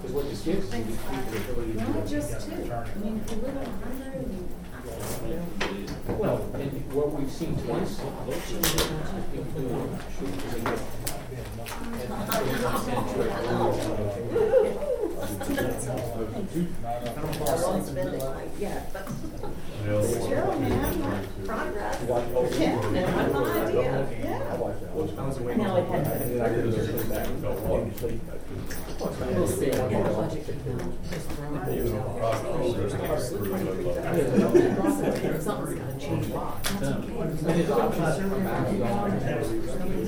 Because what this gives is the ability to. Not just two, I mean, a hundred. Well, and what we've seen twice. yet, but. Man, progress. Yeah, that's my idea, yeah. Now it had. We'll see, I'll a budget. Just throw it. Something's gonna change. And his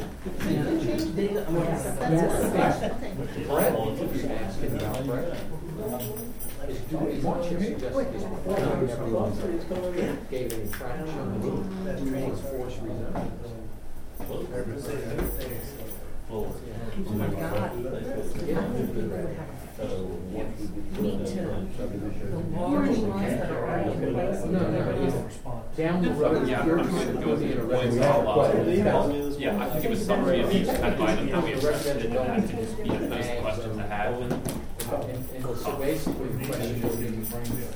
options to come back, on. Brett, he's asking about Brett. Is doing much, he suggested this before, I never loved it. Gave any traction, that trans force reserve. Oh my God. Me too. The large ones that are already in place. No, no, it's down the road, Yeah, you're I'm trying to gonna go go the through the interest. points all out. Yeah, I can give a summary of each kind of item, how we addressed it, and that can just be the first questions I have. And, and so basically, the question will be,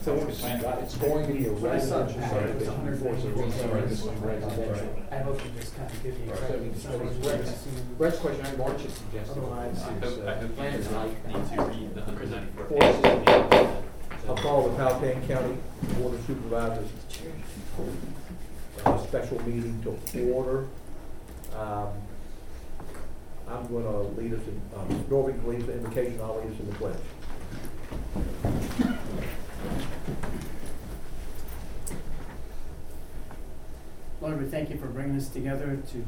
so it's, it's going to be a residential subdivision before it's a residential, residential. I hope to just kind of give you. So it's- so it's Brett's, Brett's question, I March is suggesting. Otherwise- I hope, I hope you Plan guys is like. need to read the hundred ninety-four pages. I'll call the Powhatan County Board of Supervisors. Uh, special meeting to order. Um, I'm gonna lead us in, um, Norvig leads the invocation, I'll lead us in the pledge. Lord, we thank you for bringing us together to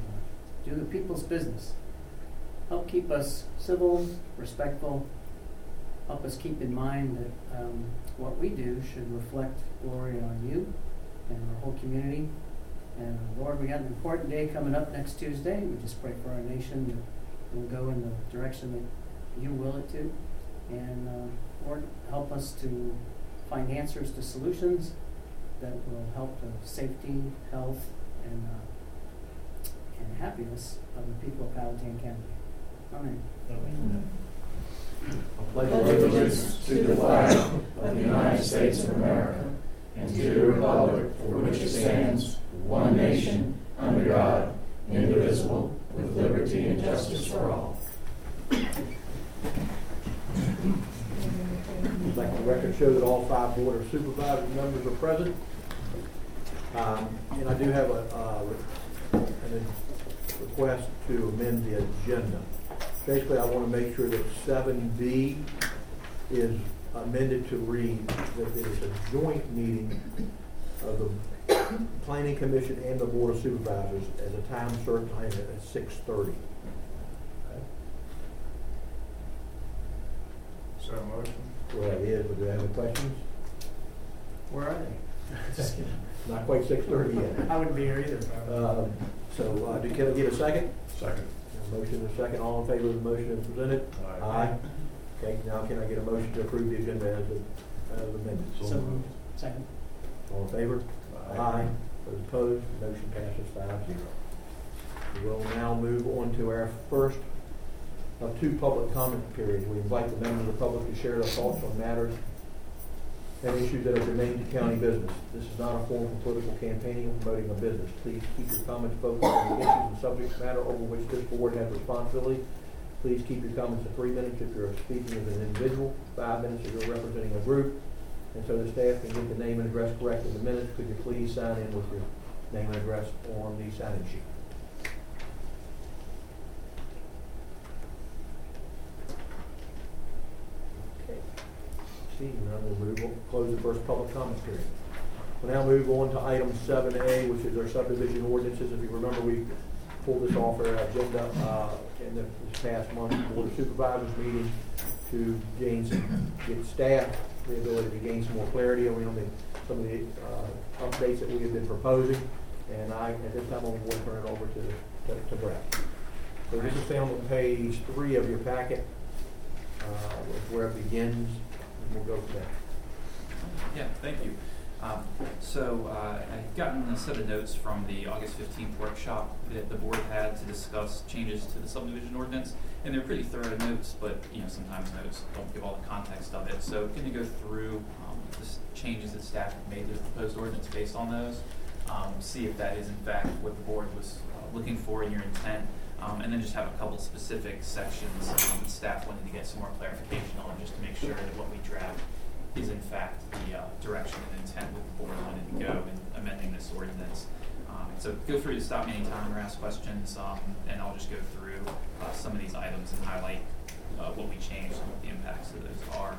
do the people's business. Help keep us civil, respectful. Help us keep in mind that um, what we do should reflect glory on you and our whole community. And Lord, we got an important day coming up next Tuesday. We just pray for our nation that will go in the direction that you will it to. And uh, Lord, help us to find answers to solutions that will help the safety, health, and, uh, and happiness of the people of Powhatan County. Amen. Pledge allegiance to the flag of the United States of America and to the republic for which it stands, one nation, under God, indivisible, with liberty and justice for all. Like the record show that all five Board of Supervisors members are present. Um, And I do have a, uh, request to amend the agenda. Basically, I want to make sure that seven B is amended to read that it is a joint meeting of the Planning Commission and the Board of Supervisors as a time certain time at six thirty. So motion. Well, that is, but do you have any questions? Where are they? Just kidding. Not quite six thirty yet. I wouldn't be here either. probably. Um, So, uh, do- can I get a second? Second. A Motion and a second, all in favor of the motion as presented? Aye. Okay, now can I get a motion to approve the agenda as as amended? So moved. Second. All in favor? Aye. Those opposed, motion passes five zero. We will now move on to our first of two public comment periods. We invite the members of the public to share their thoughts on matters and issues that are germane to county business. This is not a form of political campaigning or promoting a business. Please keep your comments focused on the issues and subject matter over which this board has responsibility. Please keep your comments to three minutes if you're speaking as an individual, five minutes if you're representing a group. And so the staff can get the name and address correct in the minutes, could you please sign in with your name and address on the sign-in sheet? Okay. Seeing none, we'll move, on- close the first public comment period. We'll now move on to item seven A, which is our subdivision ordinances. If you remember, we pulled this off our agenda, uh, in the, this past month, Board of Supervisors meeting to gain some, get staff the ability to gain some more clarity around the, some of the, uh, updates that we have been proposing. And I, at this time, I'm going to turn it over to, to- to Brett. So this is found on page three of your packet, uh, where it begins, and we'll go there. Yeah, thank you. Um, so, uh, I've gotten a set of notes from the August fifteenth workshop that the board had to discuss changes to the subdivision ordinance. And they're pretty thorough notes, but, you know, sometimes notes don't give all the context of it. So gonna go through, um, the changes that staff have made to the proposed ordinance based on those. Um, see if that is in fact what the board was uh, looking for in your intent. Um, and then just have a couple specific sections, um, that staff wanted to get some more clarification on, just to make sure that what we draft is in fact the uh, direction and intent that the board wanted to go in amending this ordinance. Um, So feel free to stop me anytime or ask questions, um, and I'll just go through uh, some of these items and highlight uh, what we changed and what the impacts of those are.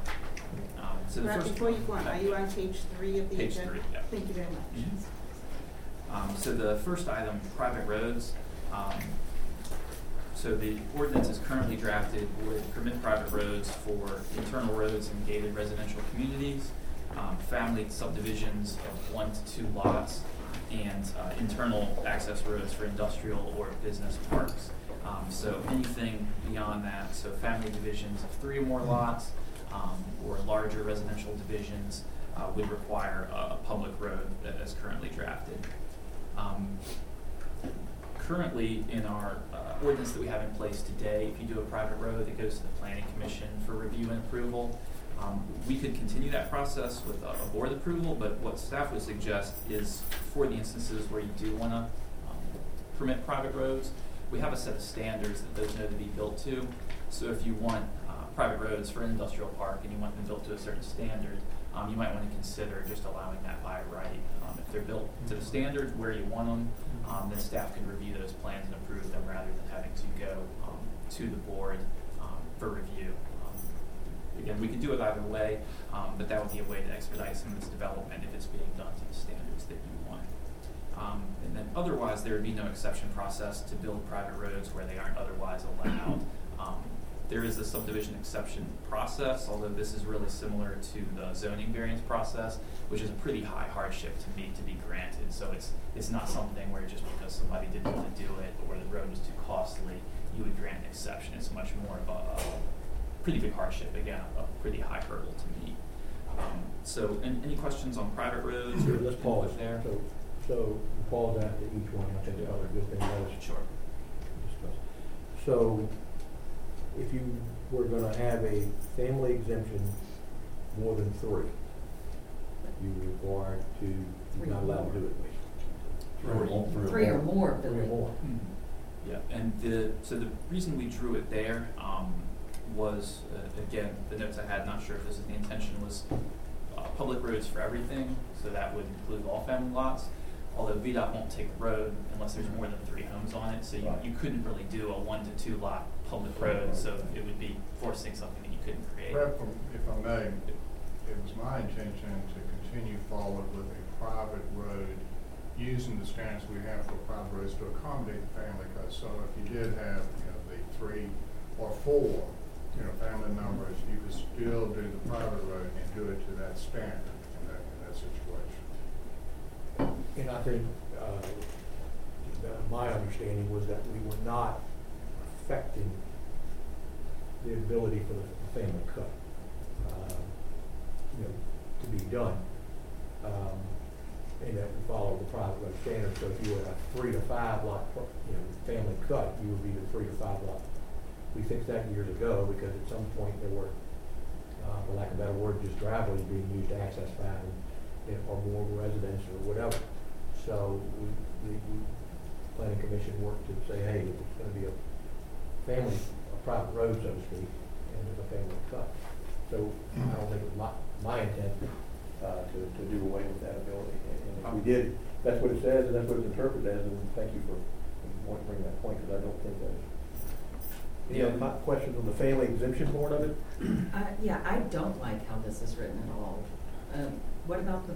Um, So the first. before you go on, are you on page three of the Page agenda? three, yeah. Thank you very much. Mhm. Um, so the first item, private roads. Um, so the ordinance is currently drafted would permit private roads for internal roads in gated residential communities, um, family subdivisions of one to two lots, and, uh, internal access roads for industrial or business parks. Um, so anything beyond that, so family divisions of three or more lots, um, or larger residential divisions, uh, would require a, a public road that is currently drafted. Um, currently, in our uh, ordinance that we have in place today, if you do a private road, it goes to the planning commission for review and approval. Um, we could continue that process with a, a board approval, but what staff would suggest is for the instances where you do wanna, um, permit private roads, we have a set of standards that those know to be built to. So if you want, uh, private roads for an industrial park and you want them built to a certain standard, um, you might wanna consider just allowing that by right. Um, if they're built to the standard where you want them, um, then staff can review those plans and approve them rather than having to go, um, to the board, um, for review. Um, Again, we could do it either way, but that would be a way to expedite some of this development if it's being done to the standards that you want. And then otherwise, there would be no exception process to build private roads where they aren't otherwise allowed. There is a subdivision exception process, although this is really similar to the zoning variance process, which is a pretty high hardship to meet to be granted. So it's, it's not something where just because somebody didn't want to do it or the road was too costly, you would grant an exception. It's much more of a, a pretty big hardship, again, a pretty high hurdle to meet. Um, so, an- any questions on private roads? or Let's pause there? So, so pause after each one, I think the other good thing Sure. discuss. So, if you were gonna have a family exemption more than three, you were required to, you're not allowed to do it. Three or more. Three or more, Three or Billy. more. Yeah, and the, so the reason we drew it there, um, was, uh, again, the notes I had, not sure if this is the intention, was, uh, public roads for everything, so that would include all family lots. Although VDOT won't take the road unless there's more than three homes on it, so you, Right. you couldn't really do a one to two lot public road, so it would be forcing something that you couldn't create. Rep, if I may, it was my intention to continue forward with a private road using the standards we have for private roads to accommodate the family code. So if you did have, you know, the three or four, you know, family members, you could still do the private road and do it to that standard in that, in that situation. And I think, uh, my understanding was that we were not affecting the ability for the family cut, uh, you know, to be done. Um, and that we follow the private road standard, so if you were a three to five lot, you know, family cut, you would be the three to five lot. We fixed that years ago because at some point there were, uh, for lack of a better word, just driveways being used to access five and, and- or more residents or whatever. So we, we, we, planning commission worked to say, hey, it's gonna be a family, a private road, so to speak, and there's a family cut. So I don't think it's my, my intent, uh, to, to do away with that ability. And and if we did, that's what it says, and that's what it's interpreted as, and thank you for wanting to bring that point, because I don't think that is. Any other Yeah. questions on the family exemption part of it? Uh, yeah, I don't like how this is written at all. Um, what about the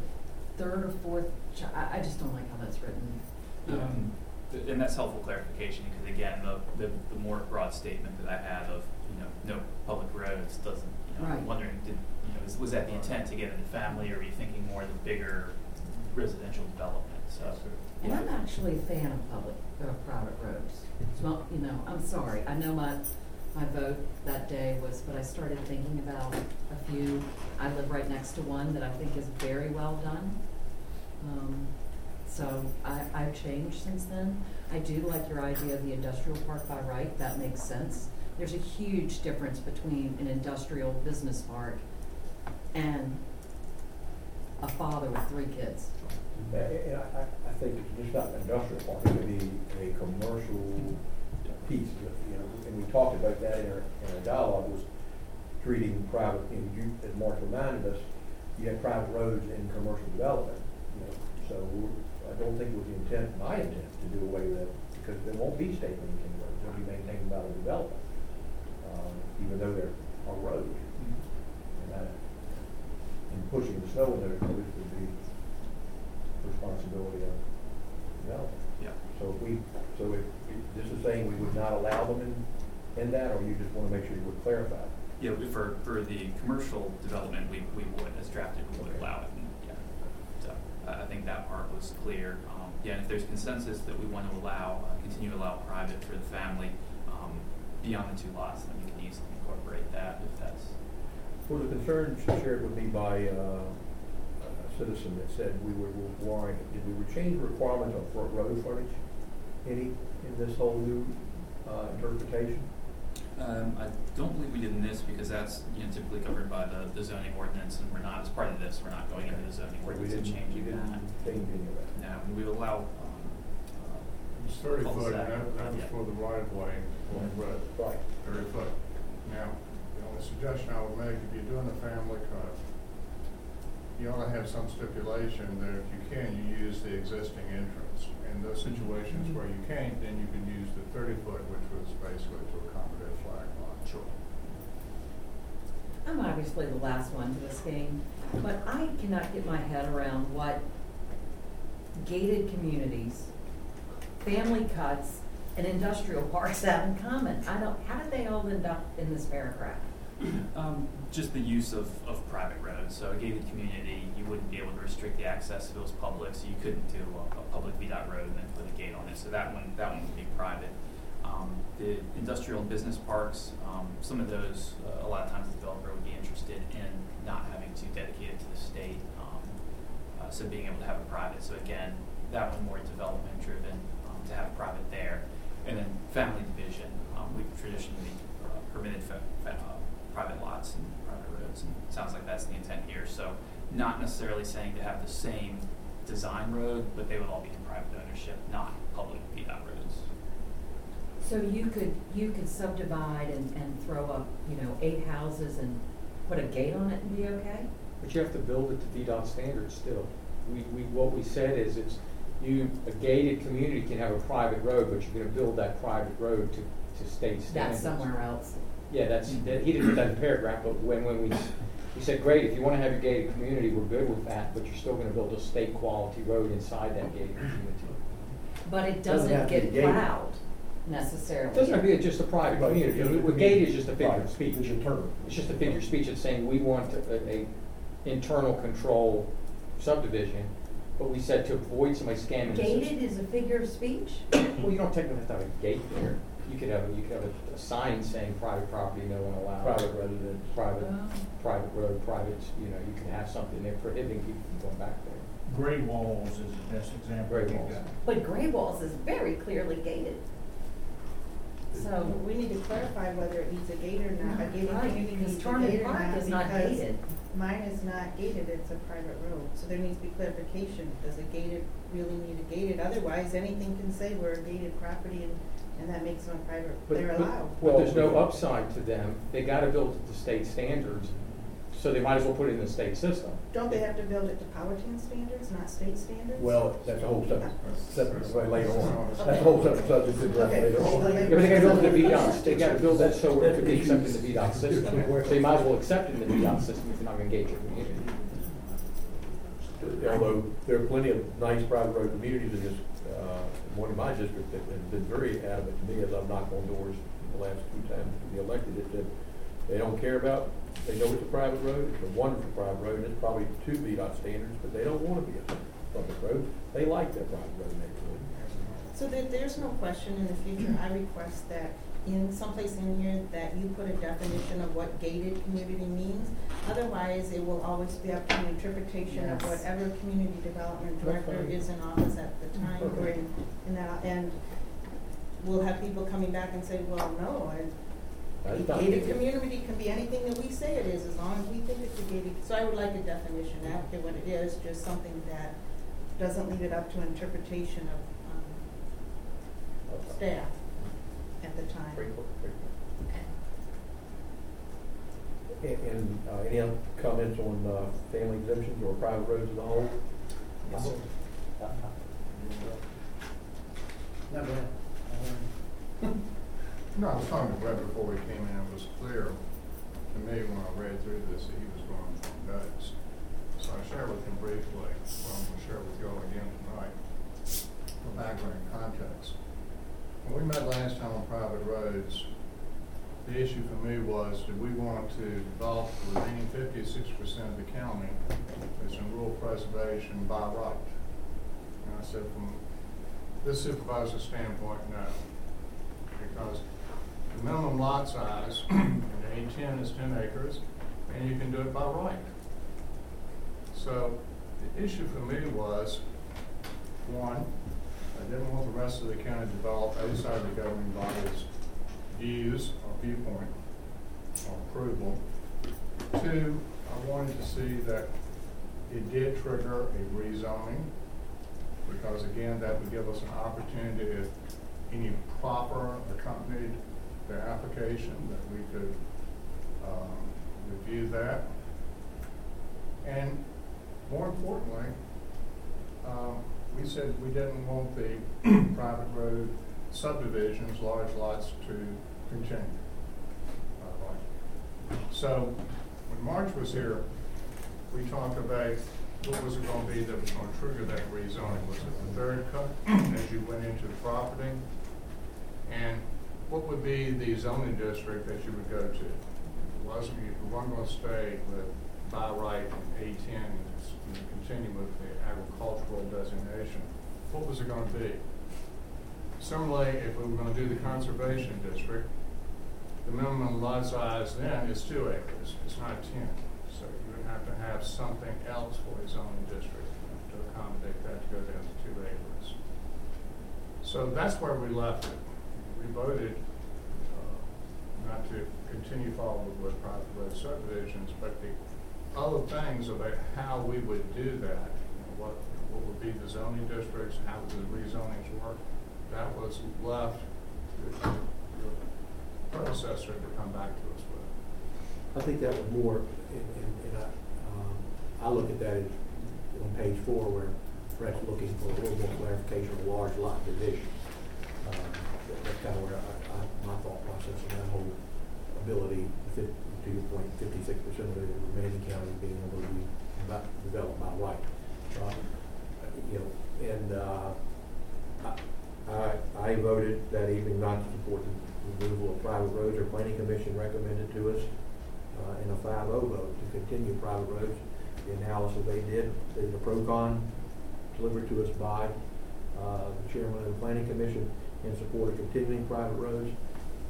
third or fourth chi- I, I just don't like how that's written. Um, th- and that's helpful clarification, because again, the, the, the more broad statement that I had of, you know, no public roads doesn't, you know, I'm Right. wondering, did, you know, was, was that the intent to get into family, or are you thinking more of the bigger residential development, so. And I'm actually a fan of public, or private roads. Well, you know, I'm sorry, I know my, my vote that day was, but I started thinking about a few. I live right next to one that I think is very well done. Um, so I, I've changed since then. I do like your idea of the industrial park by right, that makes sense. There's a huge difference between an industrial business park and a father with three kids. And I, I, think just not an industrial park, it could be a commercial piece, you know, and we talked about that in our, in our dialogue, was treating private, and you, as Mark reminded us, you have private roads in commercial development, you know, so we're- I don't think it was the intent, my intent, to do away with it, because there won't be state maintained roads, they'll be maintained by the developer, um, even though they're a road. And that, and pushing the snow in those roads would be responsibility of the developer. Yeah. So if we, so if, if this is saying we would not allow them in, in that, or you just wanna make sure you would clarify? Yeah, we- for, for the commercial development, we, we would, as drafted, we would allow it, So, I, think that part was clear. Um, yeah, if there's consensus that we want to allow, uh, continue to allow private for the family, um, beyond the two lots, then we can easily incorporate that if that's, Well, the concern shared with me by, uh, a citizen that said we were requiring, did we change requirements on fro- road frontage? Any, in this whole new, uh, interpretation? Um, I don't believe we did in this because that's, you know, typically covered by the, the zoning ordinance and we're not, as part of this, we're not going into the zoning ordinance and didn't, we changing didn't that. change any of that. No, we allow, um, uh, It's thirty foot, and that, that was Yeah. for the right of way, on the road, Right. thirty foot. Now, the only suggestion I would make, if you're doing a family cut, you ought to have some stipulation that if you can, you use the existing entrance. In those situations where you can't, then you can use the thirty foot, which was basically to accommodate flag lot. Sure. I'm obviously the last one to this game, but I cannot get my head around what gated communities, family cuts, and industrial parks have in common. I don't, how did they all end up in this paragraph? Um, just the use of, of private roads, so a gated community, you wouldn't be able to restrict the access if it was public, so you couldn't do a, a public VDOT road and then put a gate on it, so that one, that one would be private. Um, the industrial and business parks, um, some of those, uh, a lot of times the developer would be interested in not having to dedicate it to the state, um, uh, so being able to have it private, so again, that one more development driven, um, to have private there. And then family division, um, we've traditionally uh, permitted uh, private lots and private roads, and it sounds like that's the intent here. So not necessarily saying to have the same design road, but they would all be in private ownership, not public VDOT roads. So you could, you could subdivide and, and throw up, you know, eight houses and put a gate on it and be okay? But you have to build it to VDOT standards still. We, we, what we said is it's, you, a gated community can have a private road, but you're gonna build that private road to, to state standards. That's somewhere else. Yeah, that's, mm-hmm. that, he didn't put that in the paragraph, but when, when we, we said, great, if you wanna have your gated community, we're good with that, but you're still gonna build a state quality road inside that gated community. But it Doesn't doesn't have to be get gated. plowed necessarily. It doesn't have to be just a private Right. community, a gate is just a figure Right. of speech. It's a. It's just a figure of speech, it's saying we want a, a internal control subdivision, but we said to avoid somebody scamming the system. Gated is a figure of speech? Well, you don't technically have to have a gate there. You could have, a- you could have a, a sign saying private property, no one allowed. Private residence. Private, Oh. private road, private, you know, you can have something there prohibiting people from going back there. Gray walls is the best example. Gray walls. But Gray Walls is very clearly gated. So, We need to clarify whether it needs a gate or not, a gated Right, community because needs a Torrent gate or Park not, is not because gated. mine is not gated, it's a private road, so there needs to be clarification, does a gated really need a gated, otherwise anything can say we're a gated property and, and that makes them a private, But- they're but- allowed. Well, there's no upside to them. They gotta build it to state standards, so they might as well put it in the state system. Don't they have to build it to Powhatan standards, not state standards? Well, that's a whole separate, separate, way later on. That's a Okay. whole separate subject to address later on. Yeah, but they gotta build it to VDOT, they gotta build that so it could be accepted in the VDOT system. So you might as well accept it in the VDOT system if you're not gonna engage your community. Although there are plenty of nice private road communities in this, uh, one in my district that have been very adamant to me as I've knocked on doors the last two times to be elected, is that they don't care about, they know it's a private road, it's a wonderful private road, and it's probably to VDOT standards, but they don't wanna be a public road. They like their private road neighborhood. So there, there's no question in the future, I request that in someplace in here that you put a definition of what gated community means. Otherwise, it will always be up to the interpretation of Yes. whatever community development director fine. is in office at the time or in, in that, and we'll have people coming back and say, well, no, I, a That's not gated gated. community can be anything that we say it is, as long as we think it's a gated, so I would like a definition, I what it is, just something that doesn't leave it up to interpretation of, um, staff at the time. Very quick, very quick. And, and, uh, any other comments on, uh, family exemptions or private roads as a whole? Yes, sir. No, go ahead. No, I was talking to Brett before we came in, it was clear to me when I read through this that he was going from notes. So I shared with him briefly, well, I'm gonna share with you all again tonight, for background context. When we met last time on private roads, the issue for me was, do we want to develop the remaining fifty to sixty percent of the county as in rural preservation by right? And I said, from this supervisor's standpoint, no. Because the minimum lot size in A ten is ten acres, and you can do it by right. So the issue for me was, one, I didn't want the rest of the county to develop outside the governing body's views or viewpoint or approval. Two, I wanted to see that it did trigger a rezoning, because again, that would give us an opportunity if any proper accompanied the application, that we could, um, review that. And more importantly, um, we said we didn't want the private road subdivisions, large lots to continue. So, when March was here, we talked about what was it gonna be that was gonna trigger that rezoning? Was it the third cut as you went into the property? And what would be the zoning district that you would go to? It Wasn't, you weren't gonna stay with by right and A ten and and continue with the agricultural designation. What was it gonna be? Similarly, if we were gonna do the conservation district, the minimum lot size then is two acres, it's not ten. So you would have to have something else for a zoning district to accommodate that to go down to two acres. So that's where we left it. We voted uh, not to continue forward with private subdivisions, but the other things about how we would do that, you know, what, what would be the zoning districts, how would the rezonings work, that was left to your predecessor to come back to us with. I think that was more, and, I, um, I look at that on page four where Brett's looking for a little more clarification of large lot division. Um, That's kind of where I, I, my thought process and that whole ability, to your point, fifty-six percent of the remaining county being able to be about, developed by. Um, You know, and, uh, I, I, voted that evening not to support the removal of private roads. Our planning commission recommended to us, uh, in a five-oh vote to continue private roads. The analysis they did, the pro-con delivered to us by, uh, the chairman of the planning commission in support of continuing private roads.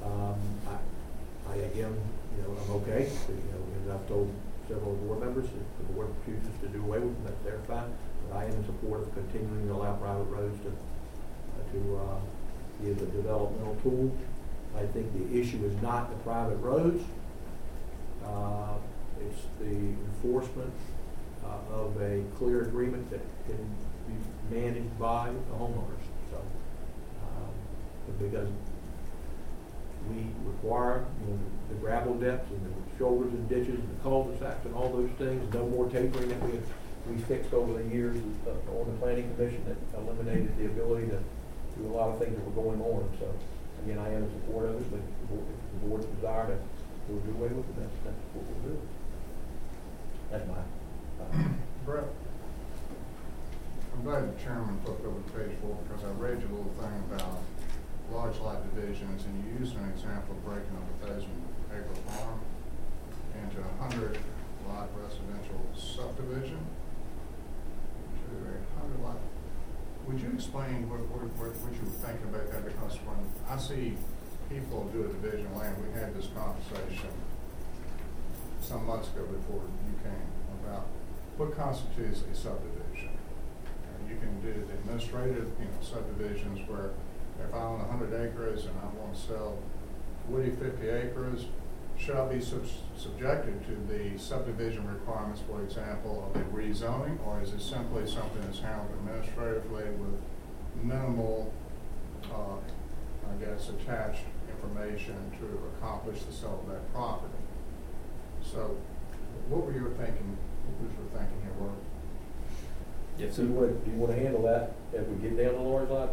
Um, I, I again, you know, I'm okay, you know, and I've told several board members, if the board chooses to do away with them, their fine. But I am in support of continuing to allow private roads to, uh, to, uh, be a developmental tool. I think the issue is not the private roads. Uh, it's the enforcement, uh, of a clear agreement that can be managed by the homeowners, Because we require, you know, the gravel depths and the shoulders and ditches and the cul-de-sacs and all those things, no more tapering that we, we fixed over the years uh, on the planning commission that eliminated the ability to do a lot of things that were going on, so. Again, I am in support of it, but if the board- if the board's desire to, to do away with it, that's, that's what we'll do. That's my, uh, Brett, I'm glad the chairman flipped over to page four, because I read your little thing about large lot divisions, and you used an example of breaking up a thousand acre farm into a hundred lot residential subdivision to a hundred lot. Would you explain what, what, what what you were thinking about that, because when I see people do a division of land, we had this conversation some months ago before you came about what constitutes a subdivision. You can do the administrative, you know, subdivisions where if I own hundred acres and I want to sell Woody fifty acres, should I be sub- subjected to the subdivision requirements, for example, of a rezoning? Or is it simply something that's handled administratively with minimal, uh, I guess, attached information to accomplish the sale of that property? So what were you thinking, what was your thinking here, Warren? Yeah, So you want, do you want to handle that as we get down to Lori's line?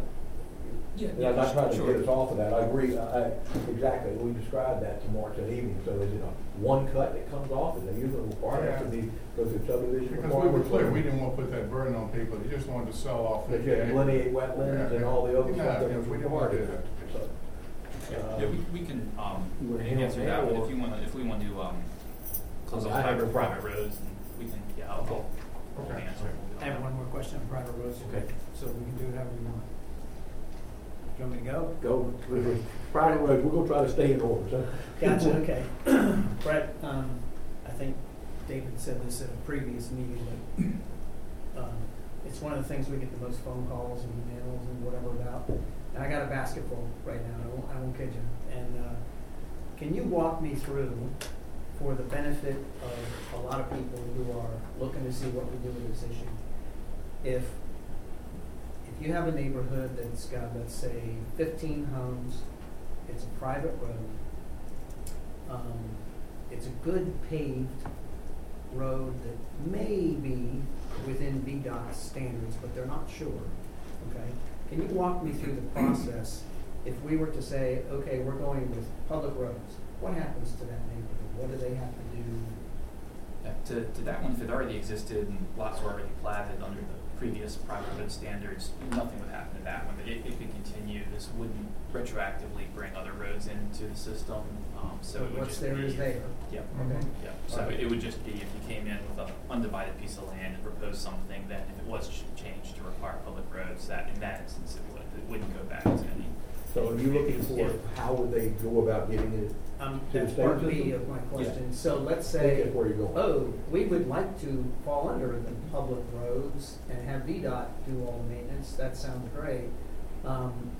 Yeah, And I'm not trying to sure. get us off of that, I agree, I, exactly, we described that to Mark that evening, so is it a one cut that comes off, is it usually required to be, go through subdivision Because we were requirements? clear, we didn't want to put that burden on people, you just wanted to sell off. That you have to 50 delineate acres. wetlands and all the other yeah, stuff that yeah, was we didn't want to do required. that. So, Yeah, uh, yeah, we, we can, um, You wanna handle answer that, that, but or- if you wanna, if we want to, um, close I off have no private, private problem. roads, then we can, yeah, I'll, I'll I'll Okay. answer. it. I have one more question on private roads. Okay. So we can do it however we want. Do you want me to go? Go, Friday road, we're gonna try to stay in order, so. Gotcha, okay. Brett, um, I think David said this at a previous meeting, but, um, it's one of the things we get the most phone calls and emails and whatever about. And I got a basket full right now, I won't, I won't kid you. And, uh, can you walk me through, for the benefit of a lot of people who are looking to see what we do with this issue? If if you have a neighborhood that's got, let's say, fifteen homes, it's a private road, um, it's a good paved road that may be within VDOT standards, but they're not sure, okay? Can you walk me through the process? If we were to say, okay, we're going with public roads, what happens to that neighborhood? What do they have to do? To, to that one, if it already existed and lots were already platted under the previous private road standards, nothing would happen to that one, but it, it could continue. This wouldn't retroactively bring other roads into the system, um, so it would What's just there be- is there. Yep. Okay. Yeah, so it it would just be if you came in with an undivided piece of land and proposed something, that if it was ch- changed to require public roads, that, in that instance, it would, it wouldn't go back to any. So are you looking for, how would they go about getting it? Um, To the that's state part B system? of my question. Yeah. So let's Take say, it where you're going. oh, we would like to fall under the public roads and have VDOT do all the maintenance, that sounds great. Um,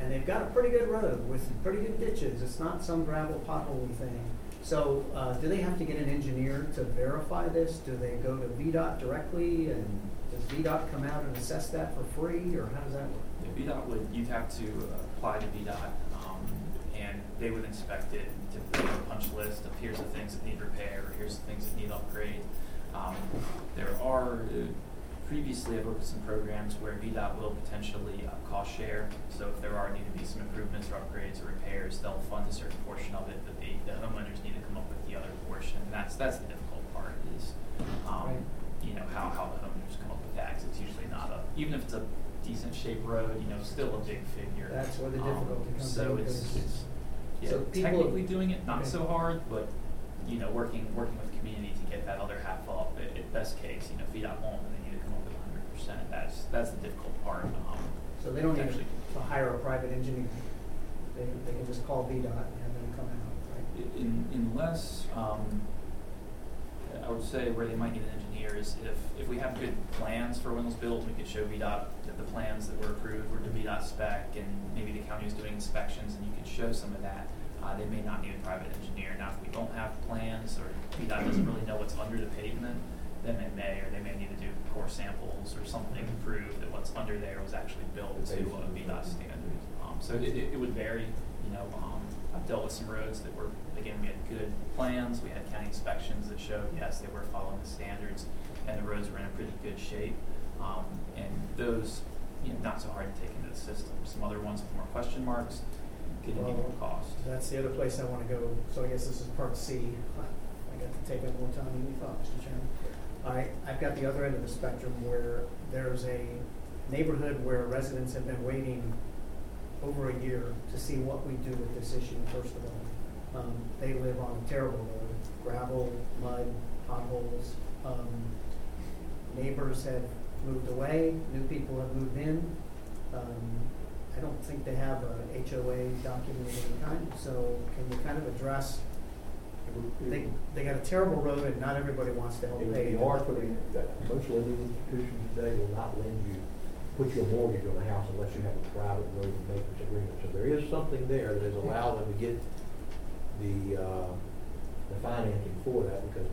and they've got a pretty good road with pretty good ditches, it's not some gravel pothole thing. So, uh, do they have to get an engineer to verify this? Do they go to VDOT directly and does VDOT come out and assess that for free, or how does that work? The VDOT would, you'd have to uh, apply to VDOT, um, and they would inspect it, typically a punch list of here's the things that need repair, or here's the things that need upgrade. Um, there are, uh, previously I've worked with some programs where VDOT will potentially, uh, cost share. So if there are, need to be some improvements or upgrades or repairs, they'll fund a certain portion of it, but the, the homeowners need to come up with the other portion. And that's, that's the difficult part is, um, Right. you know, how, how the homeowners come up with that, 'cause it's usually not a, even if it's a decent shaped road, you know, still a big figure. That's where the Um, comes So in, it's, because- it's, yeah, So people- technically doing it, not Okay. so hard, but, you know, working, working with community to get that other half up, at, at best case, you know, VDOT won't, then they need to come up with hundred percent, that's, that's the difficult part, um. So they don't need actually- to hire a private engineer. They, they can just call VDOT and have them come out, right? In, unless, um, I would say where they might need an engineer is if, if we have good plans for when it was built, we could show VDOT that the plans that were approved were to VDOT spec, and maybe the county was doing inspections, and you could show some of that. Uh, they may not need a private engineer. Now, if we don't have plans, or VDOT doesn't really know what's under the pavement, then they may, or they may need to do core samples or something to prove that what's under there was actually built to a VDOT standard. Um, so it, it, it would vary, you know, um, I've dealt with some roads that were, again, we had good plans, we had county inspections that showed, yes, they were following the standards, and the roads were in a pretty good shape. Um, and those, you know, not so hard to take into the system. Some other ones with more question marks, could be more cost. That's the other place I wanna go, so I guess this is part C. I got to take up more time than you thought, Mr. Chairman. I, I've got the other end of the spectrum where there's a neighborhood where residents have been waiting over a year to see what we do with this issue, first of all. Um, they live on a terrible road, gravel, mud, potholes. Um, neighbors have moved away, new people have moved in. Um, I don't think they have a HOA document of any kind, so can you kind of address, they, they got a terrible road and not everybody wants to help It would pay. be hard for the, that most lending institutions today will not lend you, put you a mortgage on a house unless you have a private road and maintenance agreement. So there is something there that has allowed them to get the, uh, the financing for that because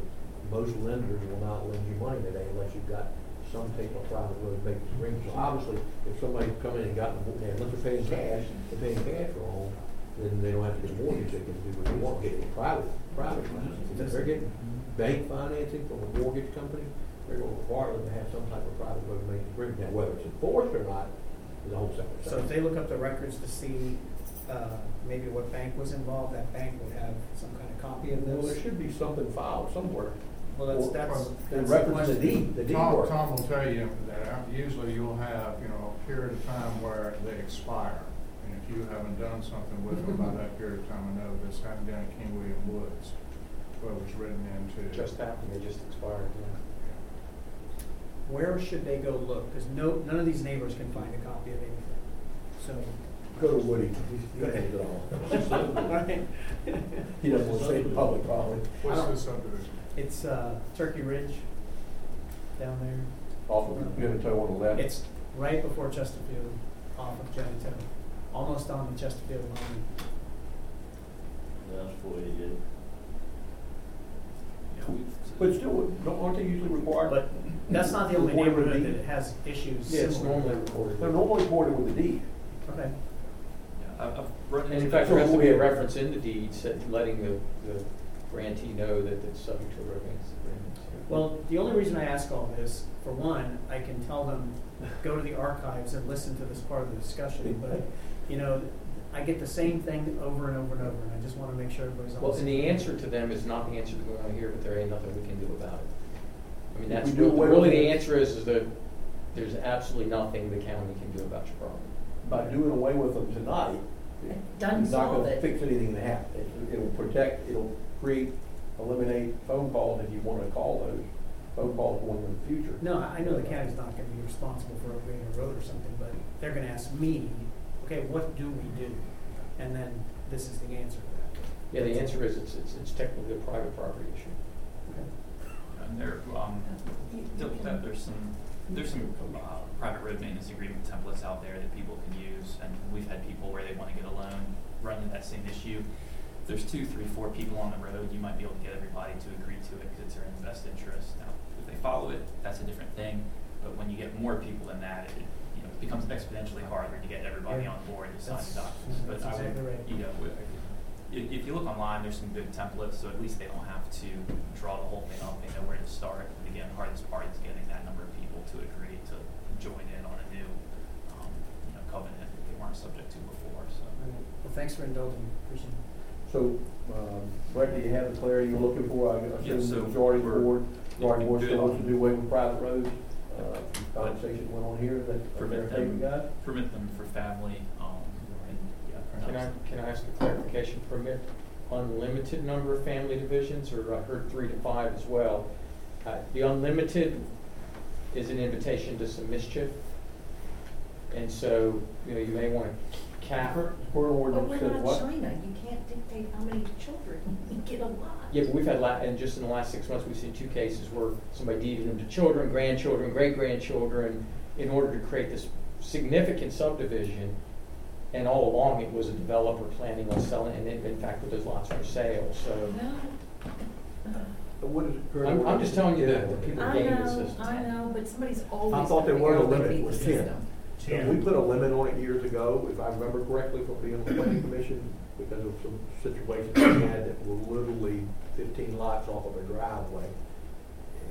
most lenders will not lend you money today unless you've got some type of private road maintenance agreement. So obviously, if somebody come in and got, the unless they're paying cash, they're paying cash for a home, then they don't have to get a mortgage, they can do what they want, get private, private financing. If they're getting bank financing from a mortgage company, they're gonna require them to have some type of private road maintenance agreement. Now, whether it's enforced or not, is a whole separate. So if they look up the records to see, uh, maybe what bank was involved, that bank would have some kind of copy of this. Well, there this? should be something filed somewhere. Well, that's, Or- that's, or that's the reference to the question. deed, the deed Tom, work. Tom will tell you that usually you'll have, you know, a period of time where they expire. And if you haven't done something with them by that period of time, I know this happened down at King William Woods, where it was written into. Just happened, they just expired, yeah. Where should they go look? Because no, none of these neighbors can find a copy of anything, so. Go to Woody, he's, he has it all. Right. He doesn't want to say it in public, probably. What's the subdivision? It's, uh, Turkey Ridge down there. Off of Genito on the left. It's right before Chesterfield, off of Genito, almost on the Chesterfield line. That's what he did. Yeah, we've. But still, don't, aren't they usually required? But that's not the only Reported with neighborhood deed? that has issues Yeah, it's similar. normally recorded. They're normally reported with the deed. Okay. Yeah, I've, I've run And into. in fact, that- there has to be a reference in the deed, sa- letting the, the grantee know that it's subject to a road agreement. Well, the only reason I ask all this, for one, I can tell them, go to the archives and listen to this part of the discussion, but, you know, I get the same thing over and over and over, and I just wanna make sure everybody's on. Well, and the answer to them is not the answer that we want to hear, but there ain't nothing we can do about it. I mean, that's, do what- away really with the it- answer is, is that there's absolutely nothing the county can do about your problem. By doing away with them tonight, It doesn't it's not solve gonna it. fix anything that happened. It- It'll protect, it'll create, eliminate phone calls if you wanna call those, phone calls going in the future. No, I I know the county's not gonna be responsible for opening a road or something, but they're gonna ask me, okay, what do we do? And then this is the answer to that. Yeah, the answer is, it's, it's, it's technically a private property issue. And there, um, th- that there's some, there's some, uh, private road maintenance agreement templates out there that people can use, and we've had people where they wanna get a loan, run into that same issue. There's two, three, four people on the road, you might be able to get everybody to agree to it, cause it's in their best interest. Now, if they follow it, that's a different thing, but when you get more people than that, it, you know, it becomes exponentially harder to get everybody Yeah. on board to sign the documents. But I would, right. you know, if, if you look online, there's some good templates, so at least they don't have to draw the whole thing up, they know where to start. And again, the hardest part is getting that number of people to agree to join in on a new, um, you know, covenant that they weren't subject to before, so. Right. Well, thanks for indulging me, appreciate it. So, um, Brett, do you have the clarity you're looking for? I Yeah, assume so the majority of the we're- board, majority board good still wants to do away with private roads. Uh, conversation went on here, that, Permit okay, them, guys? permit them for family, um, and, yeah. Can I, can I ask a clarification, permit unlimited number of family divisions, or I heard three to five as well? Uh, the unlimited is an invitation to some mischief. And so, you know, you may wanna cap. Current But ordinance oh, we're says not what? China, you can't dictate how many children, you get a lot. Yeah, but we've had, la- and just in the last six months, we've seen two cases where somebody deeded them to children, grandchildren, great-grandchildren, in order to create this significant subdivision. And all along, it was a developer planning on selling, and in in fact, with those lots for sale, so. No. What is it? current I'm, I'm ordinance? just telling you that the people I game the know, system. I know, but somebody's always. I thought there gonna was a figure out limit, to it beat was the 10. system. So we put a limit on it years ago, if I remember correctly from being on the planning commission, because of some situations we had that were literally fifteen lots off of a driveway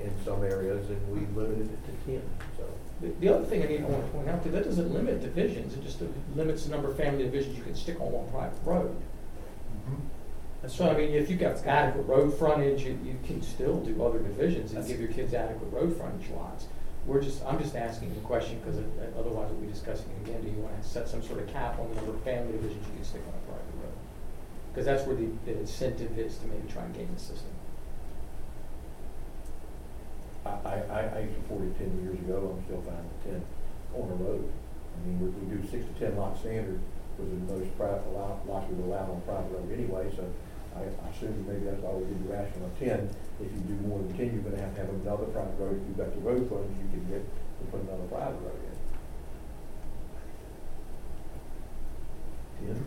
in some areas, and we limited it to ten, so. The, the other thing I need, I want to point out, too, that doesn't limit divisions, it just limits the number of family divisions you can stick on one private road. That's So, I mean, if you've got adequate road frontage, you, you can still do other divisions and That's- give your kids adequate road frontage lots. We're just, I'm just asking the question, because otherwise we'll be discussing it again, do you want to set some sort of cap on the number of family divisions you can stick on a private road? Because that's where the, the incentive is to maybe try and game the system. I, I, I- I supported ten years ago, I'm still fine with ten on a road. I mean, we, we do six to ten lot standard, was the most private, allow, likely to allow on private road anyway, so I, I assume maybe that's why we did the rational of ten. If you do more than ten, you're gonna have to have another private road, if you've got the road frontage, you can get, to put another private road in. Ten?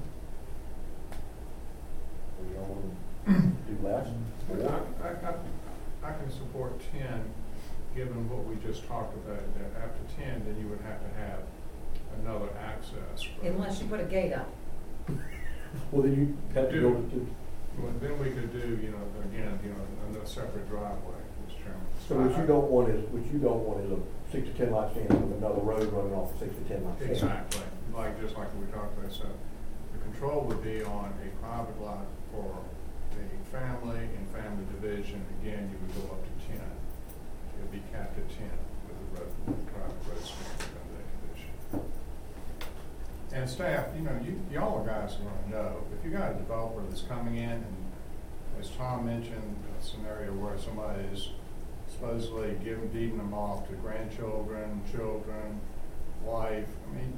Or you all wanna do less? I, I, I, I can support ten, given what we just talked about, that after ten, then you would have to have another access. for- Unless you put a gate up. Well, then you have to go to, Well, then we could do, you know, again, you know, another separate driveway, Mr. Chairman. so what you don't want is, what you don't want is a six to ten lot stand with another road running off a six to ten lot stand. Exactly, like, just like we talked about, so the control would be on a private lot for a family and family division, again, you would go up to ten. It'd be capped at ten with the road, private road standard under that condition. And staff, you know, you, y'all are guys who wanna know, if you got a developer that's coming in and, as Tom mentioned, a scenario where somebody is supposedly giving, deeding them off to grandchildren, children, wife, I mean,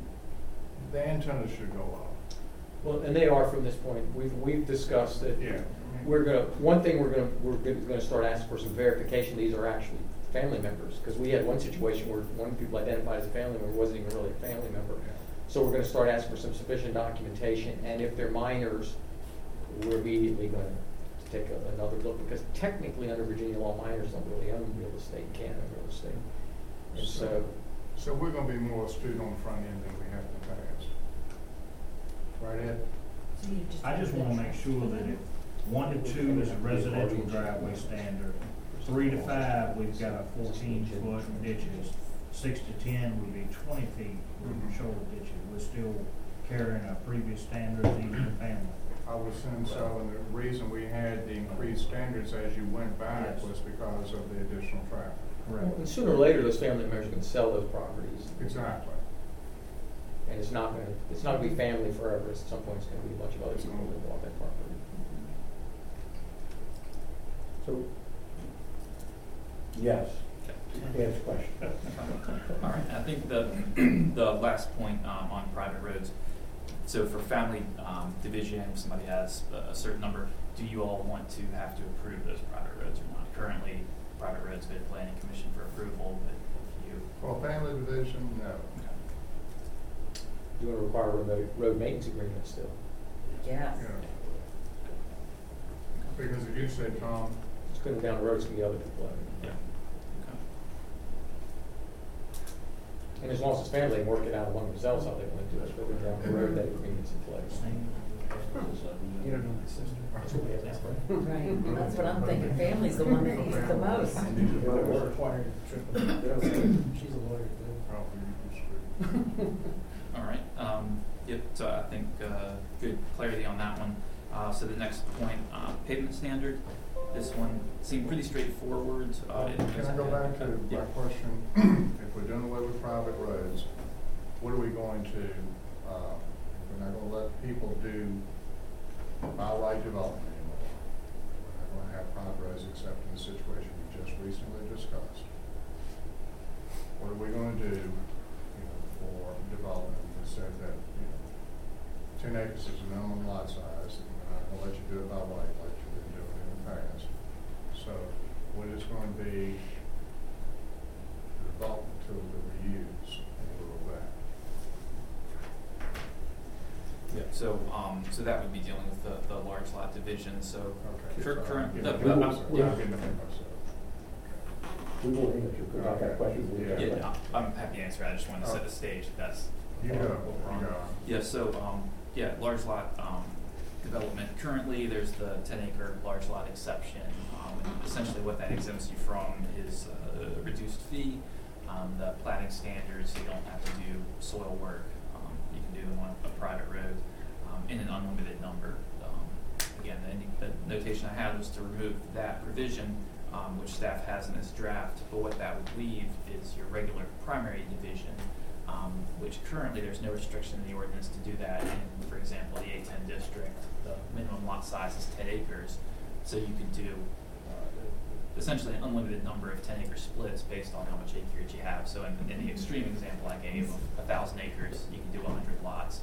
the antennas should go up. Well, and they are from this point, we've, we've discussed that. Yeah. We're gonna, one thing we're gonna, we're gonna gonna start asking for some verification, these are actually family members, because we had one situation where one people identified as a family member, wasn't even really a family member. So we're gonna start asking for some sufficient documentation, and if they're minors, we're immediately gonna take a- another look, because technically under Virginia law, minors don't really own real estate, can't own real estate. And so, So we're gonna be more astute on the front end than we have in the past. Right, Ed? So you I just wanna make sure that if one to two is a residential driveway standard, three to five, we've got a fourteen foot ditches, six to ten would be twenty feet with mhm. shoulder ditches, we're still carrying our previous standards even for family. I would assume so, and the reason we had the increased standards as you went back Yes. was because of the additional traffic. and sooner or later, those family members can sell those properties, Exactly. and it's not gonna, it's not gonna be family forever, at some point, it's gonna be a bunch of other people that bought that property. So, yes, Ed's question. All right, I think the, the last point um, on private roads, so for family um, division, if somebody has a- a certain number, do you all want to have to approve those private roads or not? Currently, private roads go to planning commission for approval, but if you, For family division, no. Do you wanna require a road, road maintenance agreement still. Yes. you know. Because if you said, Tom, It's gonna go down the road, it's gonna be other people. own it. yeah. Okay. And as long as it's family, they can work it out among themselves how they want to do it, but then down the road, that agreement's in place. You don't know my sister. That's what we have now, right? Right, that's what I'm thinking, family's the one that needs it the most. We're required to triple. She's a lawyer too. probably you can All right, um, yep, so I think, uh, good clarity on that one. Uh, so the next point, uh, pavement standard, this one seemed pretty straightforward, uh. it Can I go back to Yeah. my question? If we're doing away with private roads, what are we going to, uh, we're not gonna let people do by right development anymore. We're not gonna have private roads except in the situation we just recently discussed. What are we gonna do, you know, for development? We said that, you know, ten acres is the minimum lot size, and we're not gonna let you do it by right like you've been doing in the past. So what is going to be the development tool that we use in lieu of that? Yeah, so, um, so that would be dealing with the, the large lot division, so. Okay. Cur- Sorry. current- Yeah, no, I'm no, I'm- sorry. yeah. I'm getting ahead of myself. We will answer, because I've got questions. we have Yeah, questions. I'm happy to answer, I just wanted to set the stage, if that's. You go, you go. Yeah, so, um, yeah, large lot, um, development, currently, there's the ten acre large lot exception. Um, essentially what that exempts you from is a reduced fee, um, the planning standards, you don't have to do soil work, um, you can do them on a private road, um, in an unlimited number. Um, Again, the, the notation I had was to remove that provision, um, which staff has in this draft, but what that would leave is your regular primary division, which currently there's no restriction in the ordinance to do that. In, for example, the A ten district, the minimum lot size is ten acres, so you could do essentially an unlimited number of ten acre splits based on how much acreage you have. So in, in the extreme example I gave of a thousand acres, you can do a hundred lots.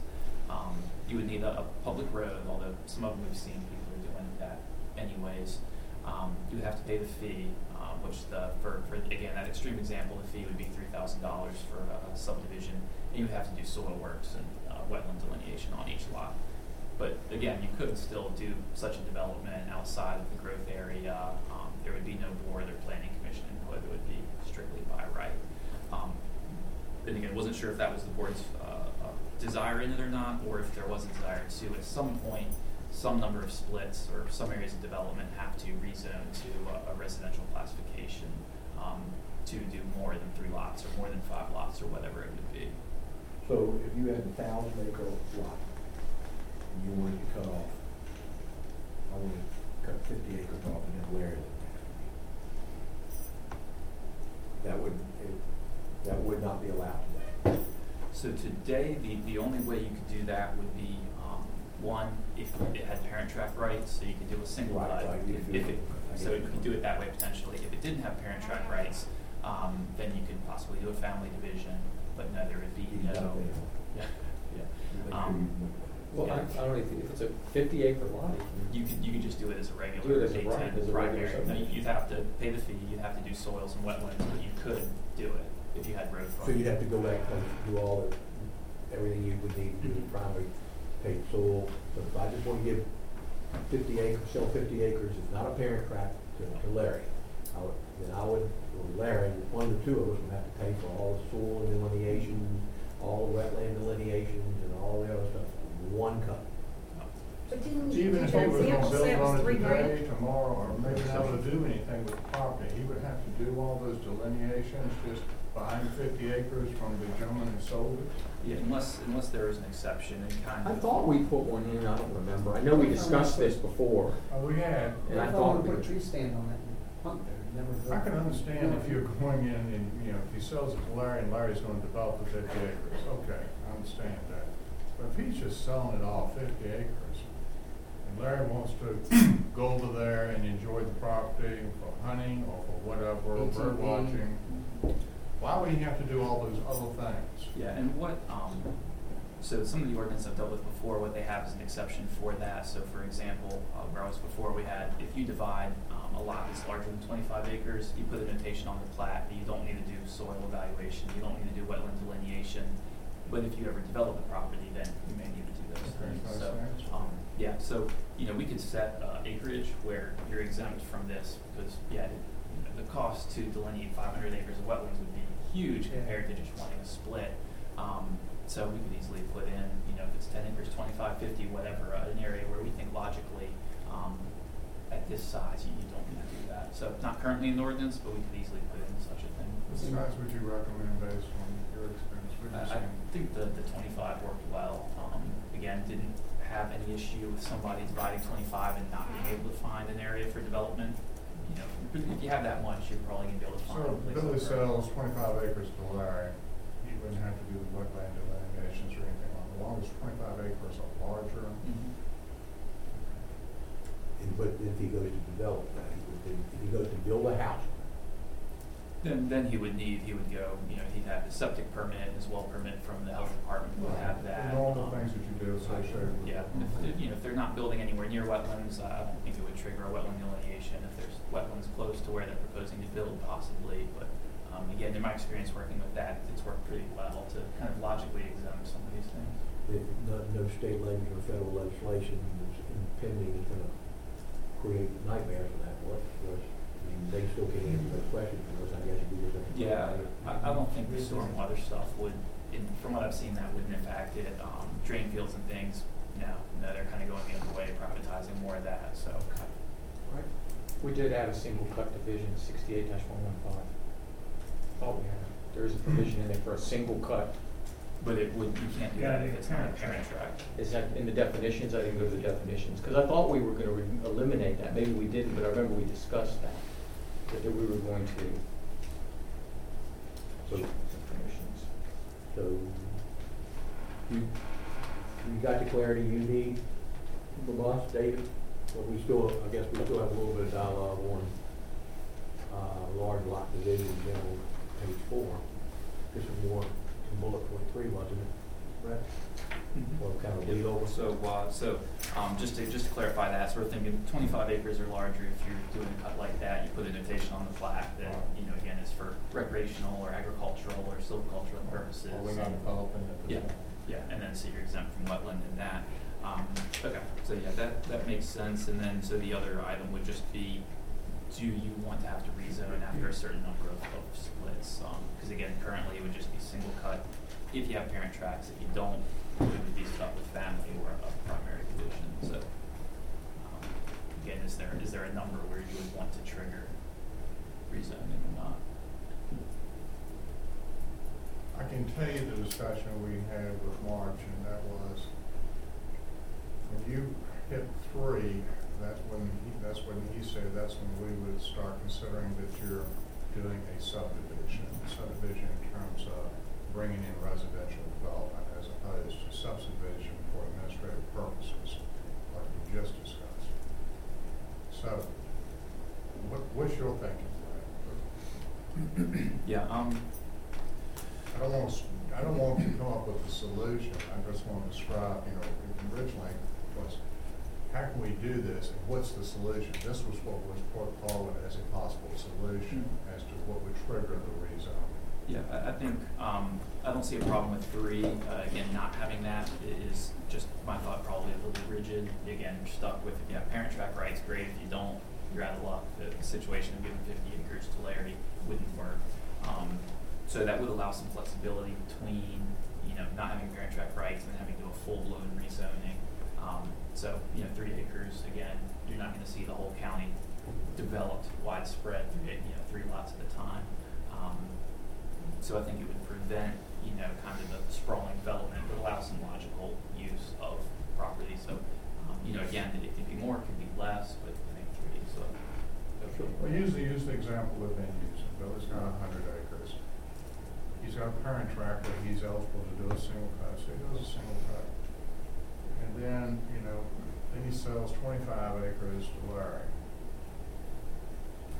Um, you would need a, a public road, although some of them we've seen people are doing that anyways. Um, you would have to pay the fee, um, which the, for, for, again, that extreme example, the fee would be three thousand dollars for a subdivision. And you would have to do soil works and, uh, wetland delineation on each lot. But again, you could still do such a development outside of the growth area. Um, there would be no board or planning commission input, it would be strictly by right. Um, and again, wasn't sure if that was the board's, uh, uh, desire in it or not, or if there was a desire to, at some point, some number of splits or some areas of development have to rezone to a, a residential classification, um, to do more than three lots or more than five lots or whatever it would be. So if you had a thousand acre lot, and you wanted to cut off, I want to cut fifty acres off and then layer it next to me. That would, it- that would not be allowed today. So today, the, the only way you could do that would be, um, one, if it had parent tract rights, so you could do a single Right, lot. right, If, if if it, so you could do it that way potentially. If it didn't have parent tract rights, um, then you could possibly do a family division, but no, there would be no. Yeah, yeah. Um, you- Well, I, I don't know, if if it's a fifty acre lot, You could, you could just do it as a Do regular it as a A right, ten as a regular primary. No, subdivision. you'd have to pay the fee, you'd have to do soils and wetlands, but you could do it if you had road So you'd have to go back and do all the, everything you would need to do, the primary, pay soil. So if I just want to give fifty acres, sell fifty acres, it's not a parent tract to, to Larry. I would, then I would, or Larry, one of the two of us would have to pay for all the soil delineations, all the wetland delineations and all the other stuff, in one cut. But didn't you, Even did if he that was gonna example say build it was on it three grand? tomorrow, or maybe not able to do anything with the property, he would have to do all those delineations just buying fifty acres from the gentleman who sold it. Yeah, unless, unless there is an exception and kind I of. thought we put one in, I don't remember, I know we discussed this before, Oh, we had. and I I thought thought we we. put a tree stand on that and hunt there, never. I can understand if you're going in and, you know, if he sells it to Larry and Larry's gonna develop the fifty acres, okay, I understand that. But if he's just selling it all fifty acres, and Larry wants to go over there and enjoy the property for hunting or for whatever, bird ATV. watching, why would he have to do all those other things? Yeah, and what, um, so some of the ordinance I've dealt with before, what they have is an exception for that. So for example, uh, where I was before, we had, if you divide, um, a lot that's larger than twenty-five acres, you put a notation on the plat that you don't need to do soil evaluation, you don't need to do wetland delineation. But if you ever develop the property, then you may need to do those things, so, um, yeah, so, you know, we could set, uh, acreage where you're exempt from this, because, yeah, it- the cost to delineate five hundred acres of wetlands would be huge Yeah. compared to just wanting a split. Um, so we could easily put in, you know, if it's ten acres, 25, 50, whatever, uh, an area where we think logically, um, at this size, you, you don't need to do that. So not currently in the ordinance, but we could easily put in such a thing. What size would you recommend based on your experience? What do you I, I think? Think the, the twenty-five worked well. Um, again, didn't have any issue with somebody dividing twenty-five and not being able to find an area for development. You know, if you have that much, you're probably gonna be able to find So a place. Billy sells twenty-five acres to Larry, he wouldn't have to do the wetland delineations or anything, as long as twenty-five acres are larger. Mhm. And but if he goes to develop that, he would, if he goes to build a house, Then, then he would need, he would go, you know, he'd have his septic permit, his well permit from the health department, would have that. The normal um, things that you do associated with. Yeah, if, if, you know, if they're not building anywhere near wetlands, uh, I don't think it would trigger a wetland delineation. If there's wetlands close to where they're proposing to build, possibly, but, um, again, in my experience working with that, it's worked pretty well to kind of logically exempt some of these things. that no, no state leg or federal legislation that's impending is gonna create nightmares for that, what, was, they still can't answer those questions, because I guess we just have to. Yeah, I, I don't think the stormwater stuff would, in, from what I've seen, that wouldn't impact it. Um, drain fields and things, no, no, they're kind of going the other way, privatizing more of that, so. Right. We did add a single cut division, sixty-eight one one five. Thought we had, there is a provision in there for a single cut. But it would, you can't do Yeah, that if the it's not a parent parent tract. Is that in the definitions? I didn't go to the definitions, because I thought we were gonna re- eliminate that, maybe we didn't, but I remember we discussed that, that we were going to. So, so, you, you got the clarity you need from us, David? But we still, I guess we still have a little bit of dialogue on, uh, large lot division, general, page four. This is more to bullet point three, wasn't it, Brett? Well, kind of lead over. So, uh, so, um, just to, just to clarify that, so we're thinking twenty-five acres or larger, if you're doing a cut like that, you put a notation on the plat that, you know, again, it's for recreational or agricultural or silvicultural purposes. Are we not developing it? Yeah, yeah, and then so you're exempt from wetland and that. Um, okay, so yeah, that, that makes sense, and then, so the other item would just be, do you want to have to rezone after a certain number of, of splits? Um, cause again, currently it would just be single cut if you have parent tracts, if you don't, would be stuck with family or a primary division, so. um, Again, is there, is there a number where you would want to trigger rezoning or not? I can tell you the discussion we had with March, and that was, when you hit three, that's when he, that's when he said, that's when we would start considering that you're doing a subdivision. Subdivision in terms of bringing in residential development opposed to subdivision for administrative purposes, like we just discussed. So, what, what's your thinking? Yeah, um, I don't want, to- I don't want to come up with a solution, I just want to describe, you know, originally was, how can we do this, and what's the solution? This was what was put forward as a possible solution, as to what would trigger the rezone. Yeah, I, I think, um, I don't see a problem with three, uh, again, not having that is just, my thought probably a little rigid. Again, you're stuck with, if you have parent tract rights, great, if you don't, you're out of luck. The situation of giving fifty acres to Larry wouldn't work. Um, so that would allow some flexibility between, you know, not having parent tract rights and having to do a full-blown rezoning. Um, so, you know, three acres, again, you're not gonna see the whole county developed widespread, you know, three lots at a time. Um, so I think it would prevent, you know, kind of the sprawling development, but allow some logical use of property. So, um, you know, again, it could be more, it could be less, but I think three is a. Sure. Well, usually use the example of Ben used, Billy's got a hundred acres. He's got a parent where he's eligible to do a single cut, so he does a single cut. And then, you know, then he sells twenty-five acres to Larry.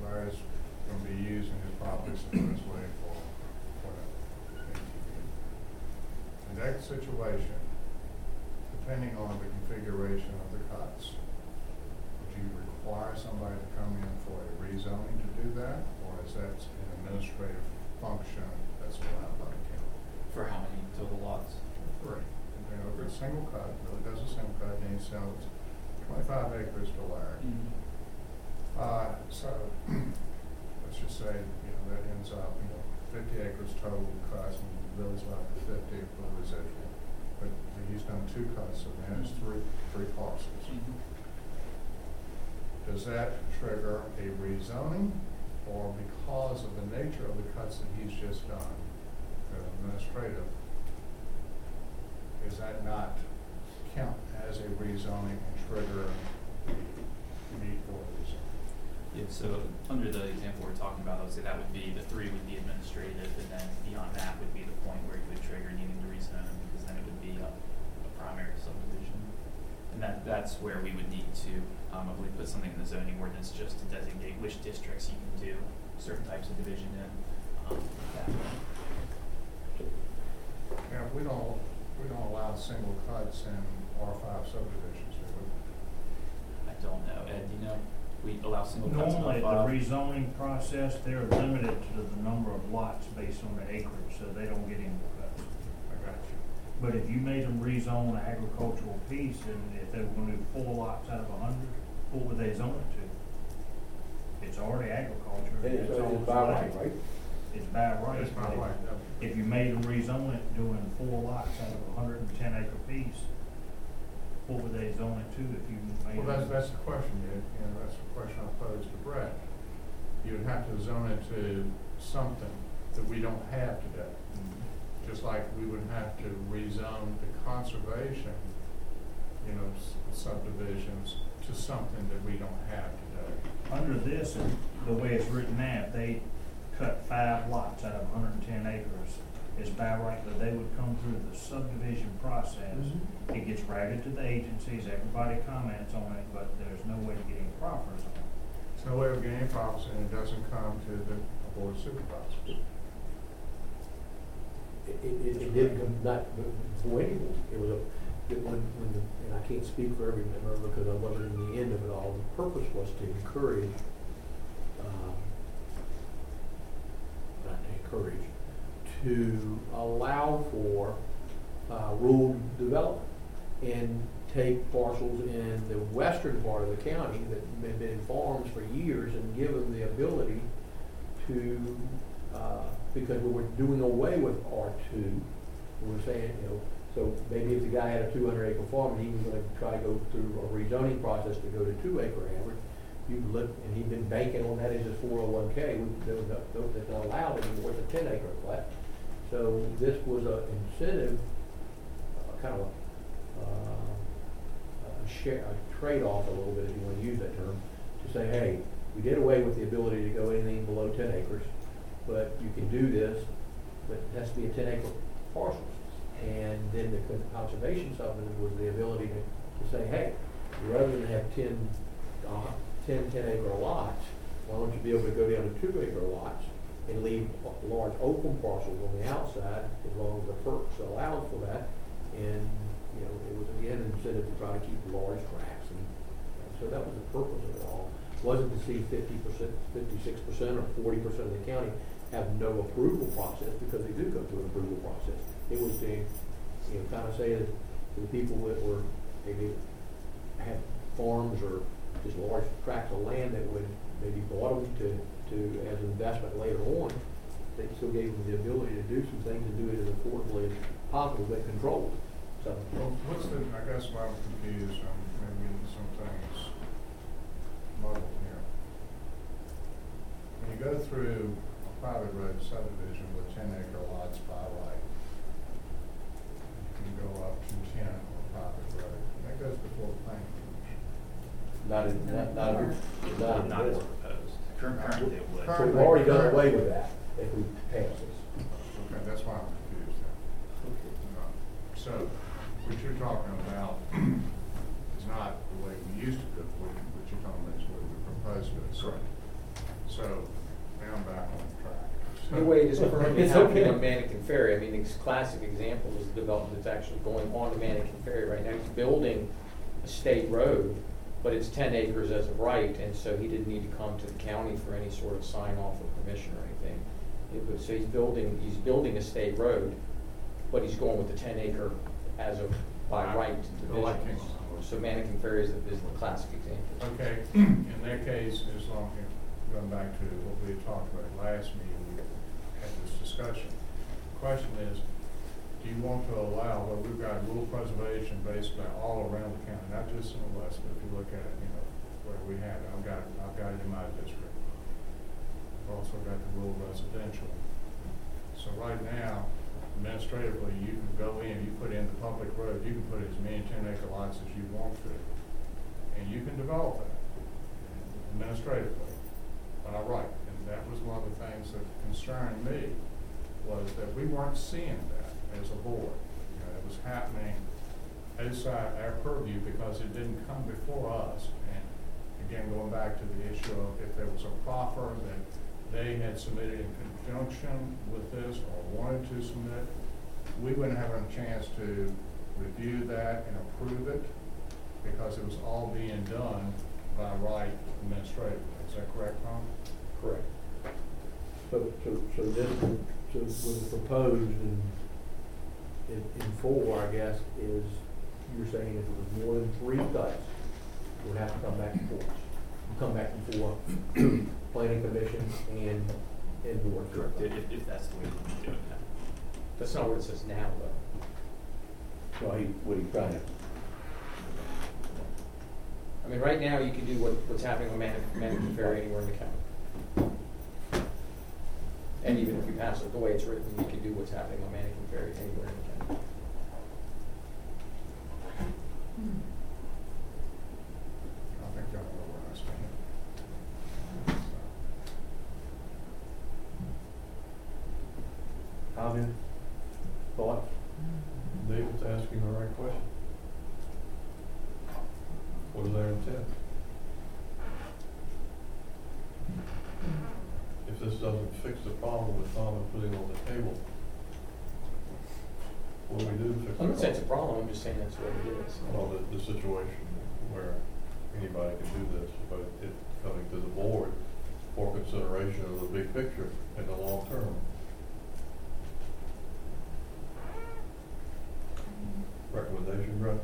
Larry's gonna be using his property to put his way for, whatever. In that situation, depending on the configuration of the cuts, would you require somebody to come in for a rezoning to do that, or is that an administrative function that's allowed by the county? For how many total lots? Three. And then over a single cut, really does a single cut, then he sells twenty-five acres to Larry. Uh, so, let's just say, you know, that ends up, you know, fifty acres total cuts, and Billy's left with fifty residual. But he's done two cuts, so now it's three, three parcels. Mhm. Does that trigger a rezoning, or because of the nature of the cuts that he's just done, the administrative, is that not count as a rezoning and trigger need for? Yeah, so under the example we're talking about, I would say that would be, the three would be administrative, and then beyond that would be the point where you would trigger needing to rezone, because then it would be a, a primary subdivision. And that, that's where we would need to, um, I believe, put something in the zoning ordinance just to designate which districts you can do certain types of division in, um, that. Yeah, we don't, we don't allow single cuts in R five subdivisions, do we? I don't know, Ed, do you know, we allow single cuts Normally, the R5? rezoning process, they're limited to the number of lots based on the acreage, so they don't get any more cuts. I got you. But if you made them rezone an agricultural piece, and if they were gonna do four lots out of a hundred, what would they zone it to? It's already agriculture. It's, it's on it's the by flag. right, right? It's by right. That's my but way. If you made them rezone it, doing four lots out of a hundred and ten acre piece, what would they zone it to if you made Well, that's, that's the question, you, you know, that's the question I posed to Brett. You would have to zone it to something that we don't have today. Mhm. Just like we would have to rezone the conservation, you know, s- subdivisions to something that we don't have today. Under this, the way it's written now, if they cut five lots out of hundred and ten acres, it's by right that they would come through the subdivision process. Mhm. It gets routed to the agencies, everybody comments on it, but there's no way to get any proffers on it. There's no way of getting profits and it doesn't come to the board of supervisors. It, it, it didn't come, not, go anywhere. It was a, that when, when, the- and I can't speak for every member because I wasn't in the end of it all, the purpose was to encourage, um, not to encourage, to allow for, uh, rural development and take parcels in the western part of the county that have been farms for years and give them the ability to, uh, because we were doing away with R two, we were saying, you know, so maybe if the guy had a two hundred acre farm and he was gonna try to go through a rezoning process to go to two acre average, you look, and he'd been banking on that as his four oh one K, we, that's not allowed anymore, it's a ten acre flat. So this was a incentive, uh, kind of a, uh, a share, a trade-off a little bit, if you wanna use that term, to say, hey, we did away with the ability to go anything below ten acres, but you can do this, but it has to be a ten acre parcel. And then the conservation supplement was the ability to, to say, hey, rather than have ten, uh, ten, ten acre lots, why don't you be able to go down to two acre lots and leave large open parcels on the outside, as long as the perks allowed for that. And, you know, it was again an incentive to try to keep large tracts and, and so that was the purpose of it all. Wasn't to see fifty percent, fifty-six percent or forty percent of the county have no approval process, because they do go through an approval process. It was to, you know, kind of say that to the people that were, maybe had farms or just large tracts of land that would maybe bought them to, to, as an investment later on, they still gave them the ability to do some things and do it as affordably as possible, but controlled, so. Well, what's the, I guess why I'm confused, um, maybe some things muddled here. When you go through a private road subdivision with ten acre lots by right, you can go up to ten on a private road, and that goes before the planning commission. Not in, not, not, not, Not as not. proposed. Current- Currently it would. So we've already done away with that, if we pass this. Okay, that's why I'm confused then. Uh, So, what you're talking about is not the way we used to do it, what what you're talking about is what we proposed to do. Correct. So, now I'm back on track. So- The way it is currently It's happening okay. on Manakin Ferry, I mean, this classic example is the development that's actually going on to Manakin Ferry right now. He's building a state road, but it's ten acres as of right, and so he didn't need to come to the county for any sort of sign off or permission or anything. It was, so he's building, he's building a state road, but he's going with the ten acre as of by right division. So Manakin Ferry is the, is the classic example. Okay, in that case, as long, as going back to what we had talked about last meeting, we had this discussion. The question is, do you want to allow, well, we've got rural preservation basically all around the county, not just in but if you look at it, you know, where we have it, I've got, I've got it in my district. I've also got the rural residential. So right now, administratively, you can go in, you put in the public road, you can put as many ten acre lots as you want to. And you can develop that administratively, by right. And that was one of the things that concerned me, was that we weren't seeing that as a board. You know, it was happening outside our purview because it didn't come before us. And again, going back to the issue of if there was a proffer that they had submitted in conjunction with this or wanted to submit, we wouldn't have a chance to review that and approve it because it was all being done by right administratively. Is that correct, Tom? Correct. So, so, so this, was proposed in, in, in four, I guess, is, you're saying if it was more than three cuts, it would have to come back before us. Come back before planning commission and, and board. Correct, if, if that's the way we're doing that. That's not what it says now, though. Well, he, what he trying to, I mean, right now, you can do what, what's happening on Manakin, Manakin Ferry anywhere in the county. And even if you pass it the way it's written, you can do what's happening on Mannequin Ferry anywhere in the county. I think y'all know where I stand. comment, thoughts? David's asking the right question. What is their intent? If this doesn't fix the problem that Tom putting on the table, What do we do to fix I'm not saying it's a it? problem, I'm just saying that's what it is. Well, the, the situation where anybody can do this, but it's coming to the board for consideration of the big picture in the long term. Recommendation, Brett?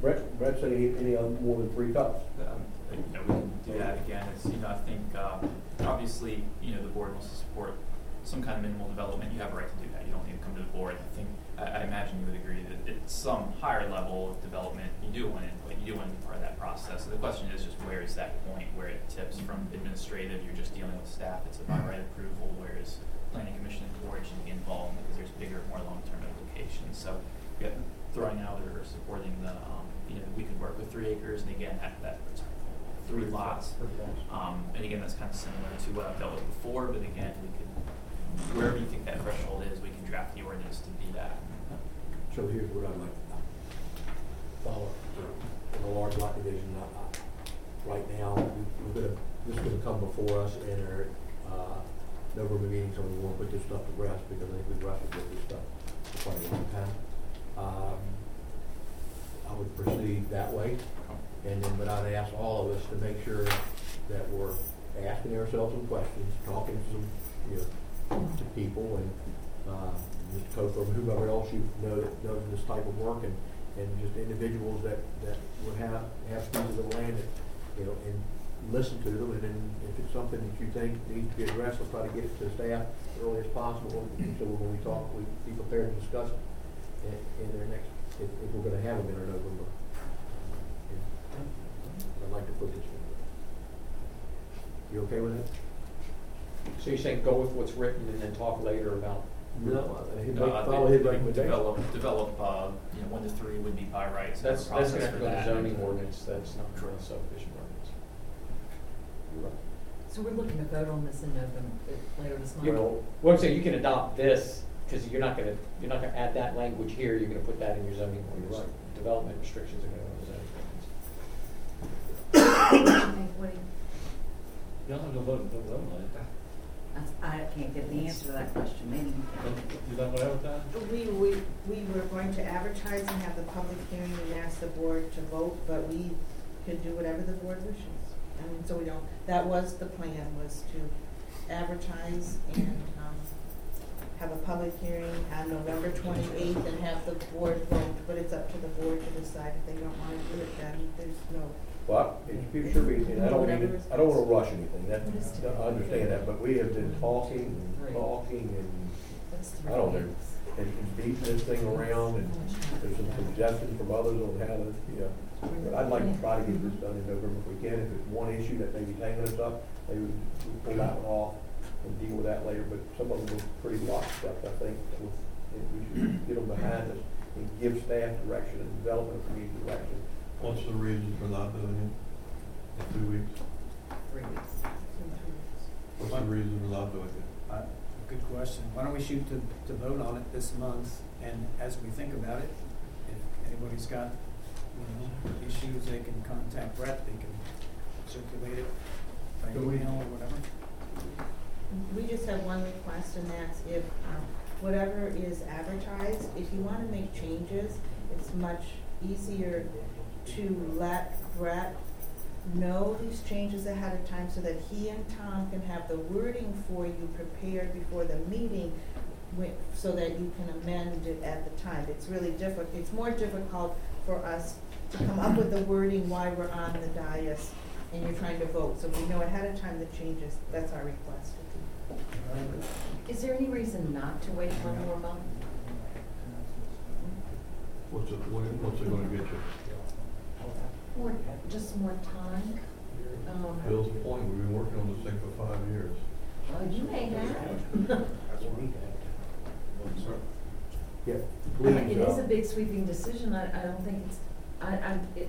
Brett, Brett said he, any other more than three cups. Um, you know, we can do that again, it's, you know, I think, um, obviously, you know, the board wants to support some kind of minimal development, you have a right to do that, you don't need to come to the board, I think, I, I imagine you would agree that at some higher level of development, you do want input, you do want to be part of that process, so the question is just where is that point where it tips from administrative, you're just dealing with staff, it's a by right approval, whereas planning commission and board should be involved, because there's bigger, more long-term implications, so, yeah, throwing out or supporting the, um, you know, we could work with three acres, and again, that, that, three lots. Um, and again, that's kind of similar to what I've dealt with before, but again, we could, wherever you think that threshold is, we can draft the ordinance to be that. So here's what I'd like to follow. In a large lot division, I, right now, we- we're gonna, this is gonna come before us in our, uh, November meeting, so we won't put this stuff to rest, because I think we've wrestled with this stuff for quite a long time. Um, I would proceed that way, and then, but I'd ask all of us to make sure that we're asking ourselves some questions, talking to some, you know, to people and, uh, Mr. Coker, whoever else you know that does this type of work and, and just individuals that, that would have, have pieces of land that, you know, and listen to them and then if it's something that you think needs to be addressed, we'll try to get it to staff as early as possible. So when we talk, we be prepared to discuss it in, in their next, if, if we're gonna have them in our November. I'd like to put this in. You okay with that? So you're saying go with what's written and then talk later about, No, he'd make- I follow think his recommendation. Develop, develop, uh, you know, one to three would be by rights. that's, there's that's process gonna have for to to that. zoning ordinance, that's not for a subdivision ordinance. You're right. So we're looking to vote on this in November, uh, later this month? You- Well- Well, I'm saying you can adopt this, because you're not gonna, you're not gonna add that language here, you're gonna put that in your zoning ordinance. Right. Development restrictions are gonna go in the zoning ordinance. What do you- Y'all not gonna vote, vote on it. That's- I can't get the answer to that question, maybe you can. You're not gonna advertise? We, we, we were going to advertise and have the public hearing and ask the board to vote, but we could do whatever the board wishes. I mean, so we don't, that was the plan, was to advertise and, um, have a public hearing on November twenty-eighth and have the board vote, but it's up to the board to decide if they don't wanna do it, then there's no, Well, it should- should be, and I don't mean, Whatever to- I don't wanna rush anything, that, I understand that, but we have been talking and talking and, I don't know, and and beating this thing around and there's some suggestions from others on how to, you know. But I'd like to try to get this done in November if we can, if it's one issue that maybe hanging us up, maybe we pull that one off and deal with that later, but some of them were pretty locked up, I think, that we, we should get them behind us and give staff direction and development of community direction. What's the reason for not doing it in two weeks? Three weeks. What's the reason for not doing it? Uh, Good question. Why don't we shoot to, to vote on it this month, and as we think about it, if anybody's got, you know, issues, they can contact Brett, they can circulate it by Can we- email or whatever. We just have one request, and that's if, um, whatever is advertised, if you wanna make changes, it's much easier to let Brett know these changes ahead of time so that he and Tom can have the wording for you prepared before the meeting wi- so that you can amend it at the time. It's really difficult, it's more difficult for us to come up with the wording while we're on the dais and you're trying to vote. So if we know ahead of time the changes, that's our request. Is there any reason not to wait one more month? What's it, what- what's it gonna get you? More, just more time? Um, Bill's point, we've been working on this thing for five years. Well, you may have. That's what Yeah, It please, is a big sweeping decision, I, I don't think it's, I, I, it,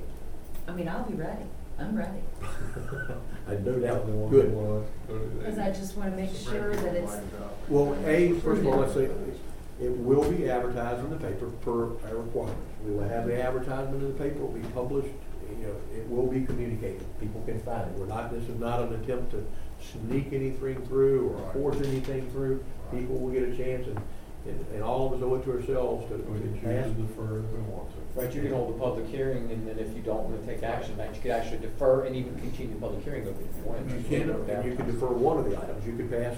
I mean, I'll be ready, I'm ready. I no doubt, good. one. Cause I just wanna make sure that it's, Well, A, first of all, let's say, it will be advertised in the paper per our requirements. We will have the advertisement in the paper, it will be published, you know, it will be communicated, people can find it. We're not, this is not an attempt to sneak anything through or force anything through. People will get a chance, and, And, and all of us owe it to ourselves to, We can to choose pass. to defer if we want to. Right, you can hold a public hearing, and then if you don't want to take action, that you could actually defer and even continue the public hearing open if you wanted. You can, and you can defer one of the items, you could pass,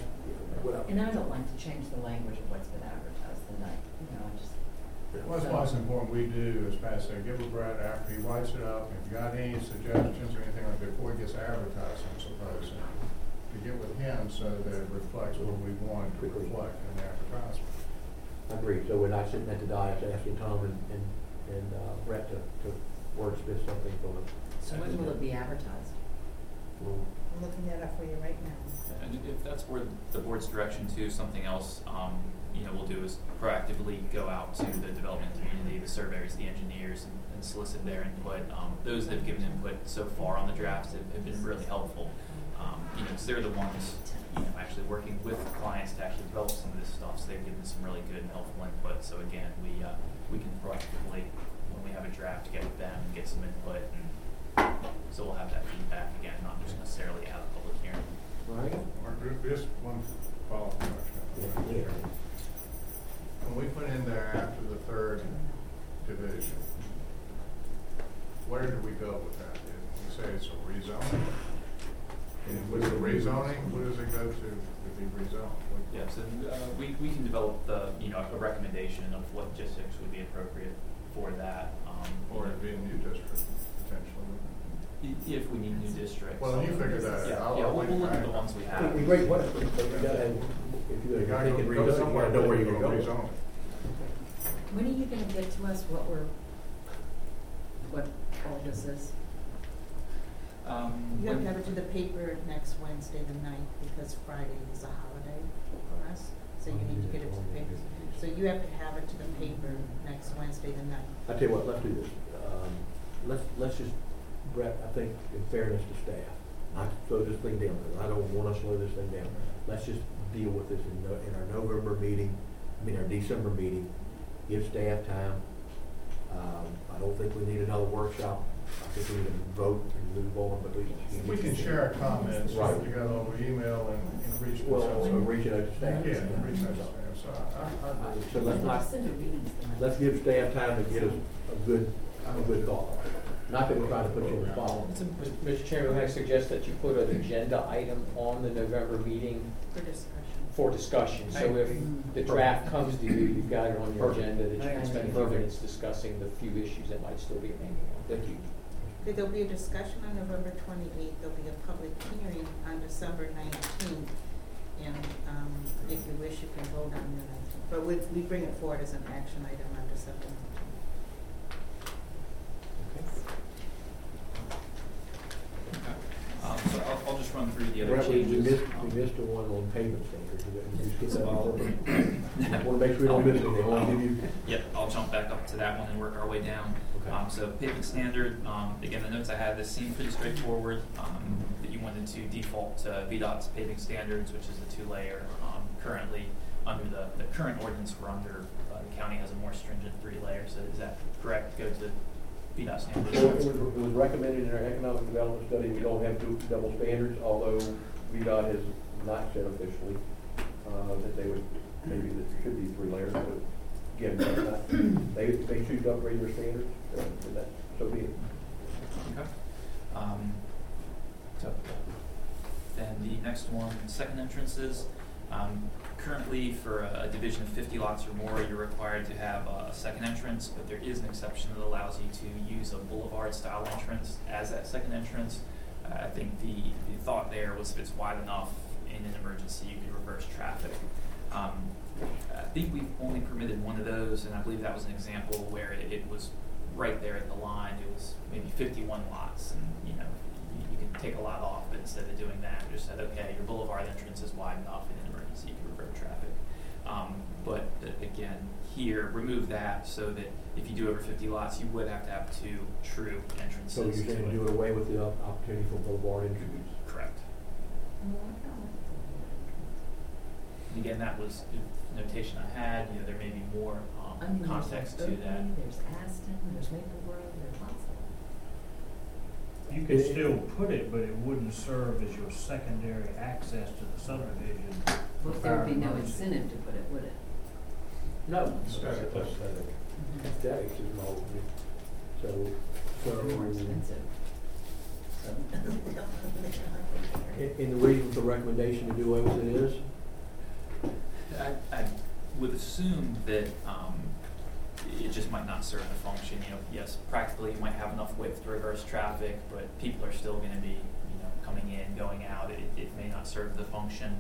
without. And I don't like to change the language of what's been advertised tonight, you know, I just. Well, that's why it's important we do, as Pat said, give a Brett after he writes it up, if you got any suggestions or anything like that, before it gets advertised, I'm supposing, to get with him so that it reflects what we want to reflect in the advertisement. I agree, so we're not sitting at the dais asking Tom and, and, and uh, Brett to, to wordsmith something for them. So when will it be advertised? Well, I'm looking that up for you right now. And if that's where the board's direction to, something else, um, you know, we'll do is proactively go out to the development community, the surveyors, the engineers, and, and solicit their input. Um, those that have given input so far on the drafts have, have been really helpful. Um, you know, because they're the ones, you know, actually working with clients to actually develop some of this stuff, so they've given some really good and helpful input. So again, we, uh, we can proactively, when we have a draft, get with them and get some input, and so we'll have that feedback again, not just necessarily at a public hearing. Right? Or ju- just one follow-up question. Yeah. When we put in there after the third division, where do we go with that? Did we say it's a rezoning? And with the rezoning, where does it go to, to be rezoned? Yes, and uh, we, we can develop the, you know, a recommendation of what districts would be appropriate for that. um, Or it'd be a new district If we need new districts. Well, you figure that Yeah, out. yeah, I'll we'll, we'll look at the ones we It'd have. be great question, but you gotta, if You you're gotta thinking go- go rezone, you somewhere gotta know where where you're gonna go go. rezone. When are you gonna get to us what we're, what all this is? Um, You have to have it to the paper next Wednesday, the ninth, because Friday is a holiday for us, so you need to get it to the papers. So you have to have it to the paper next Wednesday, the ninth. I tell you what, let's do this. Um, let's, let's just, Brett, I think in fairness to staff, not to slow this thing down, because I don't wanna slow this thing down. Let's just deal with this in, no- in our November meeting, I mean, our December meeting, give staff time. Um, I don't think we need another workshop. I think we need to vote and move on, but we. We can share our comments Right. together over email and, and reach. Well, consensus. out to staff. Yeah, reach out to staff, so I, I, I. So let's not, Send a readings tonight. let's give staff time to get us a good, a good thought. Not that we're trying to put you in the spot. Mr. Chairman, may I suggest that you put an agenda item on the November meeting For discussion. for discussion? So if the draft comes to you, you've got it on your agenda that you can spend a few minutes discussing the few issues that might still be hanging out. Thank you. There'll be a discussion on November twenty-eighth, there'll be a public hearing on December nineteenth. And, um, if you wish, you can vote on the nineteenth, but we, we bring it forward as an action item on December nineteenth. Um, so I'll, I'll just run through the other Brett, we we changes. missed, Um, we missed the one on payment standards. Skip that one? Wanna make sure we don't miss anything. I wanna give you, Yep, I'll jump back up to that one and work our way down. Okay. Um, so pavement standard, um, again, the notes I had, this seemed pretty straightforward, um, that you wanted to default to VDOT's paving standards, which is a two-layer. Um, currently, under the, the current ordinance we're under, uh, the county has a more stringent three-layer, so is that correct? Go to VDOT standards? It was, it was recommended in our economic development study, we don't have two double standards, although VDOT has not said officially, uh, that they would, maybe that should be three layers, but again, that's not, they, they choose to upgrade their standards, uh, and that, so be it. Okay. Um, so, then the next one, second entrances. Um, currently, for a, division of fifty lots or more, you're required to have a, second entrance, but there is an exception that allows you to use a boulevard-style entrance as that second entrance. Uh, I think the, the thought there was if it's wide enough in an emergency, you could reverse traffic. Um, I think we've only permitted one of those, and I believe that was an example where it, it was right there at the line. It was maybe fifty-one lots, and, you know, you, you can take a lot off, but instead of doing that, just said, okay, your boulevard entrance is wide enough in an emergency, you can revert traffic. Um, but uh, again, here, remove that so that if you do over fifty lots, you would have to have two true entrances. So you're to saying it. do it away with the op- opportunity for boulevard entries? Correct. And again, that was the notation I had, you know, there may be more, I um, mean, there's context to Oakley, that. There's Aston, there's Maple Grove, there's lots of. You could still put it, but it wouldn't serve as your secondary access to the subdivision. Well, there would be no incentive to put it, would it? No. Aesthetic. Aesthetics is my, so, so. More expensive. In, in the reason for the recommendation to do away with it is? I, I would assume that, um, it just might not serve the function, you know, yes, practically you might have enough width to reverse traffic, but people are still gonna be, you know, coming in, going out, it, it may not serve the function.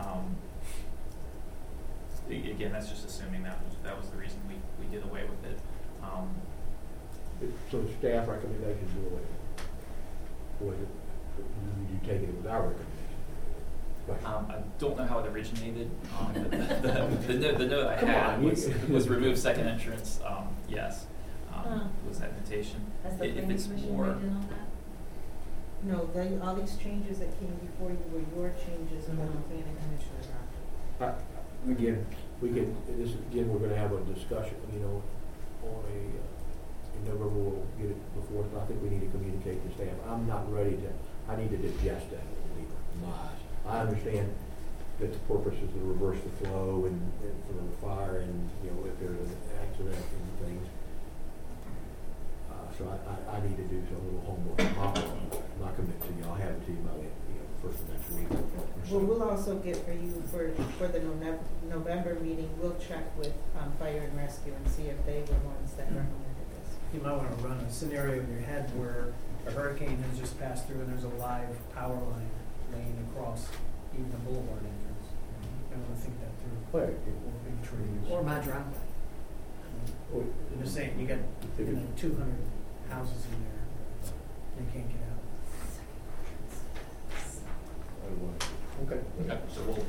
Um, again, that's just assuming that was, that was the reason we, we did away with it. Um, So staff recommendation to do away with it? Or is it, you, you take it with our recommendation? Right. Um, I don't know how it originated, um, but the, the, the note, the note I Come had on, you- was, was remove second entrance, um, yes, Huh. um, was that notation. Has the I- if planning it's commission more- weighed in on that? No, they, all these changes that came before you were your changes that the Mhm. planning commission adopted. Uh, Again, we can, this, again, we're gonna have a discussion, you know, on a, uh, in November, we'll get it before, but I think we need to communicate to staff. I'm not ready to, I need to digest that a little deeper, in my eyes. I understand that the purpose is to reverse the flow and, and for the fire and, you know, if there's an accident and things. So I, I, I need to do some little homework, I'm not commit to you, I'll have it to you by, the, you know, first of next week. or. Well, we'll also get for you, for, for the November, November meeting, we'll check with, um, fire and rescue and see if they were ones that recommended this. You might wanna run a scenario in your head where a hurricane has just passed through and there's a live power line laying across even the boulevard entrance. You wanna think that through. Well, Or big trees. Or my driveway. Well, I'm just saying, you got, you know, two hundred houses in there, they can't get out. Okay. Okay, so we'll, uh,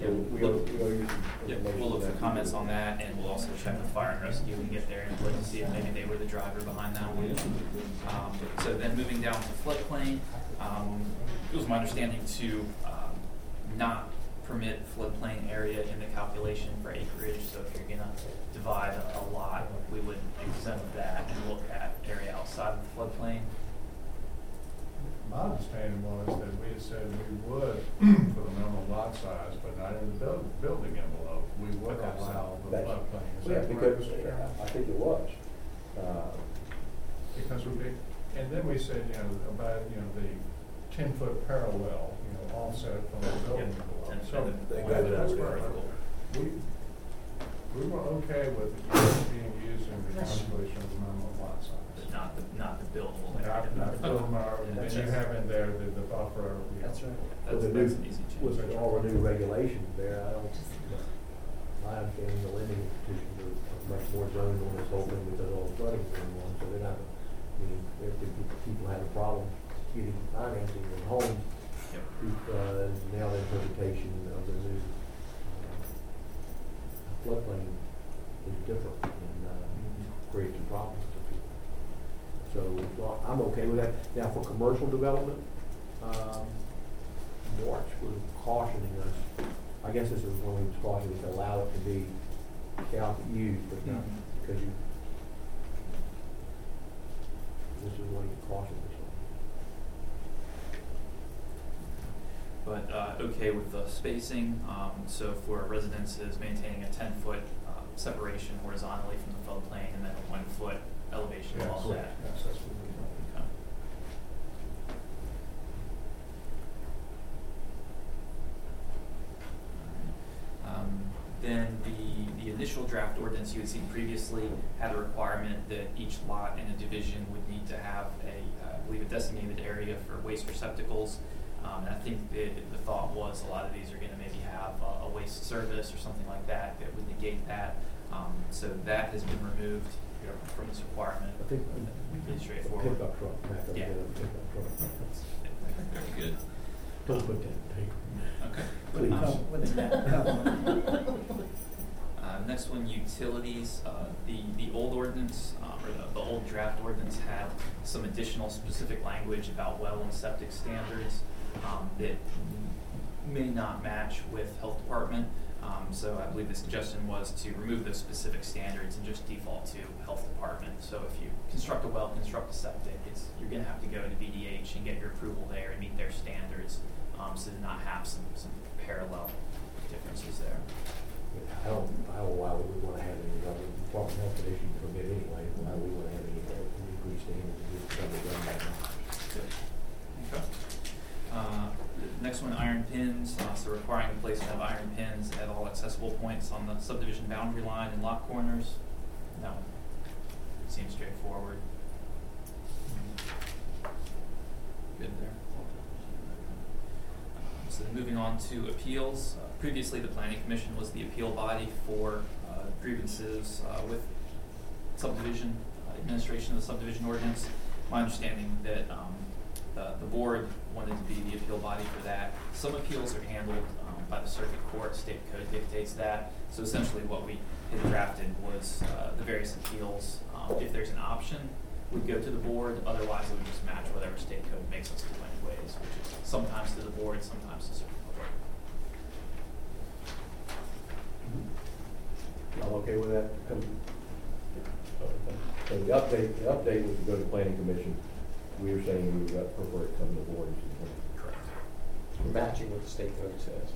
So we look- are, we are using. Yeah, we'll look for comments on that, and we'll also check with fire and rescue and get their input to see if maybe they were the driver behind that one. Um, so then moving down to floodplain, um, it was my understanding to, um, not permit floodplain area in the calculation for acreage, so if you're gonna divide a a lot, we would exempt that and look at area outside of the floodplain. My understanding was that we had said we would for the minimum lot size, but not in the buil- building envelope. We would Okay. allow the That's- floodplain. Is Yeah, that because, Mr. Chairman? I think it was. Uh, Because we did, and then we said, you know, about, you know, the ten foot parallel, you know, offset from the building Yep, envelope. So foot. They well, got it that's out there. where We, we were okay with it being used in the calculation of the minimum lot size. But not the, not the buildable area. Not, not the building, and then you right. have in there the, the buffer. you know. That's right. That's, With the that's new- an easy change. With all the new regulations there, I don't, my understanding, the lending institutions are much more zoned on this whole thing because all the flooding going on, so they're not, I mean, if the people have a problem getting financing in homes, Yep. because now the interpretation of the new floodplain is different and, uh, creates some problems for people. So, well, I'm okay with that. Now, for commercial development, um, March was cautioning us, I guess this is when we was cautioning to allow it to be used, but not, Mhm. because you, this is when he cautioned us on. But, uh, okay with the spacing, um, so for residences, maintaining a ten-foot, uh, separation horizontally from the floodplain and then a one-foot elevation Yes, above that. yes, that's what we Okay. Um, Then the, the initial draft ordinance you had seen previously had a requirement that each lot in a division would need to have a, uh, I believe, a designated area for waste receptacles. Um, and I think the, the thought was a lot of these are gonna maybe have a, a waste service or something like that that would negate that. Um, so that has been removed from this requirement. I think. Pretty straightforward. Pickup truck, back Yeah. there, pickup truck. Very good. Don't put that in paper. Okay. Please. Um, With that, Uh, next one, utilities. Uh, the, the old ordinance, uh, or the, the old draft ordinance had some additional specific language about well and septic standards, um, that may not match with health department. Um, so I believe the suggestion was to remove those specific standards and just default to health department. So if you construct a well, construct a septic, it's, you're gonna have to go to VDH and get your approval there and meet their standards, um, so to not have some, some parallel differences there. I don't, I don't know why we would wanna have any, mean, Department Health issued permit anyway, why we wanna have any, increased standards, it's gonna be done by now. Okay. Uh, Next one, iron pins, uh, so requiring the placement of iron pins at all accessible points on the subdivision boundary line and lot corners. No, seems straightforward. Good there. Uh, So then moving on to appeals, Uh, previously the planning commission was the appeal body for uh, grievances uh, with subdivision, administration of the subdivision ordinance. My understanding that um, the, the board wanted to be the appeal body for that. Some appeals are handled um, by the circuit court, state code dictates that. So essentially what we had drafted was uh, the various appeals, um, if there's an option, we'd go to the board, otherwise it would just match whatever state code makes us do anyways, which is sometimes to the board, sometimes to circuit court. Y'all okay with that? So the update, the update was to go to planning commission, we were saying we would prefer it come to the board. Correct. Matching what the state code says.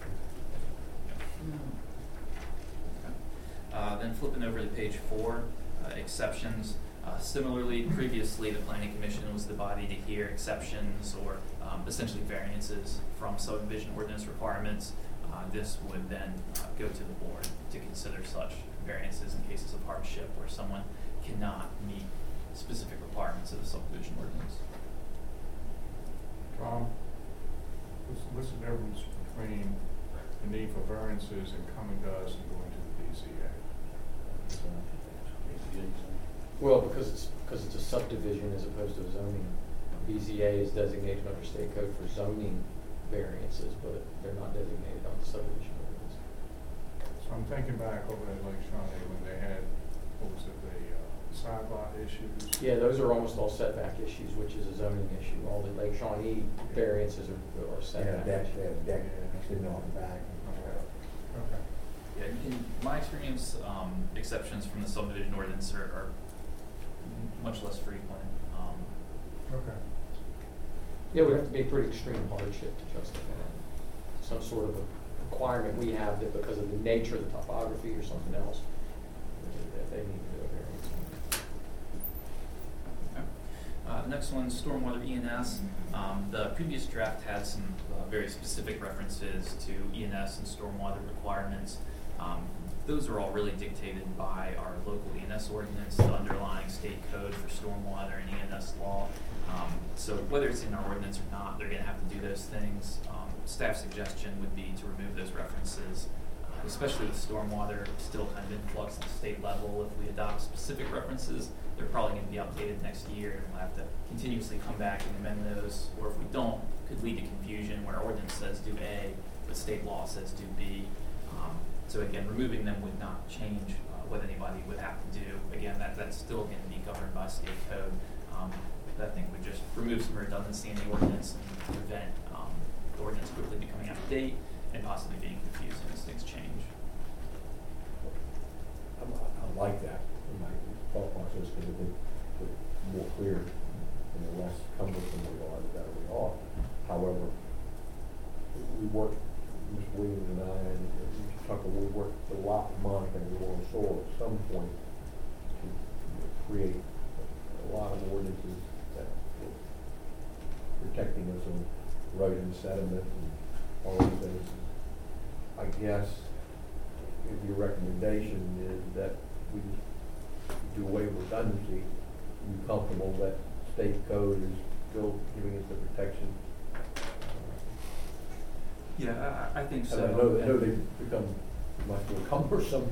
Uh, then flipping over to page four, uh, exceptions. Uh, similarly, previously, the planning commission was the body to hear exceptions or um, essentially variances from subdivision ordinance requirements. Uh, this would then uh, go to the board to consider such variances in cases of hardship where someone cannot meet specific requirements of the subdivision ordinance. Tom, what's, what's the difference between the need for variances and coming to us and going to the BZA? Well, because it's, because it's a subdivision as opposed to a zoning. BZA is designated under state code for zoning variances, but they're not designated on the subdivision ordinance. So I'm thinking back over at Lake Shawnee when they had, what was it, side lot issues? Yeah, those are almost all setback issues, which is a zoning issue. All the Lake Shawnee variances are, are Yeah, setback. deck, issues. yeah, deck, extending off the back. Okay. Yeah, in my experience, um, exceptions from the subdivision ordinance are, are much less frequent. Um, Okay. Yeah, it would have to be a pretty extreme hardship to justify it. Some sort of a requirement we have that because of the nature of the topography or something else, that they need to do a variance. Okay. Uh, next one, stormwater E&S. Um, the previous draft had some uh, very specific references to E&S and stormwater requirements. Um, those are all really dictated by our local E&S ordinance, the underlying state code for stormwater and E&S law. Um, so whether it's in our ordinance or not, they're gonna have to do those things. Um, staff suggestion would be to remove those references, uh, especially with stormwater still kind of in flux at the state level. If we adopt specific references, they're probably gonna be updated next year, and we'll have to continuously come back and amend those. Or if we don't, could lead to confusion where ordinance says do A, but state law says do B. Um, so again, removing them would not change uh, what anybody would have to do. Again, that, that's still gonna be governed by state code. Um, I think would just remove some redundancy in the ordinance and prevent, um, the ordinance quickly becoming out of date and possibly being confusing as things change. I, I like that, thought process, because would, would more clear and less cumbersome we are, the better we are. However, we worked, Ms. Williams and I, and Mr. Tucker, we worked a lot monitoring the water soil at some point to create a lot of ordinances that were protecting us on erosion sediment and all those things. I guess if your recommendation is that we do away with redundancy, you comfortable that state code is still giving us the protection? Yeah, I, I think so. And I know, I know they've become much more cumbersome,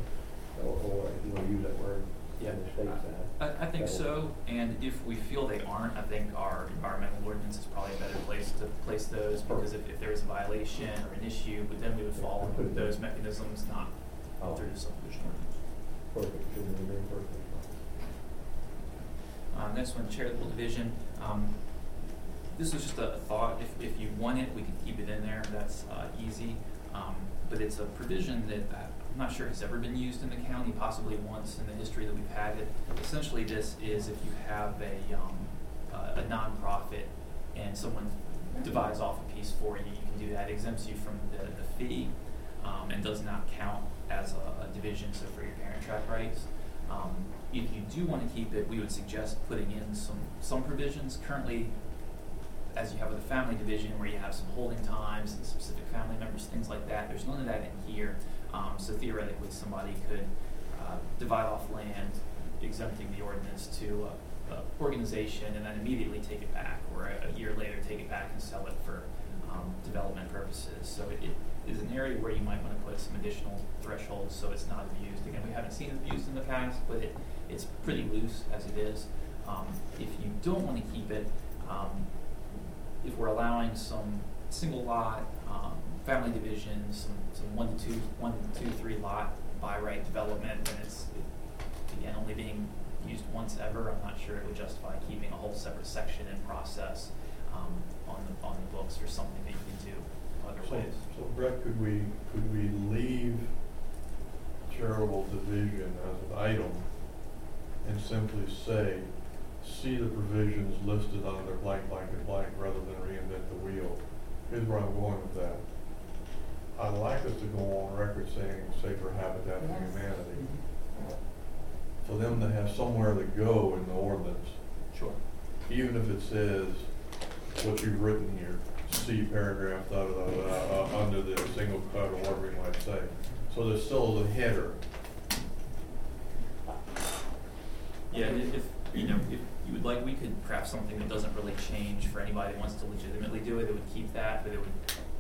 or, or if you wanna use that word, Yeah, in the state side. I, I think so, and if we feel they aren't, I think our environmental ordinance is probably a better place to place those, because if, if there is a violation or an issue, but then we would fall under those mechanisms, not Oh. through the subdivision ordinance. Perfect, shouldn't be very perfect. Uh, next one, charitable division. Um, this was just a thought, if, if you want it, we can keep it in there, that's, uh, easy. Um, but it's a provision that uh, I'm not sure has ever been used in the county, possibly once in the history that we've had it. Essentially, this is if you have a, um, a a nonprofit and someone divides off a piece for you, you can do that, exempts you from the, the fee. um, and does not count as a, a division, so for your parent tract rights. Um, if you do wanna keep it, we would suggest putting in some, some provisions. Currently, as you have with a family division where you have some holding times and specific family members, things like that, there's none of that in here. Um, so theoretically, somebody could, uh, divide off land exempting the ordinance to a, a organization and then immediately take it back, or a, a year later take it back and sell it for, um, development purposes. So it, it is an area where you might wanna put some additional thresholds so it's not abused. Again, we haven't seen it abused in the past, but it, it's pretty loose as it is. Um, if you don't wanna keep it, um, if we're allowing some single lot, um, family divisions, some, some one to two, one to two, three lot by right development, then it's, it, again, only being used once ever, I'm not sure it would justify keeping a whole separate section in process, um, on the, on the books for something that you can do other So, ways. so Brett, could we, could we leave charitable division as an item and simply say, see the provisions listed on under blank, blank, and blank, rather than reinvent the wheel? Here's where I'm going with that. I'd like us to go on record saying safer habitat for Yes. humanity. For them to have somewhere to go in the ordinance, Sure. even if it says what you've written here, C paragraph, da, da, da, da, uh, under the single cut or whatever you might say. So there's still the header. Yeah, if, if, you know, if you would like, we could craft something that doesn't really change for anybody that wants to legitimately do it, it would keep that, but it would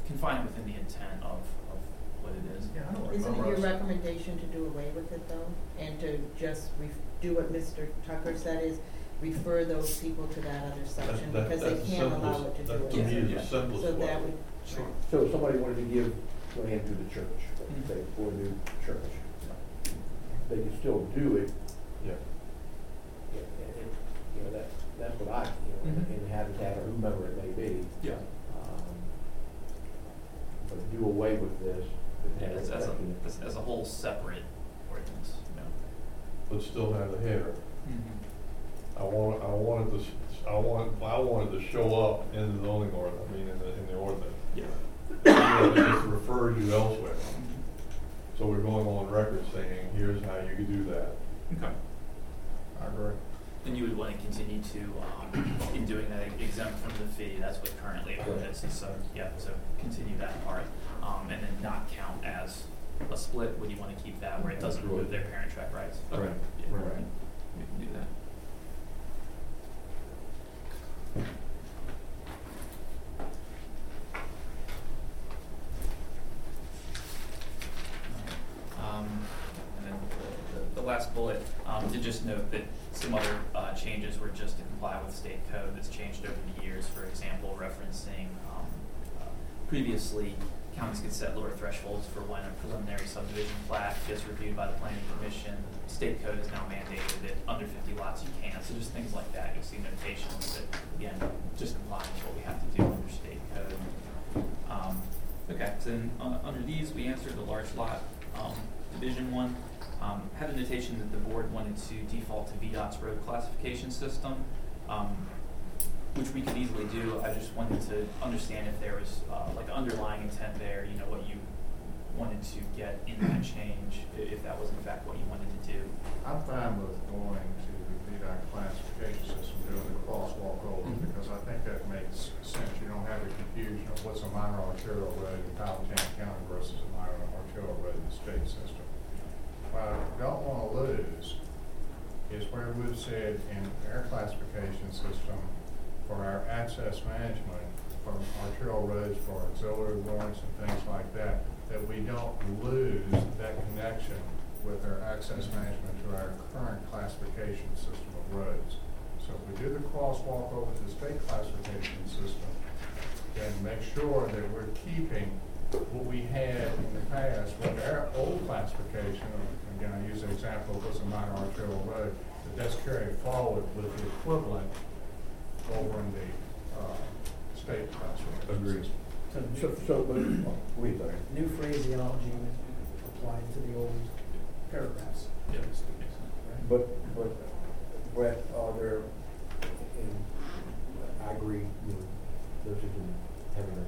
confine it within the intent of, of what it is. Yeah, I don't Isn't it your us- recommendation to do away with it though? And to just ref- do what Mr. Tucker said is refer those people to that other section That- that- because they the can't allow simplest- it to do That it. to me is Yeah. the simplest So way. that would. Sure. So if somebody wanted to give land to the church, let's say, for a new church, they can still do it, Yeah. and, and, you know, that, that's what I, you know, Mhm. in Habitat or whomever it may be. Yeah. Um, But do away with this. and have As, it as a, section. as, as a whole separate ordinance, you know. But still have the header. Mm-hmm. I want, I wanted to, s- I want, I wanted to show up in the zoning order, I mean, in the, in the ordinance. Yeah. It just refers you elsewhere. So we're going on record saying, here's how you could do that. Okay. I agree. And you would want to continue to, um, in doing that exempt from the fee, that's what currently it is, so, yeah, so continue that part. Um, and then not count as a split, would you want to keep that where it doesn't remove their parent tract rights? Okay. Right. Yeah, Right. We can do that. Um, and then the, the, the last bullet, um, to just note that some other, uh, changes were just to comply with state code that's changed over the years, for example, referencing, um, uh, previously, counties could set lower thresholds for when a preliminary subdivision plat gets reviewed by the planning commission. State code is now mandated that under fifty lots you can't. so just things like that, you'll see notations that, again, just complying with what we have to do under state code. Um, okay, so then, uh, under these, we answered the large lot, um, division one. Um, had a notation that the board wanted to default to VDOT's road classification system, um, which we could easily do. I just wanted to understand if there was, uh, like underlying intent there, you know, what you wanted to get in that change, if that was in fact what you wanted to do. I'm fine with going to the VDOT classification system, doing the crosswalk over, Mhm. because I think that makes sense. You don't have the confusion of what's a minor arterial road in Powhatan County versus a minor arterial road in the state system. What I don't wanna lose is where we've said in our classification system for our access management, for arterial roads, for auxiliary warrants and things like that, that we don't lose that connection with our access management to our current classification system of roads. So if we do the crosswalk over to the state classification system, then make sure that we're keeping what we had in the past with our old classification, again, I use the example of what's a minor arterial road, that that's carried forward with the equivalent over in the, uh, state classification Agreed. system. So So, new- so, but, wait, sorry. new phraseology applied to the old paragraphs. Yeah, this would make sense. right? But, but Brett, are there, and I agree, you know, those who having a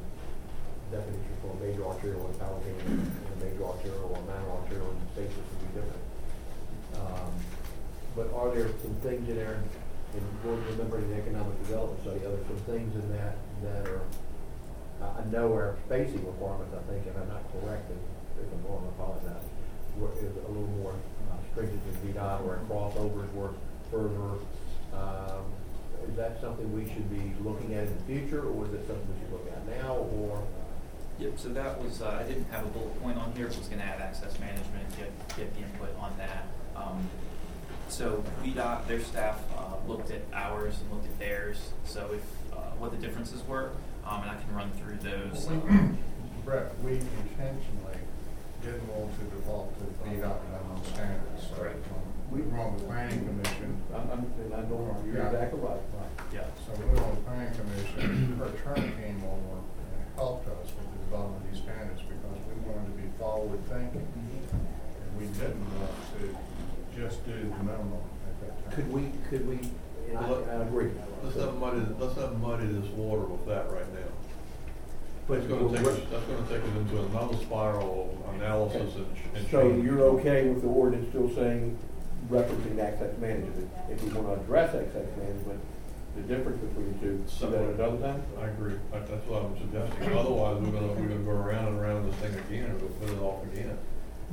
definition for a major arterial in Powhatan and a major arterial or minor arterial, and states it can be different. Um, But are there some things in there, and we'll remember in the economic development study, are there some things in that that are, I know our spacing requirements, I think, and I'm not correct, if if I'm wrong, I apologize, were- is a little more uh, stringent than VDOT, or our crossovers were further. um, Is that something we should be looking at in the future, or is it something we should look at now, or? Yep, so that was, uh, I didn't have a bullet point on here, but was gonna add access management, get, get the input on that. Um, so VDOT, their staff, uh, looked at ours and looked at theirs, so if, uh, what the differences were, um, and I can run through those. Well, we- Brett, we intentionally didn't want to default to VDOT minimum standards. So, Correct. um, We were on the planning commission. I'm, I'm, and I don't, you're Yeah. exactly right, right. Yeah, So we were on the planning commission, her attorney came over and helped us with the development of these standards because we wanted to be forward thinking. And we didn't want to just do the minimum at that time. Could we, could we, and I, I agree. Let's not muddy, let's not muddy this water with that right now. But It's gonna take, us- that's gonna take us into another spiral of analysis and, ch- and So change. you're okay with the ordinance still saying, referencing access management? If we wanna address access management, the difference between the two, do that another time? I agree, That- that's what I'm suggesting, otherwise we're gonna, we're gonna go around and around this thing again, and we'll put it off again.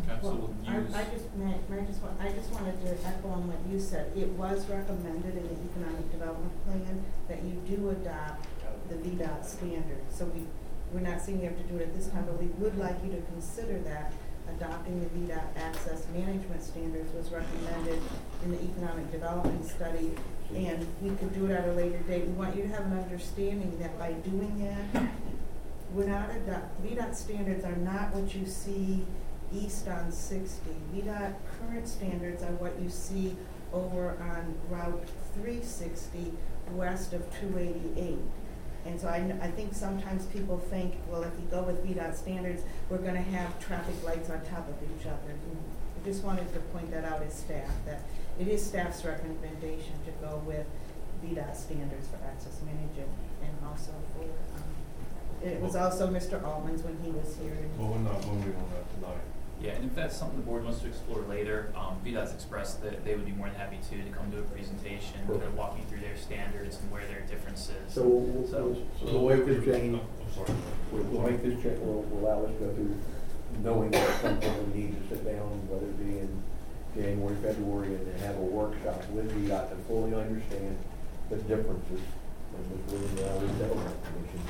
okay, so Well, we'll I, use. I just, may, may I just want, I just wanted to echo on what you said. It was recommended in the economic development plan that you do adopt the VDOT standard. So we, we're not saying you have to do it at this time, but we would like you to consider that adopting the VDOT access management standards was recommended in the economic development study. And we could do it at a later date. We want you to have an understanding that by doing that, we're not adopt, VDOT standards are not what you see east on sixty. VDOT current standards are what you see over on Route three sixty west of two eighty-eight. And so I, I think sometimes people think, well, if you go with VDOT standards, we're gonna have traffic lights on top of each other. Mm-hmm. I just wanted to point that out as staff, that it is staff's recommendation to go with VDOT standards for access management and also for, um, it was also Mr. Altman's when he was here. and- But we're not moving on that tonight. Yeah, and if that's something the board wants to explore later, um, VDOT's expressed that they would be more than happy to, to come do a presentation, kind of walk you through their standards and where there are differences. So we'll, So- we'll, So we'll make this change, I'm sorry. we'll, we'll make this change, we'll, we'll allow us to go through, knowing that at some point we need to sit down, whether it be in January, February, and then have a workshop with VDOT to fully understand the differences. And with, with, with the Development Commission,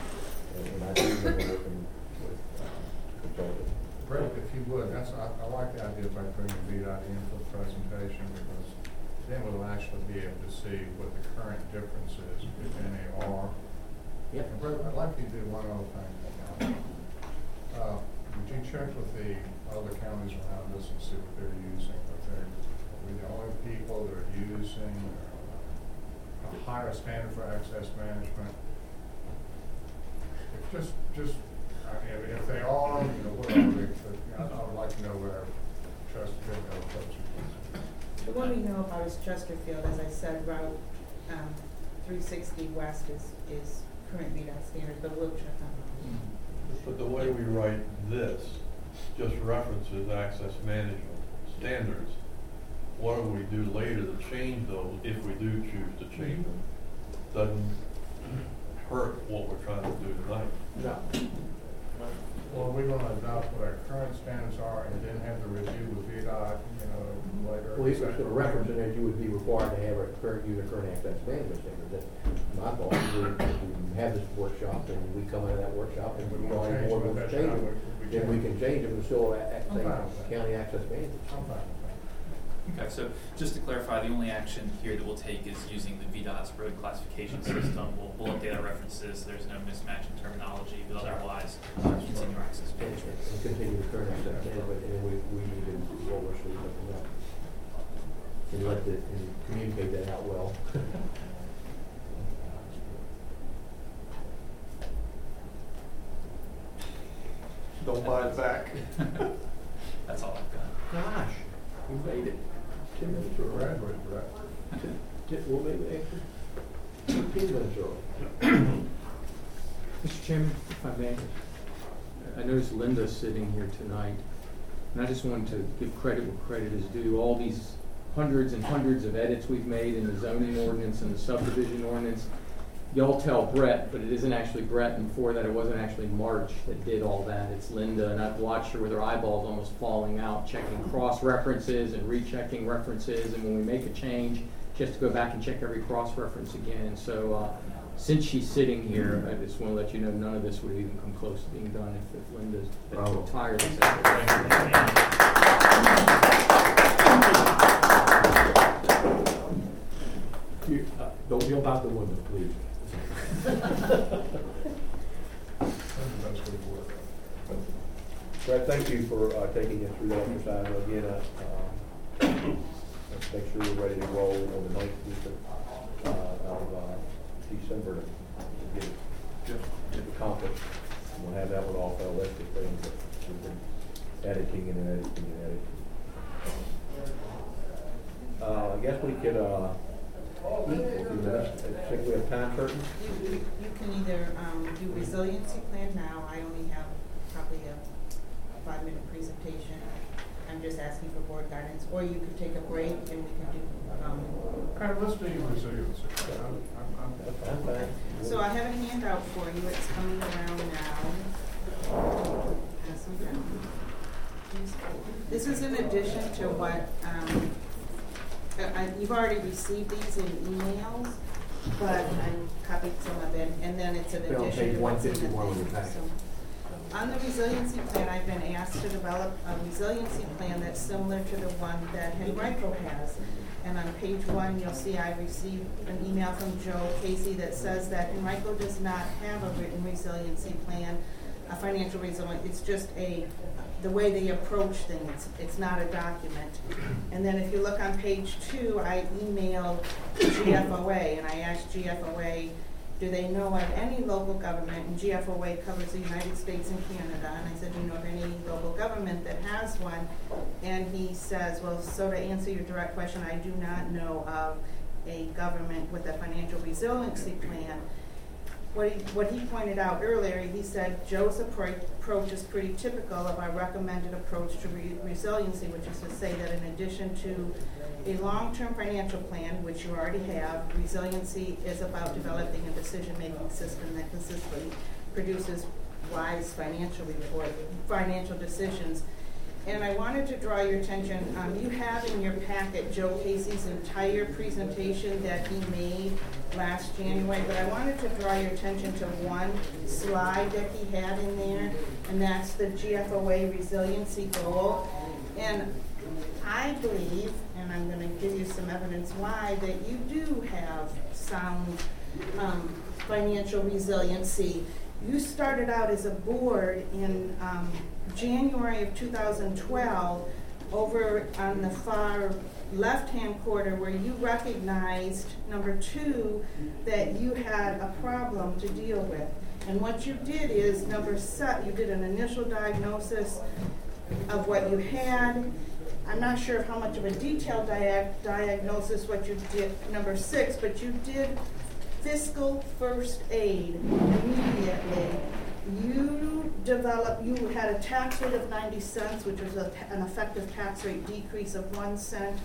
and, and I do remember working with, uh, consultants. Brett, if you would, that's, I, I like the idea about bringing VDOT in for the presentation because then we'll actually be able to see what the current differences, if any, are. Yep. And Brett, I'd like you to do one other thing. Uh, would you check with the other counties around us and see what they're using? Are they, are we the only people that are using a higher standard for access management? If Just, just, I mean, if they are, you know, what are they, but I I would like to know where Chesterfield, and other. The one we know about is Chesterfield, as I said, Route, um, three sixty west is, is current VDOT standard, but we'll check on that. But the way we write this just references access management standards. What do we do later to change those, if we do choose to change them? Doesn't hurt what we're trying to do tonight. No. Well, we're gonna adopt what our current standards are and then have the review with VDOT, you know, later. Well, if it's gonna reference it, then you would be required to have a current, use a current access management standard. That's my thought, is we, we have this workshop, and we come out of that workshop, and We we're wanna already change more what than change time it. would- would Then we can change it, and still a- act I'm same fine with that. county access management. I'm fine with that. Okay, so just to clarify, the only action here that we'll take is using the VDOT's road classification system. We'll, we'll update our references, there's no mismatch in terminology, but otherwise, uh, continue our access And, management. continue the current access management, and we, we need to roll our sleeves up and that. And let the, and communicate that out well. Don't buy it back. That's all I've got. Gosh, we made it. Ten minutes early. Graduate, Brett. Ten- ten- We'll make it fifteen minutes early. Mr. Chairman, if I may, I noticed Linda sitting here tonight. And I just wanted to give credit where credit is due. All these hundreds and hundreds of edits we've made in the zoning ordinance and the subdivision ordinance, y'all tell Brett, but it isn't actually Brett, and before that, it wasn't actually March that did all that. It's Linda, and I've watched her with her eyeballs almost falling out, checking cross-references and rechecking references, and when we make a change, she has to go back and check every cross-reference again. And so, uh, since she's sitting here, I just want to let you know, none of this would even come close to being done if, if Linda's tireless. You, uh, Don't jump out the window, please. Brett, thank you for uh, taking us through that exercise. Again, uh, let's make sure we're ready to roll on the ninth week of, uh, of uh, December to get it get accomplished. We'll have that one off our list things that we've been editing and editing and editing. Uh, I guess we could, think we have time certain. You, you you can either, um, do resiliency plan now, I only have probably a five-minute presentation. I'm just asking for board guidance, or you could take a break and we can do, um, Kind of, let's do resiliency. I'm, I'm, I'm. Fine. So I have a handout for you, it's coming around now. This is in addition to what, um, I, you've already received these in emails, but I copied some of it, and then it's an addition page to what's in the 151 of thing, packet. so. On the resiliency plan, I've been asked to develop a resiliency plan that's similar to the one that Henrico has. And on page one, you'll see I received an email from Joe Casey that says that Henrico does not have a written resiliency plan, a financial resilience, it's just a, the way they approach things, it's not a document. And then if you look on page two, I emailed GFOA, and I asked GFOA, do they know of any local government, and GFOA covers the United States and Canada, and I said, do you know of any local government that has one? And he says, well, so to answer your direct question, I do not know of a government with a financial resiliency plan. What he, what he pointed out earlier, he said Joe's appro- approach is pretty typical of our recommended approach to re- resiliency, which is to say that in addition to a long-term financial plan, which you already have, resiliency is about developing a decision-making system that consistently produces wise financial report, financial decisions. And I wanted to draw your attention, um, you have in your packet Joe Casey's entire presentation that he made last January, but I wanted to draw your attention to one slide that he had in there, and that's the GFOA resiliency goal. And I believe, and I'm gonna give you some evidence why, that you do have sound, um, financial resiliency. You started out as a board in, um, January of two thousand twelve, over on the far left-hand corner where you recognized, number two, that you had a problem to deal with. And what you did is, number set, you did an initial diagnosis of what you had. I'm not sure how much of a detailed dia- diagnosis what you did, number six, but you did fiscal first aid immediately. You developed, you had a tax rate of ninety cents, which was a, an effective tax rate decrease of one cent.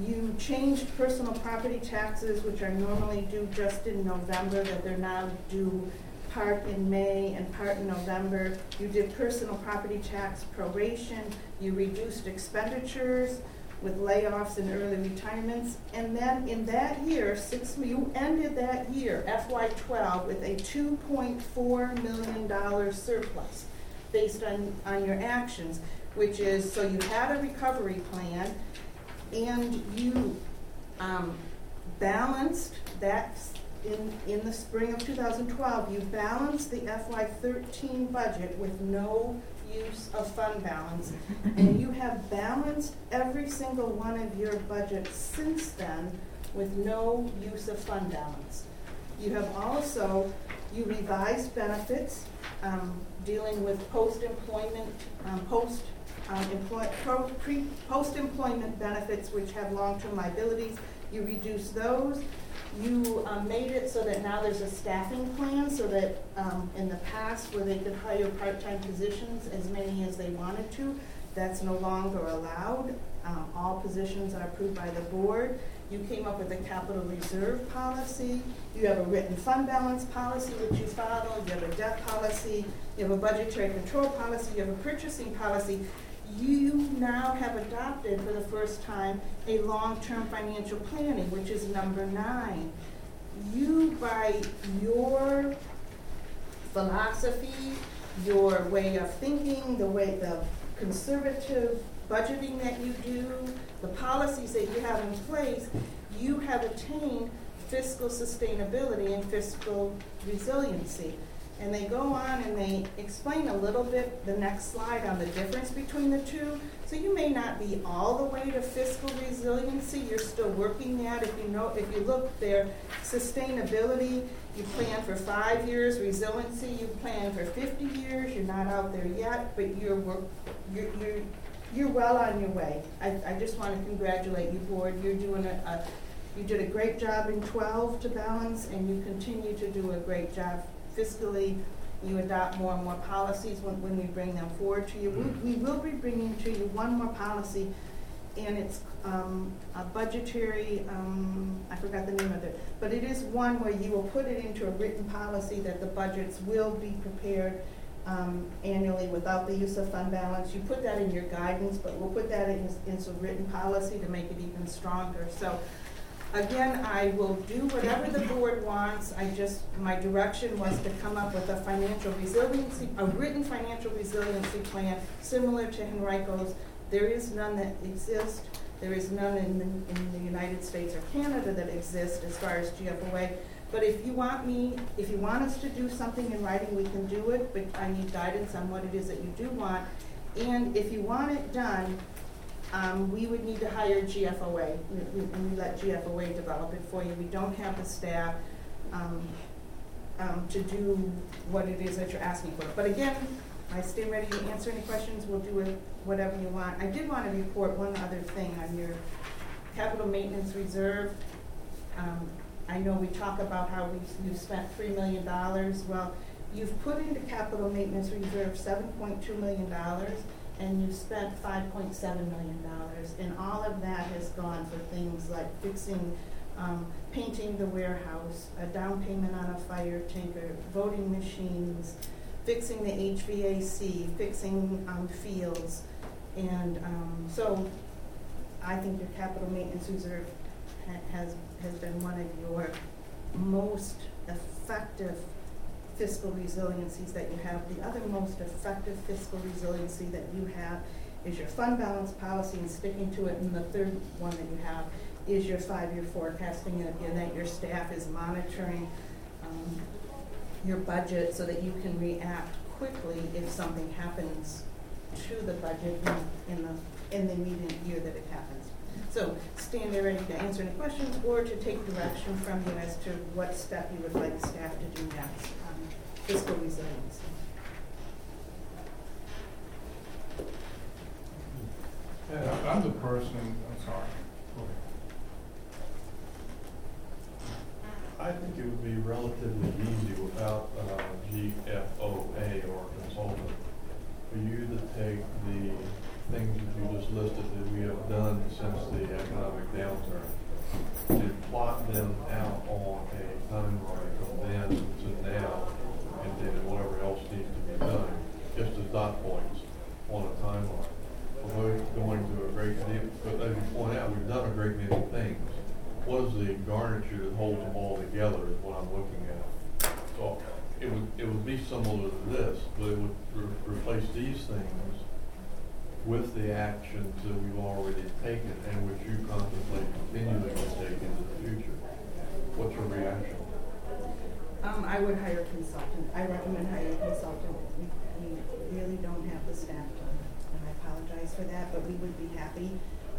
You changed personal property taxes, which are normally due just in November, that they're now due part in May and part in November. You did personal property tax proration, you reduced expenditures with layoffs and early retirements. And then in that year, six, you ended that year, FY twelve, with a two point four million dollar surplus based on, on your actions, which is, so you had a recovery plan, and you, um, balanced that in, in the spring of two thousand twelve, you balanced the FY thirteen budget with no use of fund balance. And you have balanced every single one of your budgets since then with no use of fund balance. You have also, you revised benefits, um, dealing with post-employment, um, post, um, post-employment benefits which have long-term liabilities. You reduce those. You um, made it so that now there's a staffing plan, so that um, in the past where they could hire part-time positions, as many as they wanted to, that's no longer allowed. Um, all positions are approved by the board. You came up with a capital reserve policy. You have a written fund balance policy which you follow. You have a debt policy. You have a budgetary control policy. You have a purchasing policy. You now have adopted for the first time a long-term financial planning, which is number nine. You, by your philosophy, your way of thinking, the way the conservative budgeting that you do, the policies that you have in place, you have attained fiscal sustainability and fiscal resiliency. And they go on and they explain a little bit, the next slide, on the difference between the two. So you may not be all the way to fiscal resiliency, you're still working at, if you know, if you look there, sustainability, you plan for five years, resiliency, you plan for fifty years, you're not out there yet, but you're work, you're, you're, you're well on your way. I, I just wanna congratulate you, board, you're doing a, a, you did a great job in twelve to balance, and you continue to do a great job fiscally. You adopt more and more policies when, when we bring them forward to you. We, we will be bringing to you one more policy, and it's, um, a budgetary, um, I forgot the name of it, but it is one where you will put it into a written policy that the budgets will be prepared, um, annually without the use of fund balance. You put that in your guidance, but we'll put that in, in some written policy to make it even stronger. So, Again, I will do whatever the board wants, I just, my direction was to come up with a financial resiliency, a written financial resiliency plan similar to Henrico's. There is none that exists, there is none in, the- in the United States or Canada that exists as far as GFOA. But if you want me, if you want us to do something in writing, we can do it, but I need guidance on what it is that you do want. And if you want it done, um, we would need to hire GFOA, we- we- we let GFOA develop it for you. We don't have the staff, um, um, to do what it is that you're asking for. But again, I stay ready to answer any questions, we'll do whatever you want. I did wanna report one other thing on your capital maintenance reserve. Um, I know we talk about how we've, you've spent three million dollars, well, you've put into capital maintenance reserve seven point two million dollars, and you've spent five point seven million dollars, and all of that has gone for things like fixing, um, painting the warehouse, a down payment on a fire tanker, voting machines, fixing the HVAC, fixing, um, fields, and, um, so I think your capital maintenance reserve ha- has, has been one of your most effective fiscal resiliencies that you have. The other most effective fiscal resiliency that you have is your fund balance policy and sticking to it. And the third one that you have is your five-year forecasting and and that your staff is monitoring um, your budget so that you can react quickly if something happens to the budget in, in the, in the immediate year that it happens. So stand there ready to answer any questions or to take direction from you as to what step you would like staff to do next fiscal resilience. Yeah, I'm the person, I'm sorry. I think it would be relatively easy without uh, GFOA or consultant for you to take the things that you just listed that we have done since the economic downturn and plot them out on a timeline from then to now and then whatever else needs to be done, just as dot points on a timeline. We're going to a great deal, but as you point out, we've done a great many things. What is the garniture that holds them all together is what I'm looking at. So it would, it would be similar to this, but it would re- replace these things with the actions that we've already taken and which you contemplate continuing to take into the future. What's your reaction? Um, I would hire a consultant. I recommend hiring a consultant. We, we really don't have the staff to, and I apologize for that, but we would be happy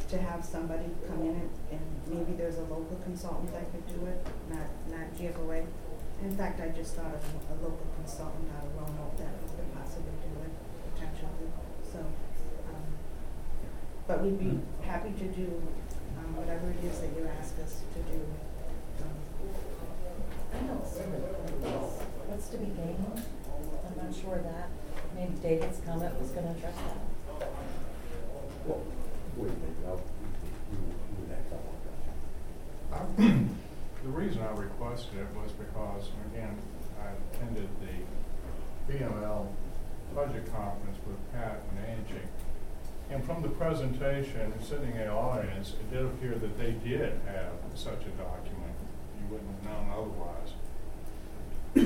to have somebody come in and, and maybe there's a local consultant that could do it, not, not GFOA. In fact, I just thought of a local consultant out of Roanoke that could possibly do it, potentially, so. um, But we'd be happy to do, um, whatever it is that you ask us to do. Um, I don't see what's, what's to be gained. I'm not sure that, maybe David's comment was gonna address that. I'll, you, you next, I The reason I requested it was because, again, I attended the VML budget conference with Pat and Angie. And from the presentation, sitting in the audience, it did appear that they did have such a document. Wouldn't have known otherwise.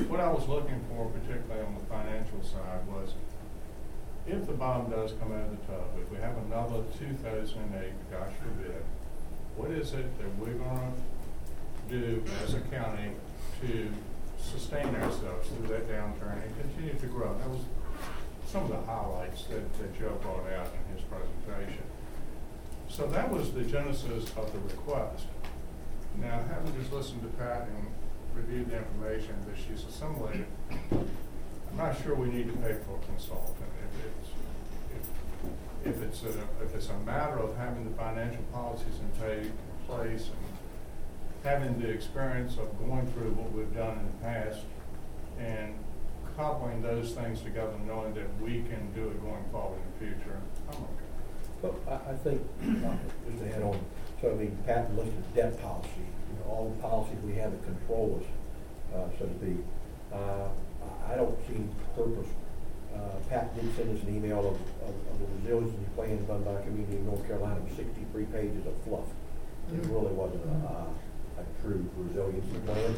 What I was looking for, particularly on the financial side, was if the bomb does come out of the tub, if we have another two thousand and eight, gosh forbid, what is it that we're gonna do as a county to sustain ourselves through that downturn and continue to grow? That was some of the highlights that, that Joe brought out in his presentation. So that was the genesis of the request. Now, having just listened to Pat and reviewed the information that she's assimilated, I'm not sure we need to pay for a consultant. If it's, if, if it's a, if it's a matter of having the financial policies in place and having the experience of going through what we've done in the past and coupling those things together, knowing that we can do it going forward in the future, I'm okay. But I, I think, to add on, so I mean, Pat listed debt policy, you know, all the policies we have that control us, uh, so to speak. Uh, I- don't see purpose, uh, Pat did send us an email of, of, of the resiliency plan done by a community in North Carolina, with sixty-three pages of fluff. It really wasn't a, a true resiliency plan.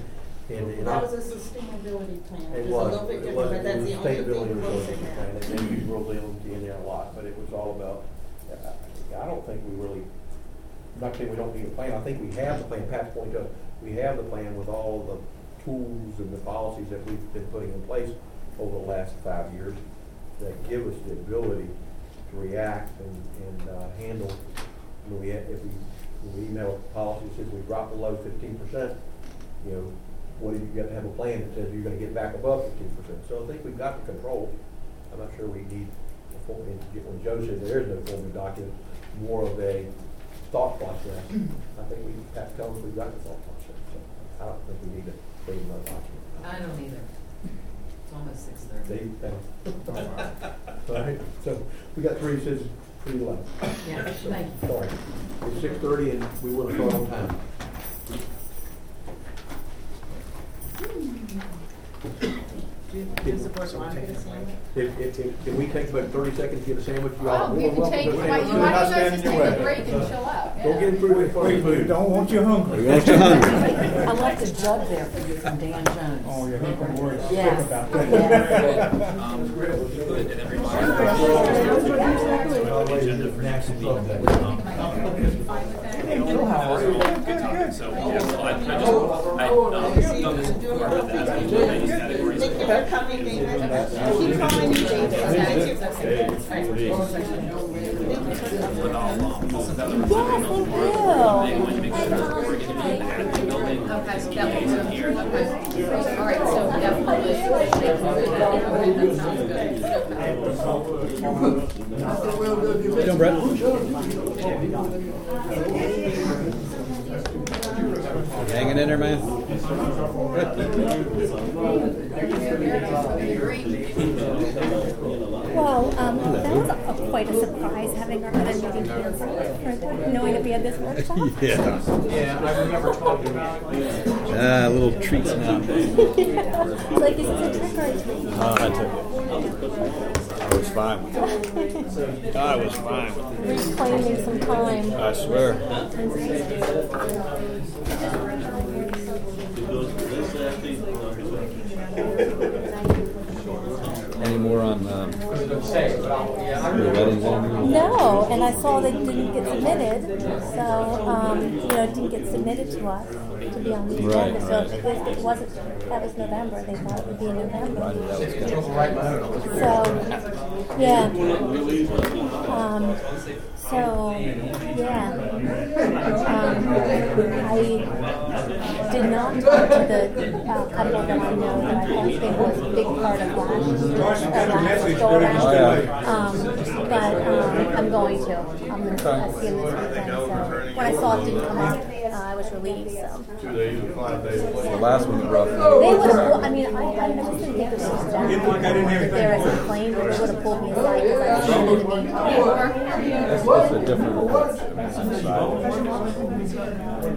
And, and I- That was a sustainability plan, It which is a was, little bit it different, was, but it that's was the only sustainability thing close resiliency in plan, that. and then you really in there a lot, but it was all about, I, I don't think we really, not saying we don't need a plan, I think we have the plan, Pat's point to, we have the plan with all the tools and the policies that we've been putting in place over the last five years that give us the ability to react and, and, uh, handle, when we, if we, when we email policy that says we drop below fifteen percent, you know, what do you, have to have a plan that says you're gonna get back above fifteen percent. So I think we've got the control. I'm not sure we need, a form- when Joe said there is no formal document, more of a thought process. I think we, Pat tells us we've got the thought process, so I don't think we need to create another document. I don't either. It's almost six thirty. They, uh, all right, so we got three citizens, pretty low. Yeah, thank you. Sorry. It's six thirty and we want to start on time. Sandwich? If, if, if, can we take about thirty seconds to get a sandwich? You all Oh, more you than can welcome take, to why you might as well just take a break and chill out. Go get food with free food. Don't want you hungry. I left a jug there for you from Dan Jones. Oh, you're hungry, worried sick Yes. about that. Um, good, and then agenda for next week. Good topic, so, yeah, so I, I just, I, um, done this before, but that's, I use categories. Thank you for coming, David. Keep calling me David. Thank you. But I'll, I'll send out the Yes, They want to make thank sure you. that we're gonna be in the admin building. Okay, so that will do. Okay. All right, so that will do. Okay, that sounds good. Hanging in there, man? Well, um, that was a, quite a surprise having our other meeting canceled, knowing that we had this workshop. Yeah. Yeah, I remember talking about it. Ah, little treats now. Like is this is a trick or a treat. Oh, I took it. I was fine with it. I was fine with it. Reclaiming some time. I swear. Any more on um, I was gonna say, but I'll, yeah, I your remember weddings? No, and I saw that they didn't get submitted, so, um, you know, it didn't get submitted to us to be on the Right, agenda. So right. it it wasn't, that was November, they thought it would be in November. That was good. Right behind So, yeah. Um, so, yeah. Um, I did not talk to the uh, couple that I know that I think was a big part of last, last go around. Oh. Um, but, um, I'm going to. I'm gonna uh, see him this weekend, so when I saw it didn't come up, was released, so. Two days or five days The last one was rough. They would have, I mean, I, I just didn't think this was that. If there was a claim, they would have pulled me aside because I was shooting the meeting. That's, that's a different approach. I mean, it's inside.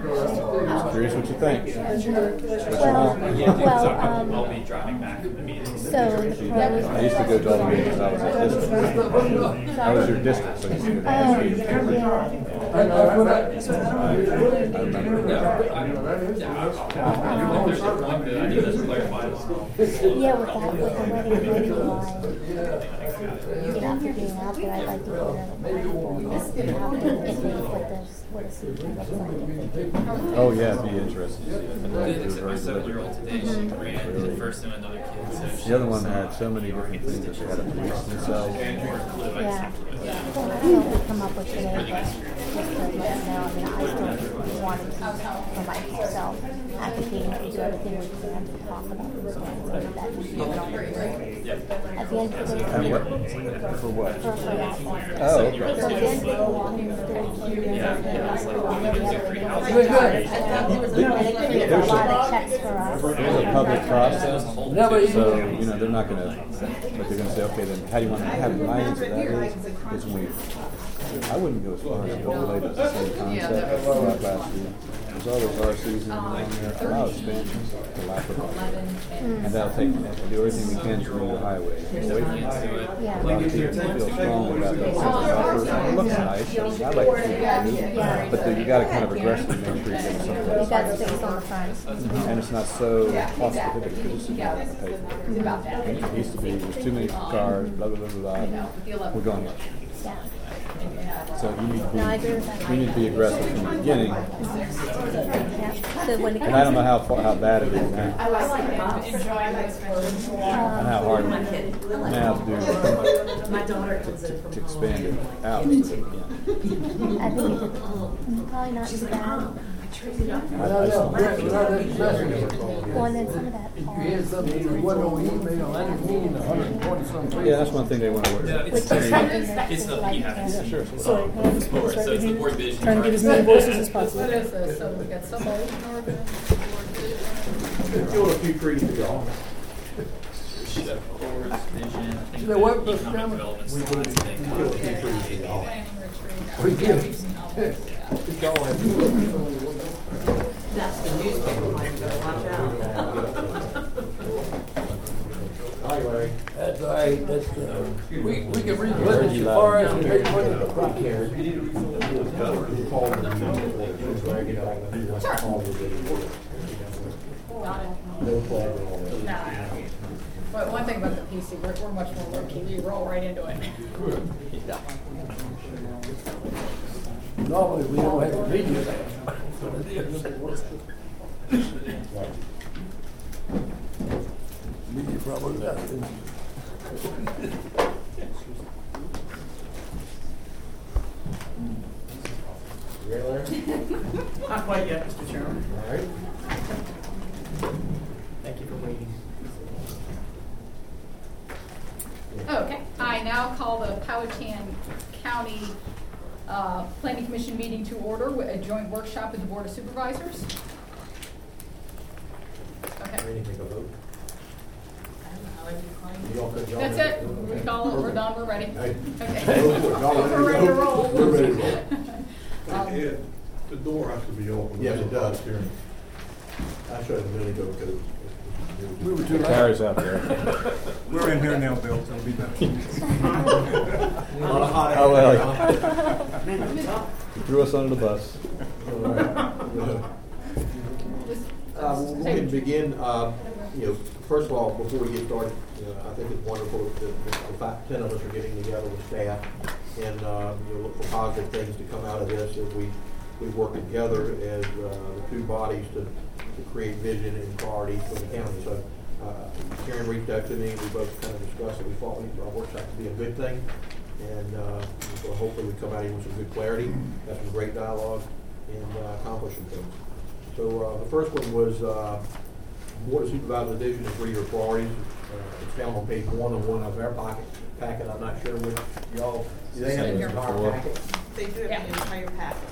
Just curious what you think. What's your Well, mom? well, I'll um, be driving back from the meeting. so the pros. I used to go to all the meetings. I was at district. I was your district, so I used to go to all Um, the meetings. yeah, I remember. I need this yeah, with that, with the wedding venue line, you know, after being out there, I'd like to put a this, you know, if they put this, what a suit looks like if they do. Oh, yeah, it'd be interesting. to see it. Did, except my seven-year-old today, she ran the first and another kid, so she. The other one had uh, so many different things that they had to police themselves. Yeah, I don't know what we come up with today, but to let them know, I mean, I still want to keep for myself advocating we do everything we can to talk about things and that we it on the board. At the end of the day. What? For what? For, for. Oh, okay. So at the end of the day, walking through, Yeah, yeah, it's like, we can do and it creates a. It's a public process, so, you know, they're not gonna, but they're gonna say, okay, then how do you want to have? My answer to that is, is we, I wouldn't go as far as overlay, but the same concept, like last year. There's always RCs in on there, allow expansions to lack of. And that'll take, do everything we can to bring the highway away from us. Yeah. A lot of people feel strongly about that. Buffers, It looks nice, I like to see it, Yeah. but then you gotta kind of aggressively make sure you get You something. got space on the front. Mhm. And it's not so cost prohibitive, because it's not gonna pay for it. It used to be, there's too many cars, blah, blah, blah, blah, blah. We're going up. Yeah. So you need to No, I agree with that. be, you need to be aggressive from the beginning. So when it And I don't know how far, how bad it is now, I like the and how hard now to do, My daughter comes to to expand it out. yeah. I think it's probably not too bad. I, I just don't think so. Well, then some of that. Here's something that wasn't on email, I didn't mean a hundred and twenty something. Yeah, that's one thing they wanna No, work. it's, Which is it's is stuff like. you haven't seen. Sure. Sorry, hands, Before, so it's the board vision. Trying to get as many voices as possible. What is this? So we got somebody in Oregon. Kill a few trees for y'all. Chef Ford's vision, I think know what, the Mr. economic Chairman? development We slides That's the newspaper better watch out. Hi, Larry. That's all right, that's, uh, we, we can revisit as far as the big money. But one thing about the PC, we're, we're much more low-key, we roll right into it. Normally, we don't have a video. Media probably left. You ready, Larry? Not quite yet, Mr. Chairman. All right. Thank you for waiting. Okay, I now call the Powhatan County uh, Planning Commission meeting to order with a joint workshop with the Board of Supervisors. Okay, Ready to take a vote? Y'all good, y'all that's ready? it, we call it, we're done, we're ready. Hey. Okay. Go for it. Y'all We're ready to roll. We're ready to roll. Um, Ed, the door has to be open. Yes, it does. Here. I showed him a minute ago because. We were too The late. car's out there. We're in here now, Bill, so it'll be better. A lot of hot Oh, well. air. You Threw us under the bus. just- Uh, we can begin, uh, you know, first of all, before we get started, you know, I think it's wonderful that the fact ten of us are getting together with staff and, uh, you know, look for positive things to come out of this as we, we work together as, uh, the two bodies to, to create vision and priorities for the county. So, uh, Karen reached out to me and we both kind of discussed it. We thought we, our workshop to be a good thing. And, uh, so hopefully we come out here with some good clarity, have some great dialogue and, uh, accomplish some things. So, uh, the first one was, uh, Board of Supervisors Vision and three-year priorities. Uh, it's found on page one of one of our pocket, packet. I'm not sure which y'all, do they have Same the entire packet? They do have Yeah. the entire packet,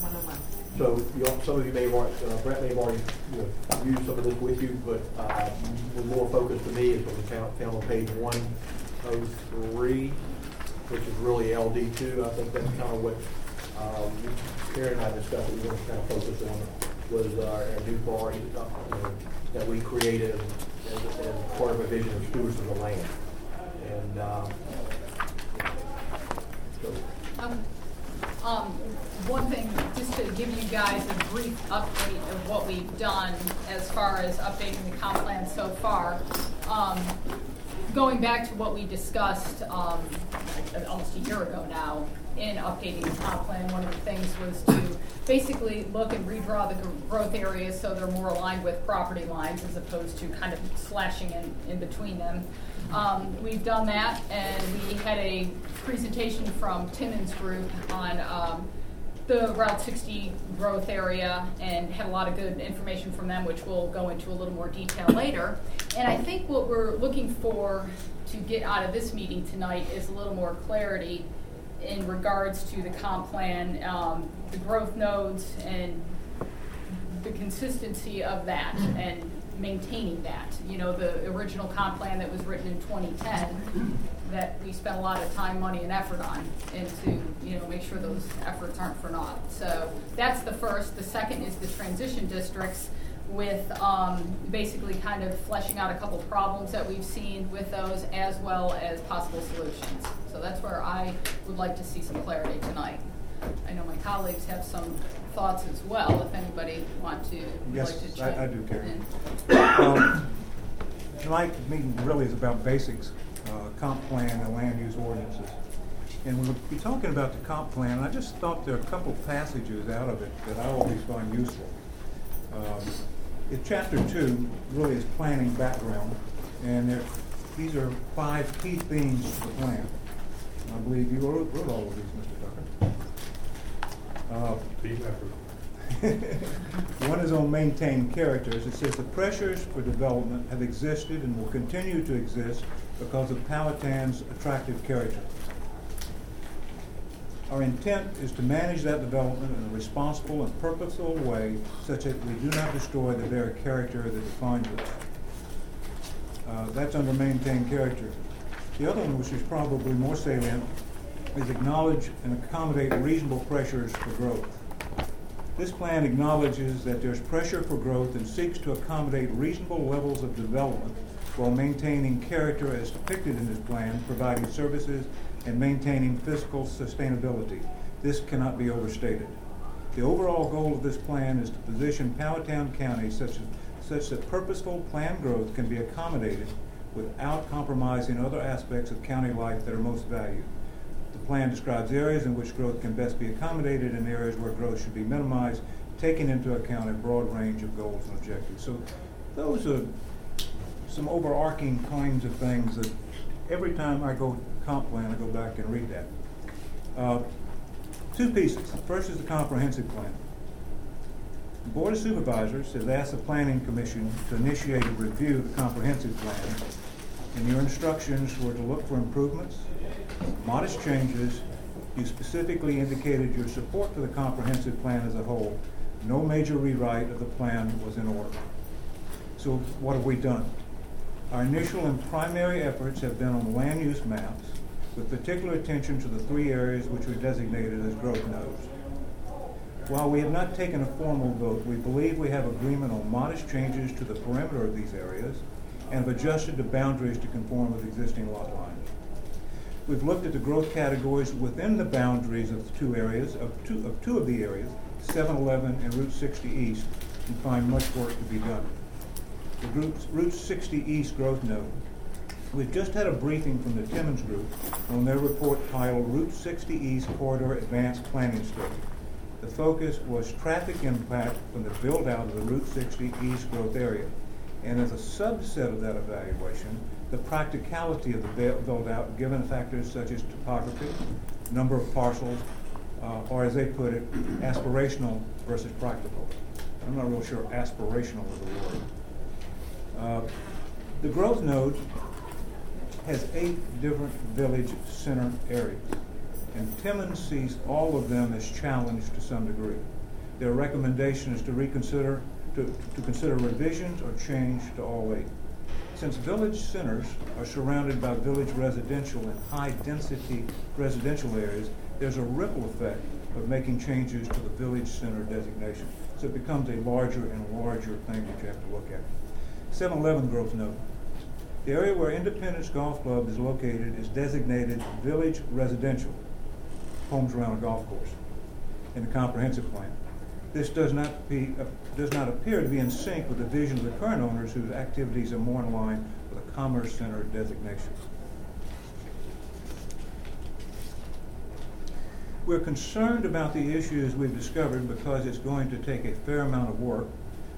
one one. So, you know, some of you may have already, uh, Brett may have already, you know, used some of this with you, but, uh, the more focus to me is what we found, found on page one oh three, which is really LD two. I think that's kind of what, um, Karen and I discussed, we want to kind of focus on, was our, our new priority, uh, you know, that we created as, as part of a vision of stewards of the land. And, um, so, Um, um, one thing, just to give you guys a brief update of what we've done as far as updating the comp plan so far. Um, going back to what we discussed, um, almost a year ago now, in updating the comp plan, one of the things was to basically look and redraw the growth areas so they're more aligned with property lines as opposed to kind of slashing in, in between them. Um, we've done that, and we had a presentation from Timmons Group on um, the Route 60 growth area and had a lot of good information from them, which we'll go into a little more detail later. And I think what we're looking for to get out of this meeting tonight is a little more clarity in regards to the comp plan, um, the growth nodes, and the consistency of that and maintaining that. You know, the original comp plan that was written in 2010 that we spent a lot of time, money, and effort on, and to you know make sure those efforts aren't for naught. So that's the first. The second is the transition districts with um, basically kind of fleshing out a couple problems that we've seen with those as well as possible solutions. So that's where I would like to see some clarity tonight. I know my colleagues have some thoughts as well, if anybody want to, Yes, like to I- I do, Karen. Um, Tonight's meeting really is about basics, uh, comp plan and land use ordinances. And we'll be talking about the comp plan, and I just thought there are a couple passages out of it that I always find useful. Um, In chapter two, really is planning background, and there, these are five key themes of the plan. I believe you wrote, wrote all of these, Mr. Tucker. Uh, Team effort. One is on maintained characters. It says the pressures for development have existed and will continue to exist because of Powhatan's attractive character. Our intent is to manage that development in a responsible and purposeful way such that we do not destroy the very character that defines it. Uh, that's under maintained character. The other one, which is probably more salient, is acknowledge and accommodate reasonable pressures for growth. This plan acknowledges that there's pressure for growth and seeks to accommodate reasonable levels of development while maintaining character as depicted in this plan, providing services and maintaining fiscal sustainability. This cannot be overstated. The overall goal of this plan is to position Powhatan County such, such that purposeful planned growth can be accommodated without compromising other aspects of county life that are most valued. Plan describes areas in which growth can best be accommodated and areas where growth should be minimized, taking into account a broad range of goals and objectives. So those are some overarching kinds of things that every time I go comp plan, I go back and read that. Uh, two pieces. First is the comprehensive plan. The Board of Supervisors has asked the Planning Commission to initiate a review of the comprehensive plan, and your instructions were to look for improvements, modest changes. You specifically indicated your support for the comprehensive plan as a whole. No major rewrite of the plan was in order. So what have we done? Our initial and primary efforts have been on land use maps, with particular attention to the three areas which were designated as growth nodes. While we have not taken a formal vote, we believe we have agreement on modest changes to the perimeter of these areas and have adjusted the boundaries to conform with existing lot lines. We've looked at the growth categories within the boundaries of the two areas, of two of, two of the areas, 711 and Route 60 East, and find much work to be done. The Route, Route 60 East growth node. We've just had a briefing from the Timmons Group on their report titled Route 60 East Corridor Advanced Planning Study. The focus was traffic impact from the build-out of the Route 60 East growth area. And as a subset of that evaluation, the practicality of the buil- build-out given factors such as topography, number of parcels, uh, or as they put it, aspirational versus practical. I'm not real sure aspirational is the word. Uh, The growth node has eight different village center areas, and Timmons sees all of them as challenged to some degree. Their recommendation is to reconsider, to, to consider revisions or change to all eight. Since village centers are surrounded by village residential and high-density residential areas, there's a ripple effect of making changes to the village center designation. So it becomes a larger and larger thing that you have to look at. 711 growth node. The area where Independence Golf Club is located is designated village residential, homes around a golf course, in the comprehensive plan. This does not be, uh, does not appear to be in sync with the vision of the current owners whose activities are more in line with a commerce center designation. We're concerned about the issues we've discovered because it's going to take a fair amount of work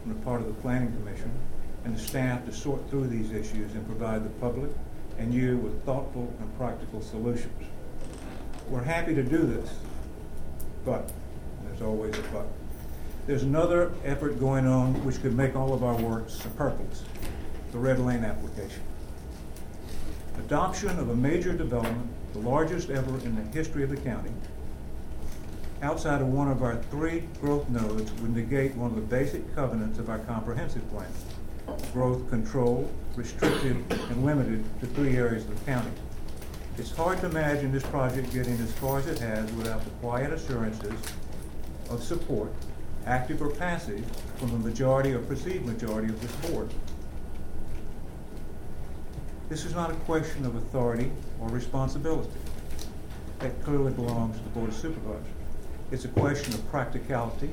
on the part of the planning commission and the staff to sort through these issues and provide the public and you with thoughtful and practical solutions. We're happy to do this, but, there's always a but. There's another effort going on which could make all of our work superfluous, the Red Lane application. Adoption of a major development, the largest ever in the history of the county, outside of one of our three growth nodes would negate one of the basic covenants of our comprehensive plan. Growth control, restricted, and limited to three areas of the county. It's hard to imagine this project getting as far as it has without the quiet assurances of support, active or passive, from the majority or perceived majority of this board. This is not a question of authority or responsibility. That clearly belongs to the Board of Supervisors. It's a question of practicality,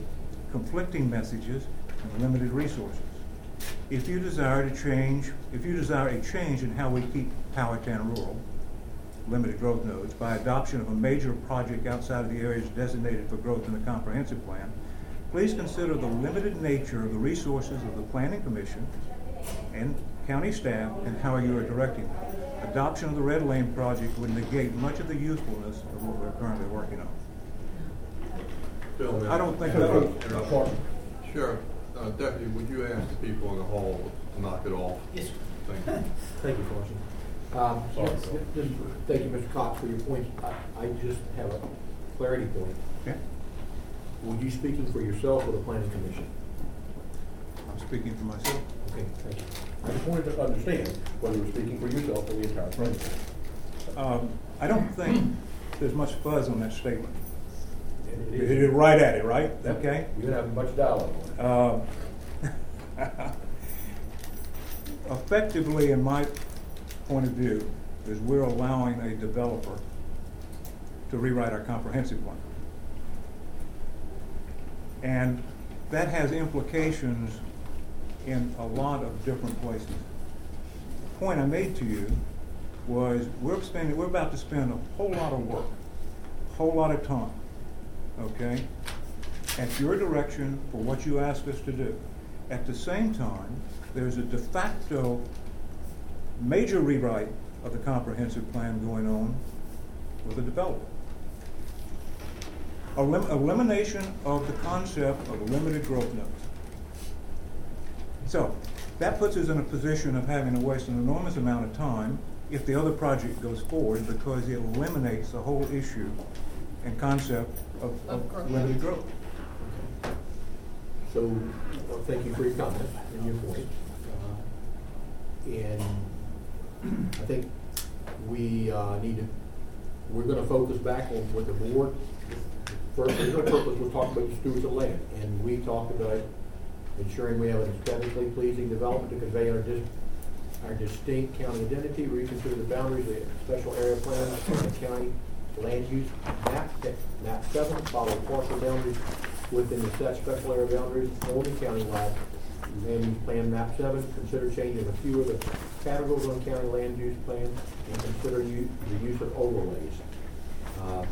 conflicting messages, and limited resources. If you desire to change, if you desire a change in how we keep Powhatan rural, limited growth nodes, by adoption of a major project outside of the areas designated for growth in the comprehensive plan, please consider the limited nature of the resources of the Planning Commission and county staff and how you are directing them. Adoption of the Red Lane project would negate much of the usefulness of what we're currently working on. Bill, I don't think may I that- interrupt? Sheriff, uh, Deputy, would you ask the people in the hall to knock it off? Yes, sir. Thank you. Thank you, Carson. Um, Sorry, yes, just- Thank you, Mr. Cox, for your points. I, I just have a clarity point. Were you speaking for yourself or the planning commission? I'm speaking for myself. Okay, thank you. I just wanted to understand whether you were speaking for yourself or the entire planning commission. Um, I don't think there's much fuzz on that statement. It is- it right at it, right? Okay? We didn't have much dialogue on it. Um, Effectively, in my point of view, is we're allowing a developer to rewrite our comprehensive plan. And that has implications in a lot of different places. The point I made to you was, we're spending, we're about to spend a whole lot of work, a whole lot of time, okay? At your direction for what you ask us to do. At the same time, there's a de facto major rewrite of the comprehensive plan going on with the developer. Elim- elimination of the concept of limited growth nodes. So, that puts us in a position of having to waste an enormous amount of time if the other project goes forward because it eliminates the whole issue and concept of, Of of growth. limited growth. So, well, thank you for your comment and your point. Uh, And I think we uh, need to, we're gonna focus back on what the board, first, the purpose was talking about the stewards of land. And we talked about ensuring we have an aesthetically pleasing development to convey our dis, our distinct county identity, reconsider the boundaries of the special area plan and county land use map, map seven, follow parcel boundaries within the set special area boundaries on the county-wide land use plan map seven, consider changing a few of the categories on county land use plan, and consider u- the use of overlays. Uh,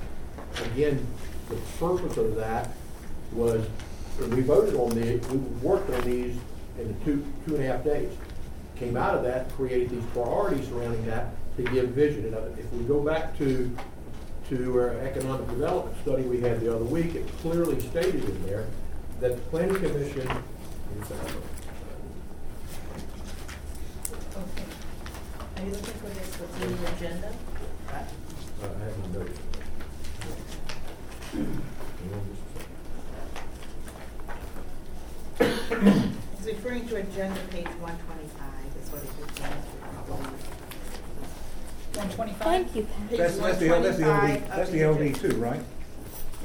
Again, the purpose of that was, we voted on these, we worked on these in the two, two and a half days. Came out of that, created these priorities surrounding that to give vision. And if we go back to, to our economic development study we had the other week, it clearly stated in there that the planning commission, Okay. Are you looking for this, what's in the agenda? Uh, I have my notes. Hang on just a second. It's referring to agenda page one twenty-five, is what it is. One twenty-five? Thank you, Pat. That's, that's the, that's the LD, that's the the LD agenda. two, right?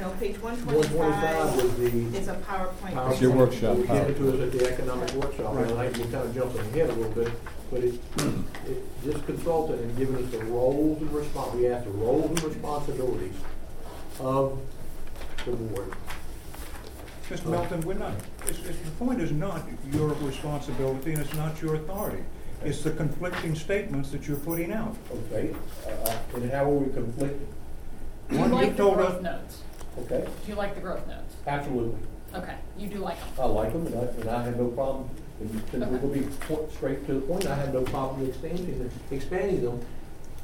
No, page one One twenty-five was the. is a PowerPoint. It's your workshop. We gave it to us at the economic workshop, and I think we kind of jumped ahead a little bit, but it, it, this consultant had given us the roles and respons, we asked the roles and responsibilities of the board. Mr. Melton, we're not, it's, it's, the point is not your responsibility and it's not your authority. It's the conflicting statements that you're putting out. Okay, uh, uh, and how are we conflicting? Do you One, like you've the told growth us, nodes? Okay, Do you like the growth nodes? absolutely. Okay, you do like them. I like them, and I, and I have no problem, and since we're gonna be straight to the point, I have no problem expanding, them- expanding them.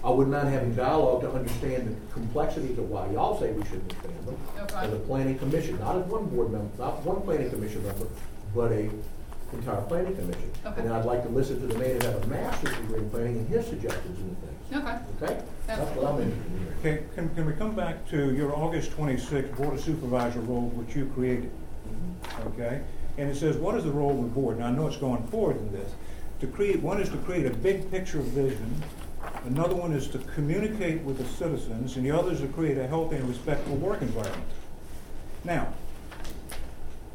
I would not have a dialogue to understand the complexities of why y'all say we shouldn't expand them. Okay. As a planning commission, not as one board member, not one planning commission member, but a entire planning commission. Okay. And I'd like to listen to the man who has a master's degree in planning and his suggestions and things, Okay. okay? That's what I'm interested in hearing. okay, can, can we come back to your August twenty-sixth Board of Supervisor role, which you created? Mm-hmm. Okay? And it says, what is the role of the board? Now, I know it's going forward in this. To create, one is to create a big picture vision, another one is to communicate with the citizens, and the other is to create a healthy and respectful work environment. Now,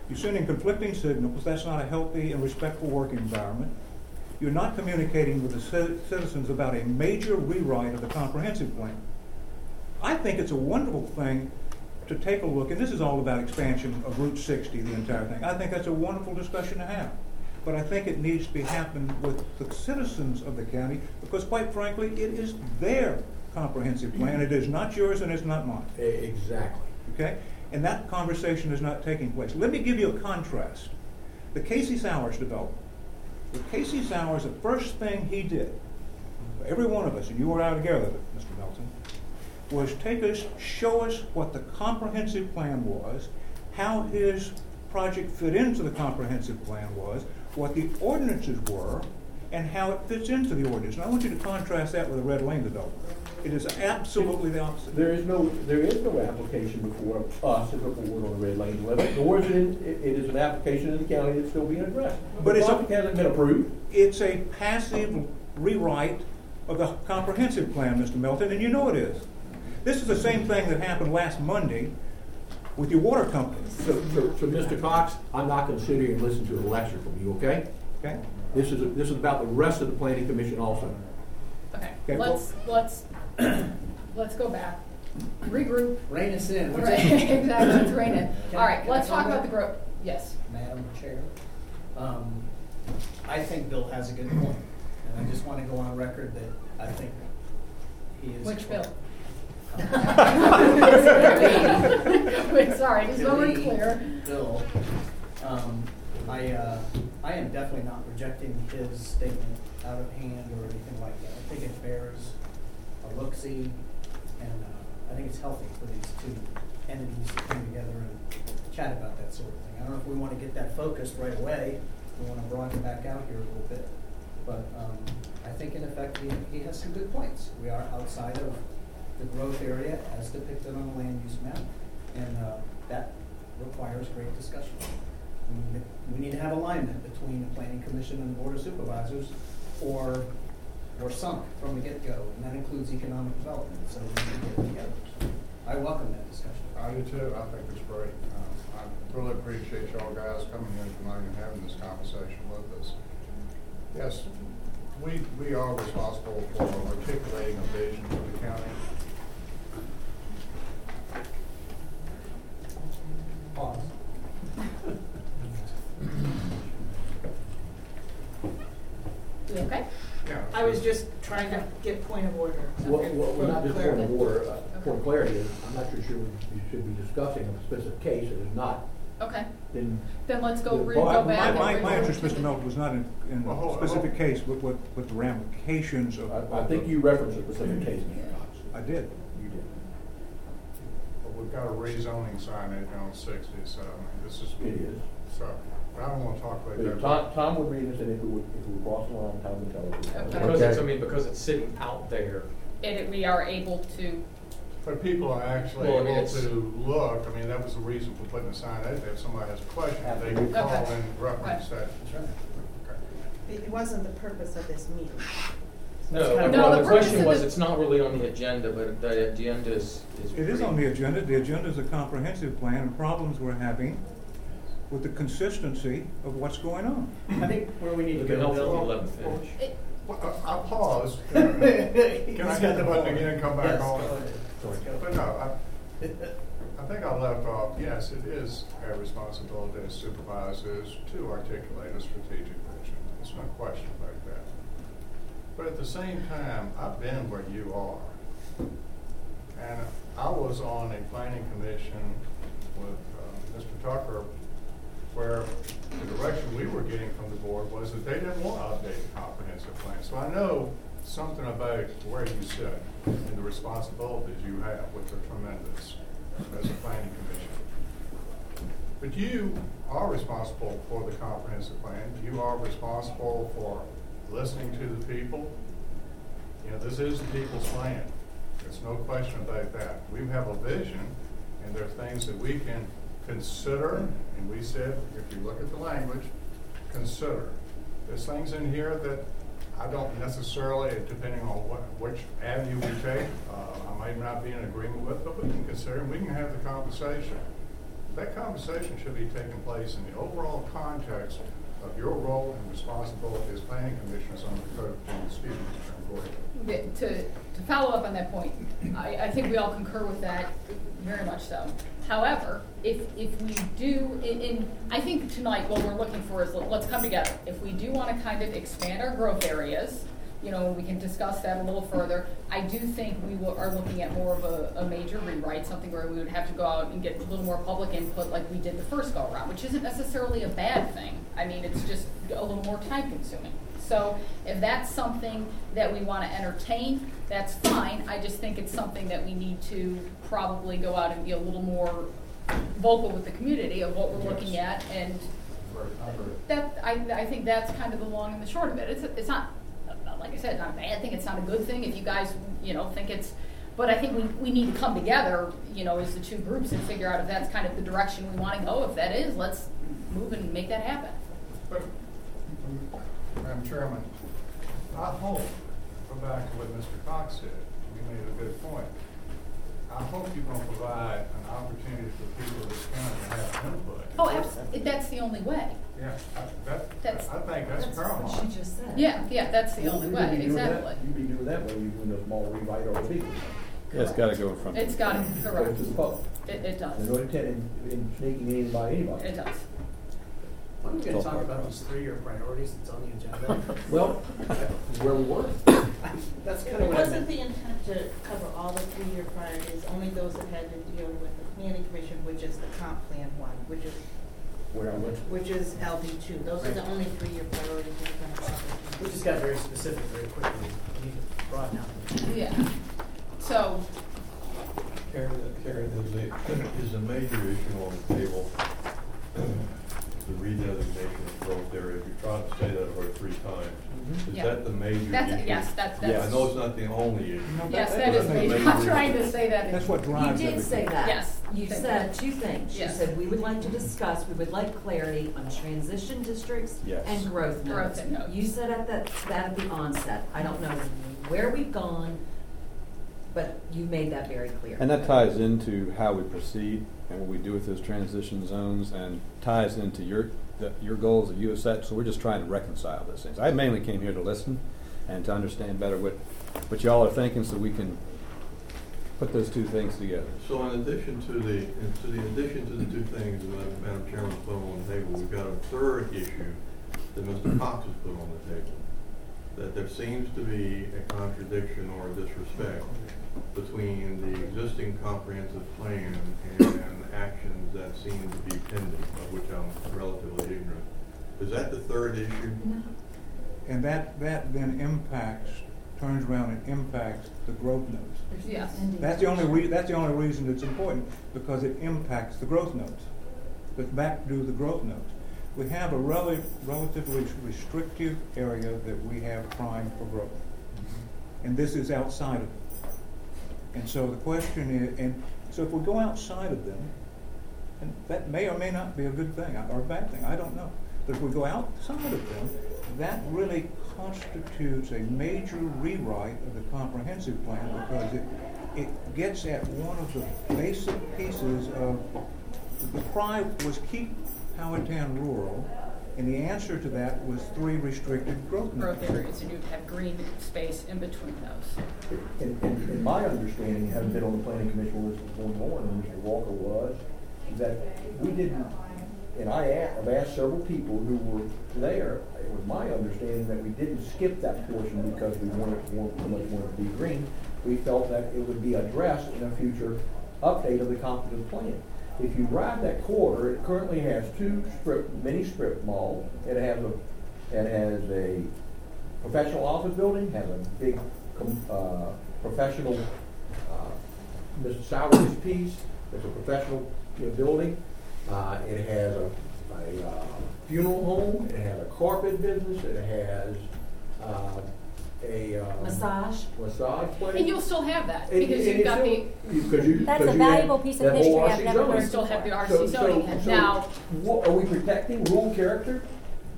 you're sending conflicting signals, that's not a healthy and respectful work environment. You're not communicating with the ci- citizens about a major rewrite of the comprehensive plan. I think it's a wonderful thing to take a look, and this is all about expansion of Route 60, the entire thing. I think that's a wonderful discussion to have. But I think it needs to be happening with the citizens of the county, because quite frankly, it is their comprehensive plan. It is not yours and it's not mine. Exactly. Okay? And that conversation is not taking place. Let me give you a contrast. The Casey Sowers development. With Casey Sowers, the first thing he did, every one of us, and you were out together, Mr. Melton, was take us, show us what the comprehensive plan was, how his project fit into the comprehensive plan was, what the ordinances were, and how it fits into the ordinance. And I want you to contrast that with the Red Lane development. It is absolutely the opposite. There is no, there is no application before us as a board on the Red Lane Levy, nor is it, in- it it is an application in the county that's still being addressed. But The it's a- project hasn't been approved. It's a passive rewrite of the comprehensive plan, Mr. Melton, and you know it is. This is the same thing that happened last Monday with your water company, So, so, so, Mr. Cox, I'm not gonna sit here and listen to a lecture from you, okay? okay? This is, this is about the rest of the planning commission also. Okay, Okay, let's, let's, let's go back, regroup. Rein us in. Right, exactly, let's rein it. Can- All right, let's talk about the growth, yes. Madam Chair, um, I think Bill has a good point, and I just want to go on record that I think he is. Which bill? Wait, sorry, just so we're clear. Bill, um, I, uh, I am definitely not rejecting his statement out of hand or anything like that. I think it bears a look-see, and, uh, I think it's healthy for these two entities to come together and chat about that sort of thing. I don't know if we want to get that focused right away, we want to broaden it back out here a little bit. But, um, I think in effect, he, he has some good points. We are outside of the growth area as depicted on the land use map, and, uh, that requires great discussion. We need, to- have alignment between the planning commission and the board of supervisors, or, or sunk from the get-go, and that includes economic development, so we need to get together. I welcome that discussion. I do too, I think it's great. Um, I really appreciate y'all guys coming here tonight and having this conversation with us. Yes, we, we are responsible for articulating a vision for the county. Pause. You okay? Yeah. I was just trying to get point of order. Well, well, well, not just point of order, uh, point of clarity, is I'm not sure sure you should be discussing a specific case, if it's not, Okay, then then let's go, Yeah, re- well, My, go back. my, and my re- interest, Mr. Melton, was not in, in Well, hold a specific hold case, but what, what the ramifications of. I, I think you referenced a specific case, Mr. Cox. I did. You did. But we've got a rezoning signage on sixty, so I mean, this is. It is. So, but I don't wanna talk about But that. Tom, Tom would read this, and if it would, if it would cross the line, Tom would tell us. Okay. Because it's, I mean, because it's sitting out there. It, we are able to But people are actually Well, I mean, able it's- to look, I mean, that was the reason for putting the sign out there. If somebody has a question, they can call Okay. and reference that. It it wasn't the purpose of this meeting. No, No, well, the the purpose question of was, the- it's not really on the agenda, but the agenda is, is. It is pretty- on the agenda. The agenda is a comprehensive plan and problems we're having with the consistency of what's going on. I think where we need to It'd be go, helpful Bill. to let them finish. It- Well, I- I'll pause. Can I hit the button again and come back Yes, on? go ahead. But no, I, I think I left off, yes, it is our responsibility as supervisors to articulate a strategic vision. There's no question about that. But at the same time, I've been where you are. And I was on a planning commission with uh, Mr. Tucker where the direction we were getting from the board was that they didn't want to update the comprehensive plan. So I know something about where you sit and the responsibilities you have, which are tremendous as a planning commission. But you are responsible for the comprehensive plan. You are responsible for listening to the people. You know, this is the people's plan. There's no question about that. We have a vision, and there are things that we can consider, and we said, if you look at the language, consider. There's things in here that I don't necessarily, depending on what, which avenue we take, uh, I might not be in agreement with, but we can consider, and we can have the conversation. That conversation should be taking place in the overall context of your role and responsibility as planning commissioners on the code. Excuse me, Mr. To, to follow up on that point, I, I think we all concur with that, very much so. However, if, if we do, in, in, I think tonight what we're looking for is, let's come together. If we do wanna kind of expand our growth areas, you know, we can discuss that a little further. I do think we will, are looking at more of a, a major rewrite, something where we would have to go out and get a little more public input like we did the first go around, which isn't necessarily a bad thing. I mean, it's just a little more time consuming. So if that's something that we want to entertain, that's fine. I just think it's something that we need to probably go out and be a little more vocal with the community of what we're looking at. And that, I, I think that's kind of the long and the short of it. It's, it's not, like I said, not a bad thing. It's not a good thing if you guys, you know, think it's, but I think we, we need to come together, you know, as the two groups and figure out if that's kind of the direction we want to go. If that is, let's move and make that happen. But, Madam Chairman, I hope, go back to what Mr. Cox said, you made a good point. I hope you're gonna provide an opportunity for people of this county to have input. Oh, absolutely. That's the only way. Yeah, I, that, That's- I think that's That's what paramount. she just said. Yeah, yeah, that's the only way, exactly. You'd be doing that when you're doing a small rewrite or a big. Yeah, it's gotta go in front. It's got to, Go correct. to the. It, it does. There's no intent in, in sneaking in by anybody. It does. When are we gonna talk about those three-year priorities that's on the agenda? Well, that's where we were. That's kind It of what wasn't the intent to cover all the three-year priorities, only those that had to deal with the planning commission, which is the comp plan one, which is, Where I went. which is LD two. Those are the only three-year priorities we're gonna cover. We just got very specific very quickly. We need to broaden out. Yeah. So, Karen, Karen, is a, is a major issue on the table, the redesignation of growth areas, you tried to say that about three times. Mm-hmm. Is Yeah. that the major issue? That's- yes, that's- Yeah, I that's- know it's not the only issue. yes, that- that is that's major. major. I'm trying to say that. in- That's what You drives did everything. say that. Yes. You Thank said you. two things. You Yes. said, we would like to discuss, we would like clarity on transition districts Yes. and growth Growth nodes. and nodes. You said at that, that at the onset. I don't know where we've gone, but you made that very clear. And that ties into how we proceed and what we do with those transition zones and ties into your, the, your goals that you have set. So we're just trying to reconcile those things. I mainly came here to listen and to understand better what, what y'all are thinking so we can put those two things together. So in addition to the, to the addition to the two things that Madam Chairman put on the table, we've got a third issue that Mr. Cox has put on the table. That there seems to be a contradiction or a disrespect between the existing comprehensive plan and actions that seem to be pending, of which I'm relatively ignorant. Is that the third issue? No. And that, that then impacts, turns around and impacts the growth nodes. Yes. That's the only rea, that's the only reason it's important, because it impacts the growth nodes. But back to the growth nodes. We have a rel- relatively restrictive area that we have primed for growth. Mm-hmm. And this is outside of it. And so the question is, and so if we go outside of them, and that may or may not be a good thing or a bad thing, I don't know. But if we go outside of them, that really constitutes a major rewrite of the comprehensive plan because it, it gets at one of the basic pieces of, the cry was keep Powhatan rural, and the answer to that was three restricted growth growth areas. areas, and you'd have green space in between those. In, in, in my understanding, having been on the planning commission with Mr. Moore and Mr. Walker was, that we didn't, and I have asked several people who were there, it was my understanding that we didn't skip that portion because we wanted, want, so much wanted to be green. We felt that it would be addressed in a future update of the comprehensive plan. If you ride that corridor, it currently has two strip, mini strip malls. It has a, it has a professional office building, has a big, uh, professional, uh, Mr. Sower's piece, it's a professional, you know, building. Uh, it has a, a, uh, funeral home, it has a carpet business, it has, uh, a, uh. Massage. Massage place. And you'll still have that, And- because and you've got the, it's still- you- 'cause you- That's 'cause a you have valuable piece of that whole history I've RC never zoning. we heard still have the So- RC zoning, so- so now, what, are we protecting rural character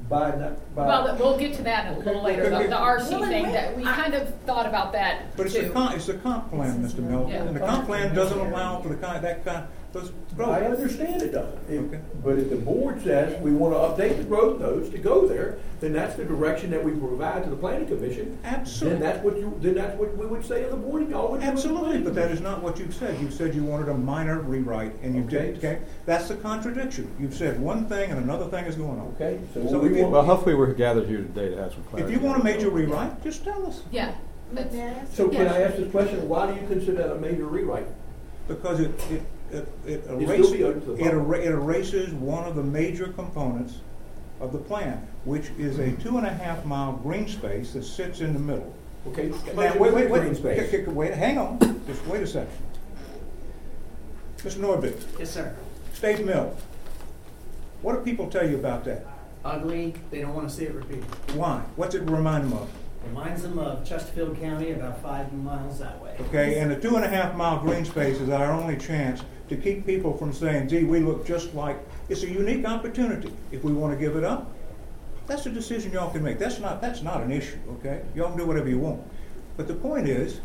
by not, by? well, we'll get to that a little later, the, the RC Well, thing, that, we I- kind of thought about that But it's a too. con, it's a comp plan, Mr. Melton, Yeah. and the comp plan doesn't allow for the kind, that kind, those growth. I understand it doesn't. If- Okay. But if the board says we want to update the growth nodes to go there, then that's the direction that we provide to the planning commission. Absolutely. Then that's what you, then that's what we would say on the board, y'all would. do on the Absolutely, but that is not what you've said. You've said you wanted a minor rewrite, and you Okay. did, okay? That's the contradiction. You've said one thing and another thing is going on. Okay, so So what if we you- want. Well, hopefully we're gathered here today to have some clarity. If you want a major rewrite, just tell us, Yeah, that's, May I ask? So can I ask this question, why do you consider that a major rewrite? because it, it, it it erases, be open to the it public. it erases one of the major components of the plan, which is a two and a half mile green space that sits in the middle. Okay. Now, wait, wait, wait, Green space. K- k- wait, hang on, just wait a second. Mr. Nordvig, Yes, sir. State Mill, what do people tell you about that? Ugly, they don't wanna see it repeated. Why? What's it remind them of? Reminds them of Chesterfield County, about five miles that way. Okay, and the two and a half mile green space is our only chance to keep people from saying, gee, we look just like, it's a unique opportunity. If we want to give it up, that's a decision y'all can make. That's not, that's not an issue, okay? Y'all can do whatever you want. But the point is,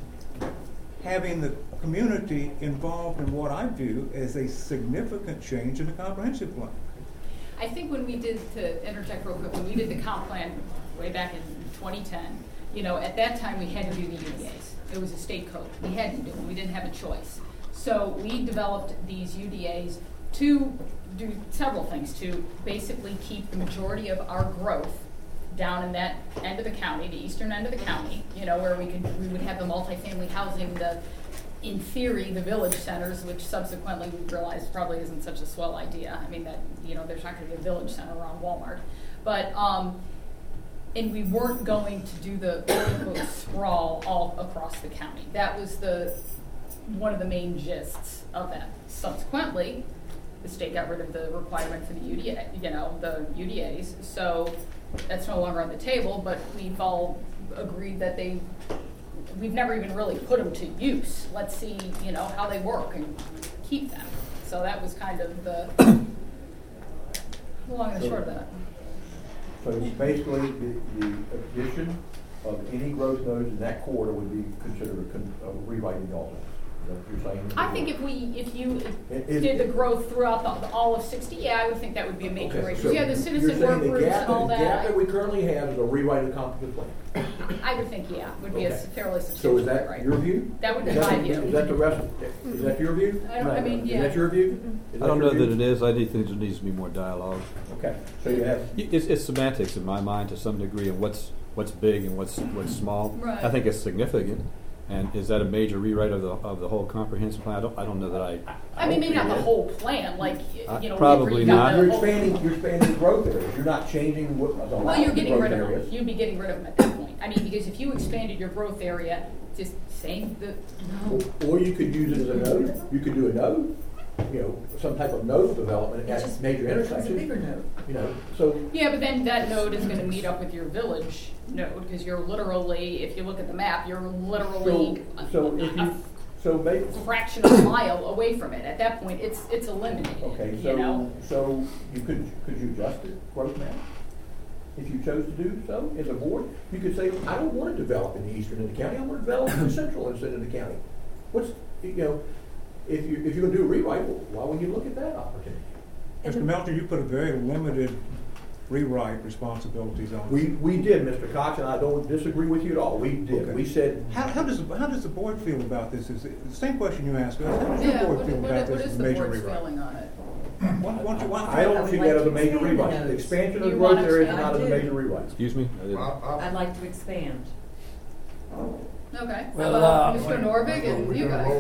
having the community involved in what I view as a significant change in the comprehensive plan. I think when we did, to interject real quick, when we did the comp plan way back in twenty ten, you know, at that time, we had to do the UDAs. It was a state code. We had to do it. We didn't have a choice. So we developed these UDAs to do several things, to basically keep the majority of our growth down in that end of the county, the eastern end of the county, you know, where we could, we would have the multifamily housing, the, in theory, the village centers, which subsequently we realized probably isn't such a swell idea. I mean, that, you know, there's not gonna be a village center around Walmart. But, um, and we weren't going to do the quote unquote sprawl all across the county. That was the, one of the main gists of that. Subsequently, the state got rid of the requirement for the UDA, you know, the UDAs, so that's no longer on the table, but we've all agreed that they, we've never even really put them to use. Let's see, you know, how they work and keep them. So that was kind of the, the long and the short of that. So basically, the, the addition of any growth nodes in that corridor would be considered a con- a rewriting. Is that what you're saying? I think if we, if you It- it- did the growth throughout the, the- all of sixty, yeah, I would think that would be a major Okay, rate. so Yeah, the you're citizen saying work the groups gap and all The gap that, that we currently have is a rewrite of the comprehensive plan. I would think, yeah, would be a Okay. fairly So substantial is that rate. your view? That would be Is my view. Is that the rest, is that your view? I don't- I mean, Is yeah. that your view? Mm-hmm. Is I don't your know that view? it is. I do think there needs to be more dialogue. Okay, so you have, Y- It's, it's semantics in my mind to some degree, and what's what's big and what's what's small. Right. I think it's significant. And is that a major rewrite of the of the whole comprehensive plan? I don't I don't know that I. I mean, maybe not the whole plan, like, Uh, you know. probably where you got not. the you're whole- expanding, you're expanding growth areas, you're not changing what, the Well, you're getting growth rid of them. areas. You'd be getting rid of them at that point. I mean, because if you expanded your growth area, just saying the, no. Or or you could use it as a node, you could do a node, you know, some type of node development at just- major It's a intersections. bigger note. You know, so, Yeah, but then that node is gonna meet up with your village node, because you're literally, if you look at the map, you're so, literally. so if you, So maybe, fraction of a mile away from it. At that point, it's, it's eliminated, okay, you know? so, so you could, could you adjust it, growth map? If you chose to do so as a board, you could say, I don't want to develop in the eastern end of the county, I want to develop in the central end of the county. What's, you know, if you, if you're gonna do a rewrite, well, why wouldn't you look at that opportunity? Mr. Melton, you put a very limited rewrite responsibilities on. We, we did, Mr. Cox, and I don't disagree with you at all, we did, Okay. we said, How, how does, how does the board feel about this? Is it, the same question you asked us, how does your Yeah, board what, feel what, about what this is as a the major board's rewrite? feeling on it? Why, why don't you, why don't I don't see that as a major rewrite, the expansion of You the want growth area is not as a I major rewrite. Excuse me? I didn't- Well, I- I'd like to expand. Okay, Well, about uh, Mr. Nordvig and you guys?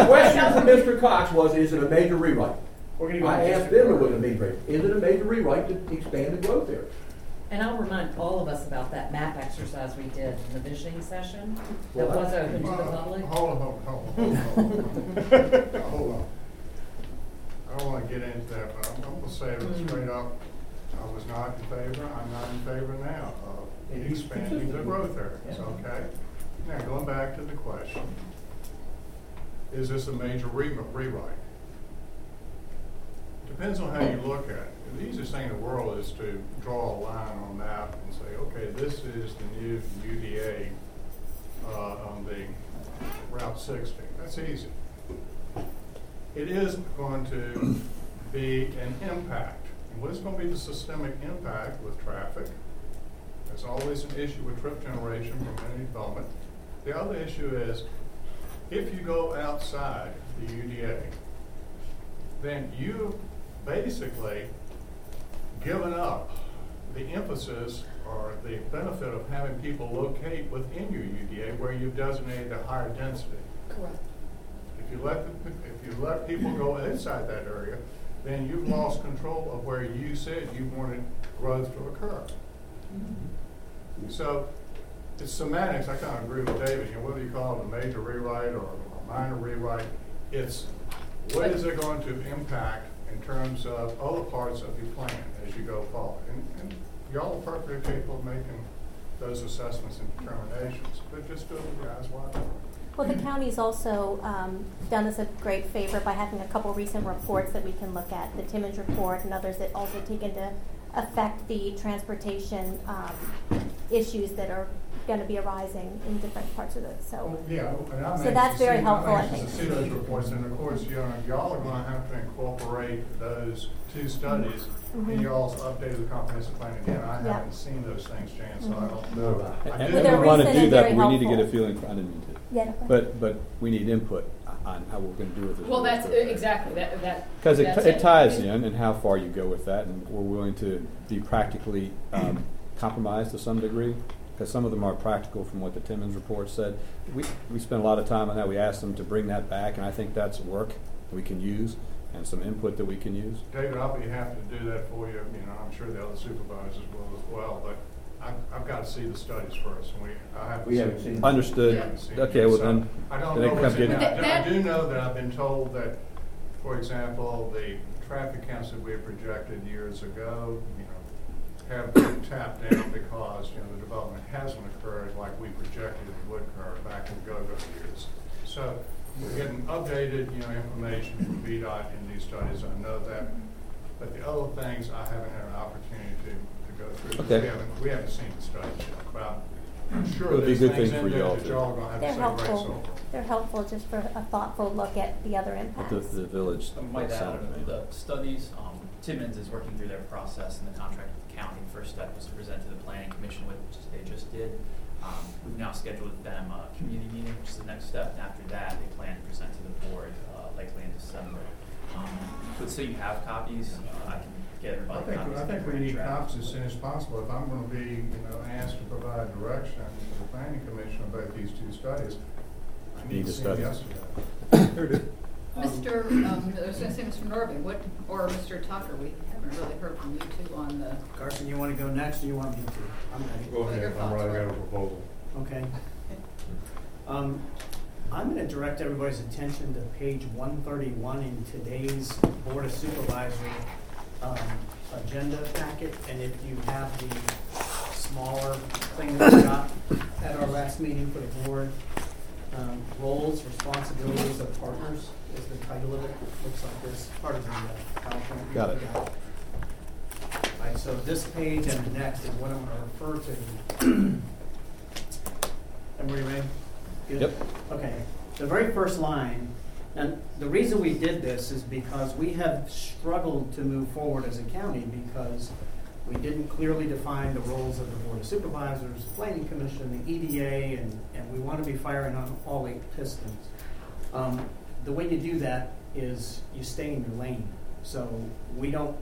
The question from Mr. Cox was, is it a major rewrite? We're gonna go I to asked them if it court. was a major rewrite, is it a major rewrite to expand the growth area? And I'll remind all of us about that map exercise we did in the visioning session that Well, was open to the Uh, public. Hold on, hold on, hold on, hold on. Hold on. I don't wanna get into that, but I'm, I'm gonna say it straight up, I was not in favor, I'm not in favor now of he's expanding the growth areas, okay? Now, going back to the question, is this a major re- rewrite? Depends on how you look at it. The easiest thing in the world is to draw a line on a map and say, okay, this is the new UDA uh, on the Route 60. That's easy. It is going to be an impact. And what is going to be the systemic impact with traffic? There's always an issue with trip generation from any development. The other issue is, if you go outside the UDA, then you basically given up the emphasis or the benefit of having people locate within your UDA where you've designated a higher density. Correct. If you let, the- if you let people go inside that area, then you've lost control of where you said you wanted growth to occur. Mm-hmm. So, it's semantics, I kind of agree with David, you know, whether you call it a major rewrite or a minor rewrite, it's, what is it going to impact in terms of other parts of your plan as you go forward? And, and y'all are perfectly capable of making those assessments and determinations, but just do it with your. Well, the county's also um, done us a great favor by having a couple recent reports that we can look at, the Timmons report and others that also take into effect the transportation um, issues that are going to be arising in different parts of the, so. Yeah, and I'm So anxious that's to very see- helpful, I I'm anxious to see think. those reports, and of course, you know, y'all are gonna have to incorporate those two studies in Mhm. y'all's updated the comprehensive plan. Again, I Yeah. haven't seen those things, Jan, so I don't No. know. I And do But we they're want to recent do and that, very but we need to get a helpful. feeling, for- I didn't mean to. Yeah, no, But, but we need input on how we're going to do with this. Well, that's, exactly, that, that. Because it, that's it ties in and how far you go with that, and we're willing to be practically um, compromised to some degree, because some of them are practical from what the Timmons report said. We, we spent a lot of time on that, we asked them to bring that back, and I think that's work we can use, and some input that we can use. David, I'll be happy to do that for you, you know, I'm sure the other supervisors will as well, but I've, I've got to see the studies first, and we, I have to We see. haven't seen- Understood. We Okay, well So, then, I don't then know can what's come in get. That- I do know that I've been told that, for example, the traffic counts that we had projected years ago, you know, have been tapped down because, you know, the development hasn't occurred like we projected it would occur back in the go-go years. So we're getting updated, you know, information from VDOT in these studies, I know that. But the other things, I haven't had an opportunity to, to go through. Okay. We haven't, we haven't seen the studies yet, but I'm sure It'll be a there's good things thing in for there y'all that to- y'all are gonna have to They're say grace helpful. over. They're helpful just for a thoughtful look at the other the, impacts. the village. I might add, sounded on me. the studies, um, Timmons is working through their process and the contract with the county. First step was to present to the planning commission, which they just did. Um, we've now scheduled with them a community meeting, which is the next step, and after that, they plan to present to the board, uh, likely in December. Um, but so you have copies, uh, I can get I think, copies. I think we need draft. copies as soon as possible. If I'm gonna be, you know, asked to provide direction to the planning commission about these two studies, I Need need to the see them studies. yesterday. Here it is. Mr., um, I was gonna say Mr. Nordvig, what, or Mr. Tucker, we haven't really heard from you two on the, Carson, you wanna go next, or you want me to? I'm ready. Go What are ahead, I'm thoughts, writing Rob? out a proposal. Okay. Um, I'm gonna direct everybody's attention to page one thirty-one in today's Board of Supervisor, um, agenda packet, and if you have the smaller thing that we got at our last meeting for the board, um, roles, responsibilities of partners is the title of it. Looks like this, part of the uh, PowerPoint. Got it. Right, so this page and the next is what I'm gonna refer to. Everybody ready? Good? Yep. Okay, the very first line, and the reason we did this is because we have struggled to move forward as a county because we didn't clearly define the roles of the Board of Supervisors, the Planning Commission, the EDA, and, and we want to be firing on all eight pistons. Um, the way you do that is you stay in your lane. So we don't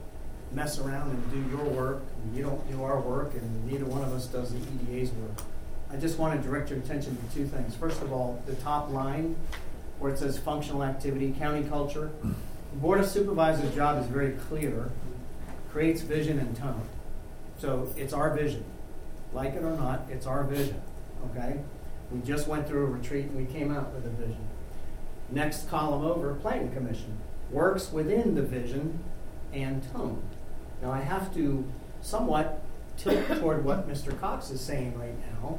mess around and do your work, and you don't do our work, and neither one of us does the EDA's work. I just want to direct your attention to two things. First of all, the top line where it says functional activity, county culture. The Board of Supervisors' job is very clear, creates vision and tone. So it's our vision. Like it or not, it's our vision, okay? We just went through a retreat and we came out with a vision. Next column over, Planning Commission, works within the vision and tone. Now I have to somewhat tilt toward what Mr. Cox is saying right now,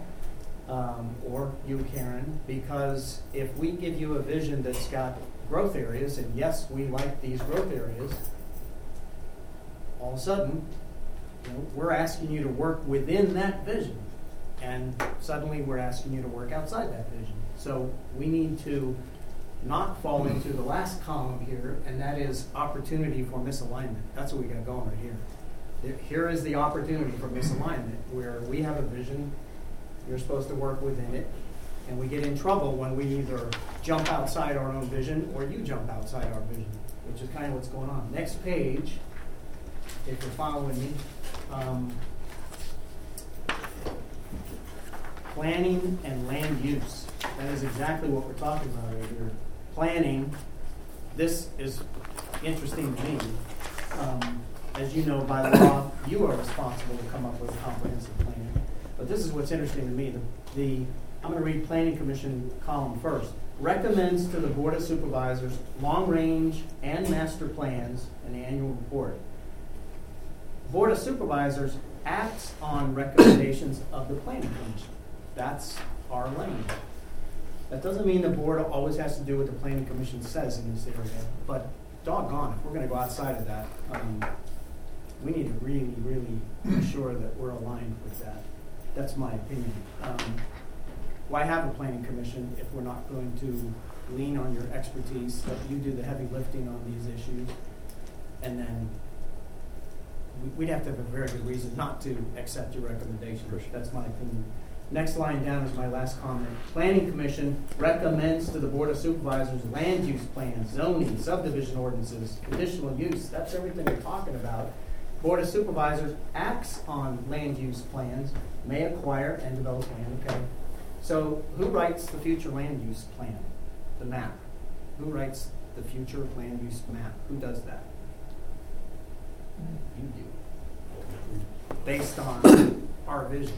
um, or you, Karen, because if we give you a vision that's got growth areas, and yes, we like these growth areas, all of a sudden, you know, we're asking you to work within that vision, and suddenly we're asking you to work outside that vision. So we need to not fall into the last column here, and that is opportunity for misalignment. That's what we got going right here. Here is the opportunity for misalignment, where we have a vision, you're supposed to work within it, and we get in trouble when we either jump outside our own vision or you jump outside our vision, which is kind of what's going on. Next page, if you're following me, um, planning and land use. That is exactly what we're talking about right here. Planning, this is interesting to me. Um, as you know, by the law, you are responsible to come up with a comprehensive plan. But this is what's interesting to me. The, the I'm going to read Planning Commission column first. Recommends to the Board of Supervisors long-range and master plans and annual report. Board of Supervisors acts on recommendations of the Planning Commission. That's our lane. That doesn't mean the board always has to do what the Planning Commission says in this area, but doggone, if we're gonna go outside of that, um, we need to really, really ensure that we're aligned with that. That's my opinion. Um, why have a planning commission if we're not going to lean on your expertise, let you do the heavy lifting on these issues? And then we- we'd have to have a very good reason not to accept your recommendation. That's my opinion. Next line down is my last comment. Planning Commission recommends to the Board of Supervisors land use plans, zoning, subdivision ordinances, conditional use. That's everything we're talking about. Board of Supervisors acts on land use plans, may acquire and develop land, okay? So who writes the future land use plan, the map? Who writes the future land use map? Who does that? You do. Based on our vision.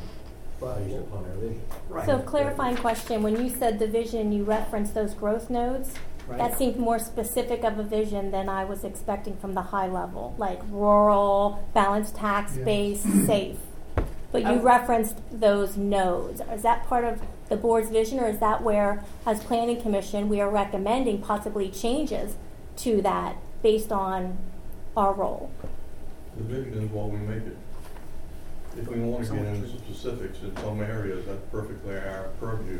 Based upon our vision. Right. So clarifying question, when you said the vision, you referenced those growth nodes? Right. That seemed more specific of a vision than I was expecting from the high level, like rural, balanced tax base, safe. But you I've- referenced those nodes. Is that part of the board's vision, or is that where, as planning commission, we are recommending possibly changes to that based on our role? The vision is what we make it. If we want to get into specifics in some areas, that's perfectly our purview.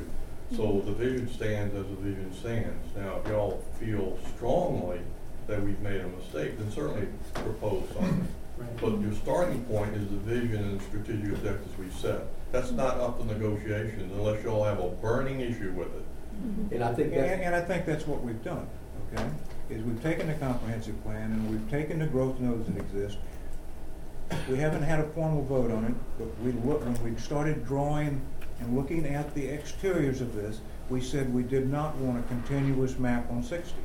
So mm-hmm. the vision stands as the vision stands. Now, if y'all feel strongly that we've made a mistake, then certainly propose something. Right. But your starting point is the vision and the strategic objectives we set. That's not up to negotiation unless y'all have a burning issue with it. Mm-hmm. And I think And, that, and I think that's what we've done, okay? Is we've taken the comprehensive plan and we've taken the growth nodes that exist. We haven't had a formal vote on it, but we look, when we started drawing and looking at the exteriors of this, we said we did not want a continuous map on sixty.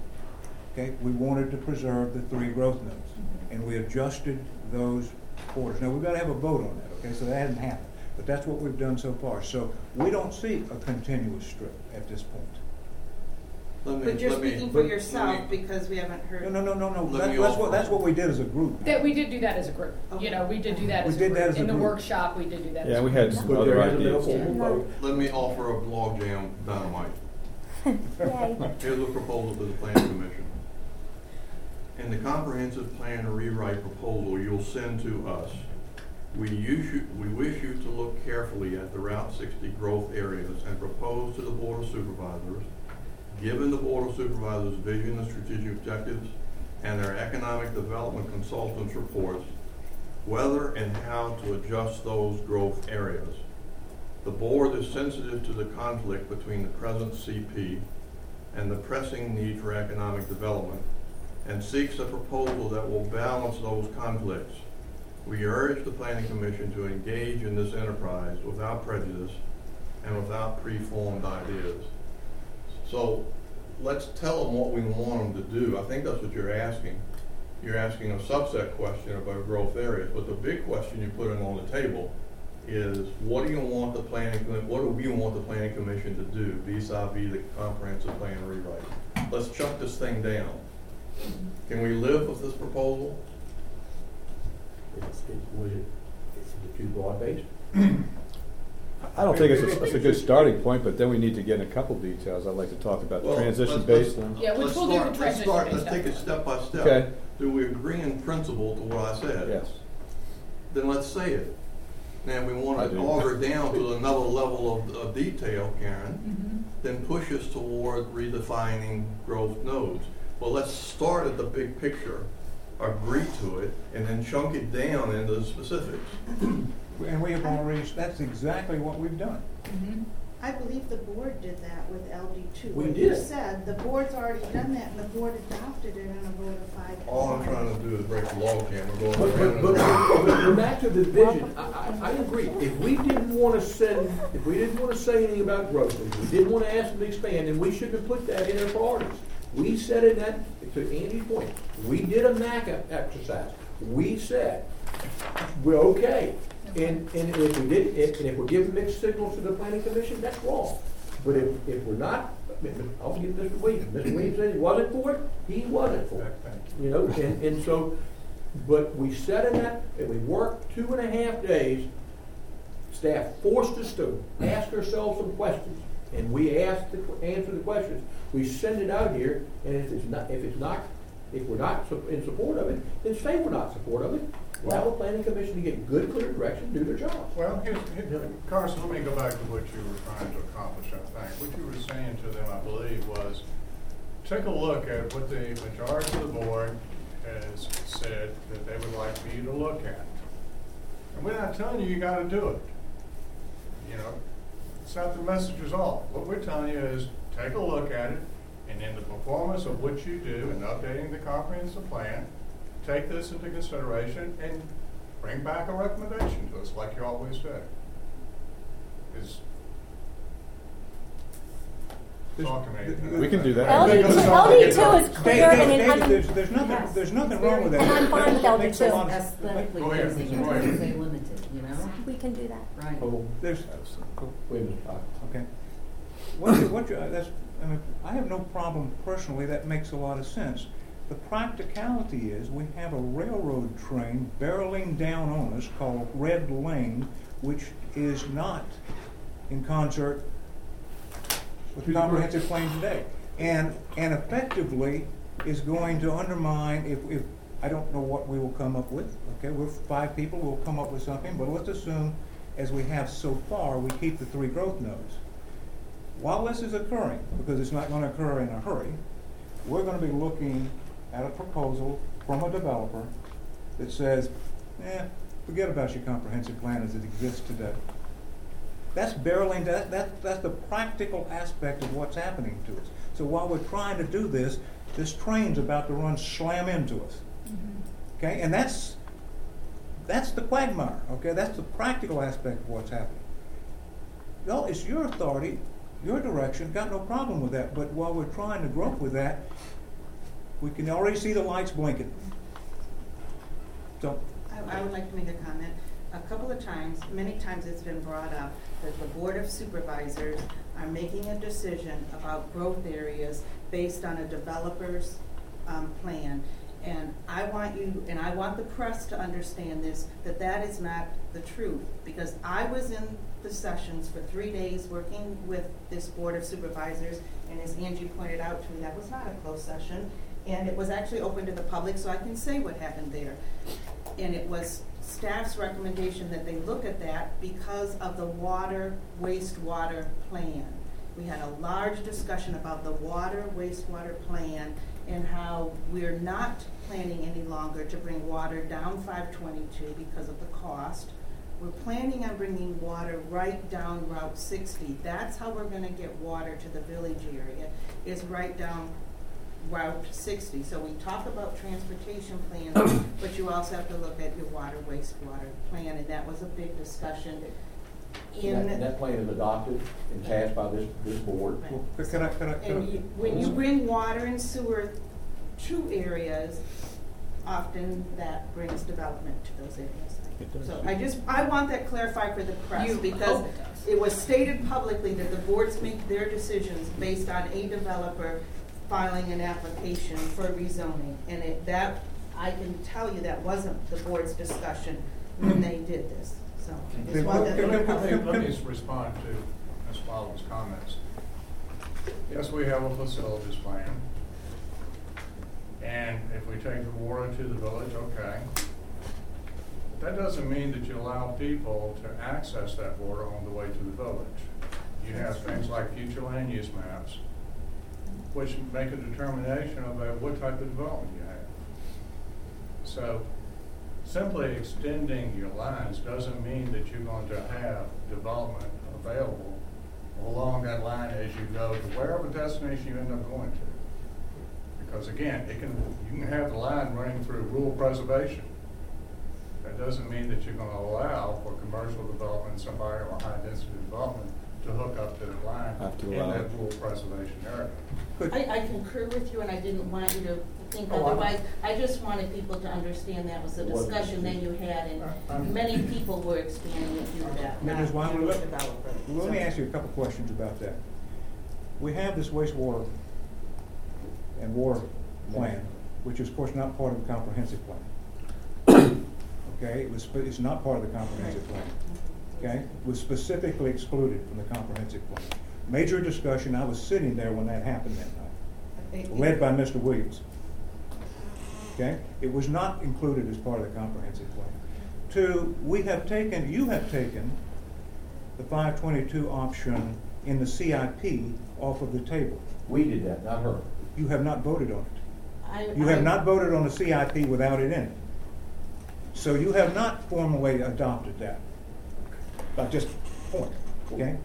Okay, we wanted to preserve the three growth nodes, mm-hmm. and we adjusted those borders. Now, we've gotta have a vote on that, okay, so that hasn't happened, but that's what we've done so far. So, we don't see a continuous strip at this point. Let me- But you're let me- speaking for let yourself me- because we haven't heard. No, no, no, no, no, Let That- me that's offer- what, that's what we did as a group. That, we did do that as a group. You know, we did do that We as a did group. that as a In the group. workshop, we did do that as a Yeah, we group. had some but other hasn't been a ideas. formal vote. Let me offer a logjam dynamite. Yay. Here's a proposal to the planning commission. In the comprehensive plan rewrite proposal you'll send to us, we you, we wish you to look carefully at the Route sixty growth areas and propose to the Board of Supervisors, given the Board of Supervisors' vision and strategic objectives and their economic development consultants' reports, whether and how to adjust those growth areas. The board is sensitive to the conflict between the present CP and the pressing need for economic development and seeks a proposal that will balance those conflicts. We urge the Planning Commission to engage in this enterprise without prejudice and without preformed ideas. So let's tell them what we want them to do. I think that's what you're asking. You're asking a subset question about growth areas, but the big question you're putting on the table is what do you want the planning, what do we want the planning commission to do vis-à-vis the comprehensive plan rewrite? Let's chuck this thing down. Can we live with this proposal? It's, it, was it, is it too broad-based? I don't think it's a, it's a good starting point, but then we need to get in a couple details. I'd like to talk about the Well, transition let's- based let's- on. Yeah, which let's we'll do the start- Let's transition start, based let's take it step by step. Okay. Do we agree in principle to what I said? Yes. Then let's say it. Now, if we I want to do. auger down to another level of, of detail, Mm-hmm. Karen, then push us toward redefining growth nodes. Well, let's start at the big picture, agree to it, and then chunk it down into the specifics. And we have already, that's exactly what we've done. Mhm. I believe the board did that with LD two. We What you did. said, the board's already done that, and the board adopted it on a vote of five. All I'm trying to do is break the law, Karen, we're But, going but, around but, and but, but back to the vision, I, I, I agree, if we didn't wanna send, if we didn't wanna say anything about growth, if we didn't wanna ask them to expand, then we shouldn't have put that in our priorities. We said in that, to Andy's point, we did a MAC exercise, we said, we're okay. And, and if we did, if, and if we're giving mixed signals to the planning commission, that's wrong. But if, if we're not, I'll give Mr. Williams, Mr. Williams said he wasn't for it, he wasn't for it. You know, and, and so, but we sat in that, and we worked two and a half days. Staff forced us to ask ourselves some questions, and we ask to answer the questions. We send it out here, and if it's not, if it's not, if we're not in support of it, then say we're not in support of it. Allow the planning commission to get good, clear direction, do their job. Well, here's, here- Carson, let me go back to what you were trying to accomplish, I think. What you were saying to them, I believe, was, take a look at what the majority of the board has said that they would like for you to look at. And we're not telling you you gotta do it. You know, it's not the message is all. What we're telling you is, take a look at it, and in the performance of what you do in updating the comprehensive plan, take this into consideration and bring back a recommendation to us, like you always do. Is, talk to me. We can do that. LD two, LD two is clear and David, it, I'm, There's, there's nothing, there's nothing wrong with that. And I'm fine with LD Makes a two. of- Aesthetically Go ahead, pleasing, Mr. and Roy. say limited, you know? we can do that. Right. Oh, There's, wait a minute, Okay. What you, what you, uh, that's, I mean, I have no problem personally, that makes a lot of sense. The practicality is, we have a railroad train barreling down on us called Red Lane, which is not in concert with comprehensive plan today. And, and effectively is going to undermine, if, if, I don't know what we will come up with, okay, we're five people, we'll come up with something, but let's assume, as we have so far, we keep the three growth nodes. While this is occurring, because it's not gonna occur in a hurry, we're gonna be looking at a proposal from a developer that says, eh, forget about your comprehensive plan as it exists today. That's barreling, that, that, that's the practical aspect of what's happening to us. So while we're trying to do this, this train's about to run slam into us. Mm-hmm. Okay, and that's, that's the quagmire, okay? That's the practical aspect of what's happening. No, it's your authority, your direction, got no problem with that, but while we're trying to grope with that, we can already see the lights blinking. So, I, I would like to make a comment. A couple of times, many times it's been brought up that the Board of Supervisors are making a decision about growth areas based on a developer's, um, plan. And I want you, and I want the press to understand this, that that is not the truth. Because I was in the sessions for three days, working with this Board of Supervisors. And as Angie pointed out to me, that was not a closed session. And it was actually open to the public, so I can say what happened there. And it was staff's recommendation that they look at that because of the water wastewater plan. We had a large discussion about the water wastewater plan and how we're not planning any longer to bring water down five twenty-two because of the cost. We're planning on bringing water right down Route sixty. That's how we're gonna get water to the village area, is right down Route sixty. So we talk about transportation plans, but you also have to look at your water wastewater plan, and that was a big discussion in. That, that plan is adopted and passed by this, this board. Right. But Can I, can I, can And you, I? when you bring water and sewer to areas, often that brings development to those areas. It does. So I just, I want that clarified for the press, You because hope it does. it was stated publicly that the boards make their decisions based on a developer filing an application for rezoning. And it, that, I can tell you that wasn't the board's discussion when they did this, so. I just want that- Let me, let me- let me just respond to Ms. Baldwin's comments. Yes, we have a facilities plan. And if we take the water to the village, okay. That doesn't mean that you allow people to access that water on the way to the village. You have things like future land use maps, which make a determination about what type of development you have. So simply extending your lines doesn't mean that you're going to have development available along that line as you go to wherever destination you end up going to. Because again, it can, you can have the line running through rural preservation. That doesn't mean that you're gonna allow for commercial development, somebody or high-density development to hook up to the line Have to in allow that rural preservation area. I, I concur with you, and I didn't want you to think Oh, I- otherwise. I just wanted people to understand that was a What- discussion that you had, I'm- and many people were expanding it through that, not Mrs. Wyman, your let- developer. Well, Let me ask you a couple questions about that. We have this wastewater and water plan, which is of course not part of the comprehensive plan. Okay, it was, spe- it's not part of the comprehensive plan. Okay, was specifically excluded from the comprehensive plan. Major discussion, I was sitting there when that happened that night, led by Mr. Williams. Okay, it was not included as part of the comprehensive plan. Two, we have taken, you have taken the five twenty-two option in the CIP off of the table. We did that, not her. You have not voted on it. I- You have not voted on the CIP without it in it. So you have not formally adopted that. But just point, okay?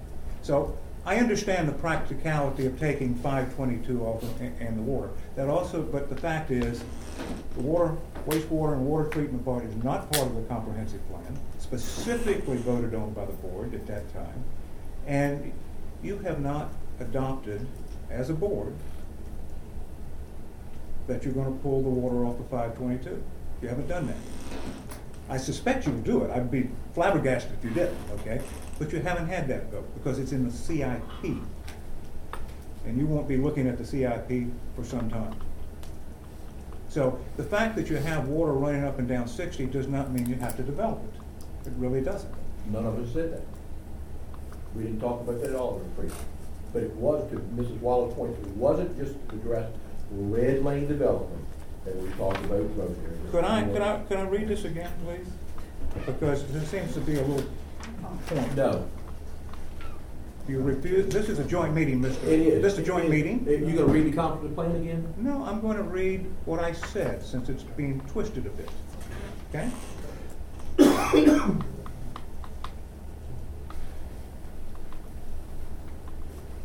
So I understand the practicality of taking five twenty-two off and, and the water. That also, but the fact is, the water, wastewater and water treatment part is not part of the comprehensive plan, specifically voted on by the board at that time. And you have not adopted, as a board, that you're gonna pull the water off the five twenty-two. You haven't done that. I suspect you will do it, I'd be flabbergasted if you didn't, okay? But you haven't had that vote, because it's in the CIP. And you won't be looking at the CIP for some time. So the fact that you have water running up and down sixty does not mean you have to develop it. It really doesn't. None of us said that. We didn't talk about that at all, Mr. Priest. But it was, to Mrs. Wallace's point, it wasn't just to address red lane development that we talked about areas. Could I, could I, could I read this again, please? Because there seems to be a little point. No. You refuse, this is a joint meeting, Mr. It is. This is a joint meeting? You gonna read the comprehensive plan again? No, I'm going to read what I said, since it's being twisted a bit, okay?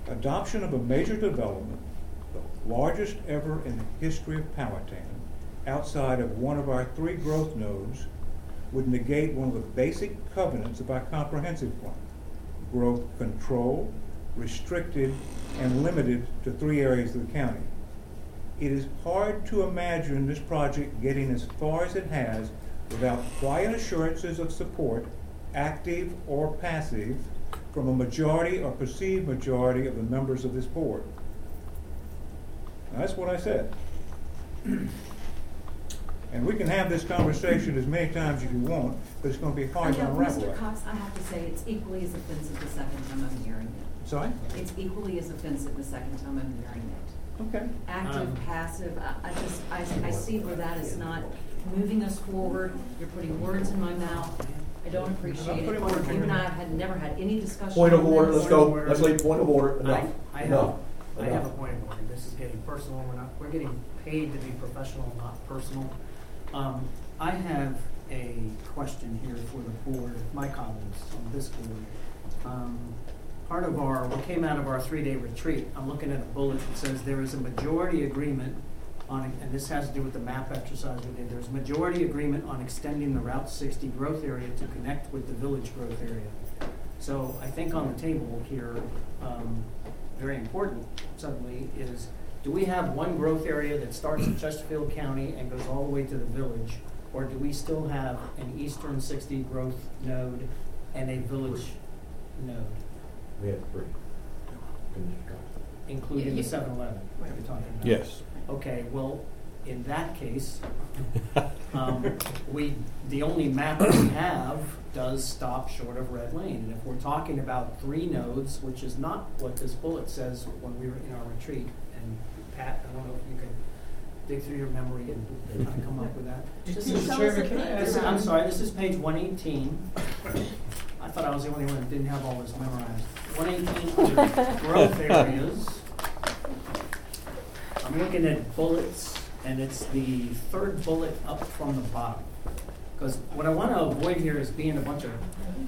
Adoption of a major development, largest ever in the history of Powhatan, outside of one of our three growth nodes, would negate one of the basic covenants of our comprehensive plan. Growth control, restricted, and limited to three areas of the county. It is hard to imagine this project getting as far as it has without quiet assurances of support, active or passive, from a majority or perceived majority of the members of this board. Now, That's what I said. And we can have this conversation as many times as you want, but it's gonna be hard to Yeah, unravel Mr. it. Cox, I have to say, it's equally as offensive the second time I'm hearing it. Sorry? It's equally as offensive the second time I'm hearing it. Okay. Active, Um, passive, I, I just, I, I see where that is not moving us forward. You're putting words in my mouth. I don't appreciate it. putting words in You and your I had never had any discussion Point of order, let's go, let's leave point of order, enough, I have, enough, I have a point of order. This is getting personal. We're not, we're getting paid to be professional, not personal. Um, I have a question here for the board, my colleagues on this board. Um, part of our, we came out of our three-day retreat. I'm looking at a bullet that says there is a majority agreement on, and this has to do with the map exercise we did. There's majority agreement on extending the Route 60 growth area to connect with the village growth area. So I think on the table here, um, very important suddenly is, do we have one growth area that starts in Chesterfield County and goes all the way to the village? Or do we still have an eastern sixty growth node and a village node, We have three. including the Yeah, seven eleven you're talking about? Yes. Okay, well, in that case, um, we, the only map we have does stop short of Red Lane. And if we're talking about three nodes, which is not what this bullet says when we were in our retreat, and Pat, I don't know if you can dig through your memory and kind of come up with that. This is- Chairman, can I ask I'm sorry, this is page one eighteen. I thought I was the only one that didn't have all this memorized. One eighteen under growth areas. I'm looking at bullets, and it's the third bullet up from the bottom. Because what I want to avoid here is being a bunch of,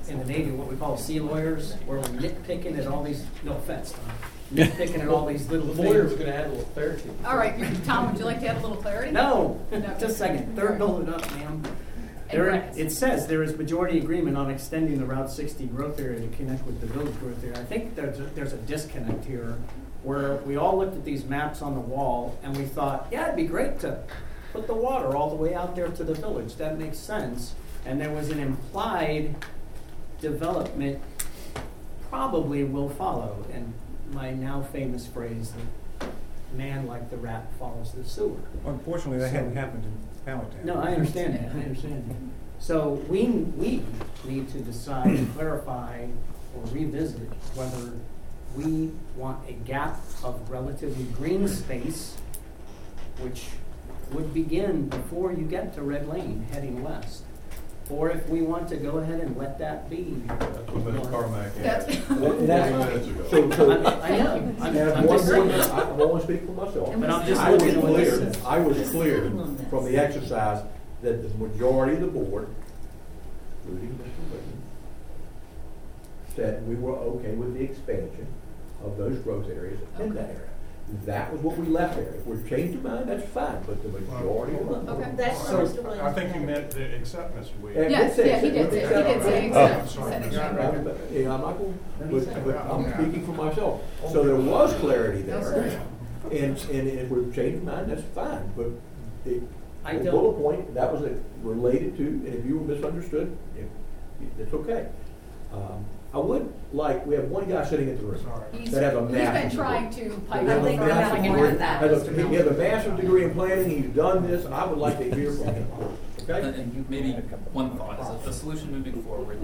in the Navy, what we call sea lawyers, where we're nitpicking at all these, no offense, Tom, nitpicking at all these little The lawyer was things. gonna add a little clarity. All right, Tom, would you like to add a little clarity? No, No. just a second, third bullet up, ma'am. There, brackets. it says there is majority agreement on extending the Route 60 growth area to connect with the village growth area. I think there's, a- there's a disconnect here where we all looked at these maps on the wall and we thought, yeah, it'd be great to put the water all the way out there to the village. That makes sense. And there was an implied development probably will follow. And my now famous phrase that man like the rat follows the sewer. Unfortunately, that hadn't happened in Powhatan. No, I understand that, I understand that. So we, we need to decide, clarify, or revisit whether we want a gap of relatively green space, which would begin before you get to Red Lane heading west. Or if we want to go ahead and let that be. That's what Ms. Carmack That's- asked And that's- minutes ago. So, so, I I know, I'm, and I'm one just point, saying. I, I'm only speaking for myself. But I'm just I was looking at what this clear, says. I was clear from the exercise that the majority of the board, including Mr. Whitman, said we were okay with the expansion of those growth areas in that area. That was what we left there. If we've changed our mind, that's fine, but the majority of the Okay. That's So, what Mr. Williams. I think you meant the accept, Mr. And Williams. Yes, it yeah, he did say, he did say Oh. accept. I'm sorry. said Yeah, accept. I'm, yeah, I'm not gonna, but, but I'm Yeah. speaking for myself. So there was clarity there. right. And, and if we've changed our mind, that's fine, but it, I the don't- bullet point, that was it, related to, and if you were misunderstood, it- it's okay. Um, I would like, we have one guy sitting in the room Sorry. He's, that has a he's master's been trying degree. to That pipe has up a for master's having degree- had that. has a- He has a master's degree in planning, he's done this, and I would like to hear from him, And, okay? and maybe one thought is that the solution moving forward,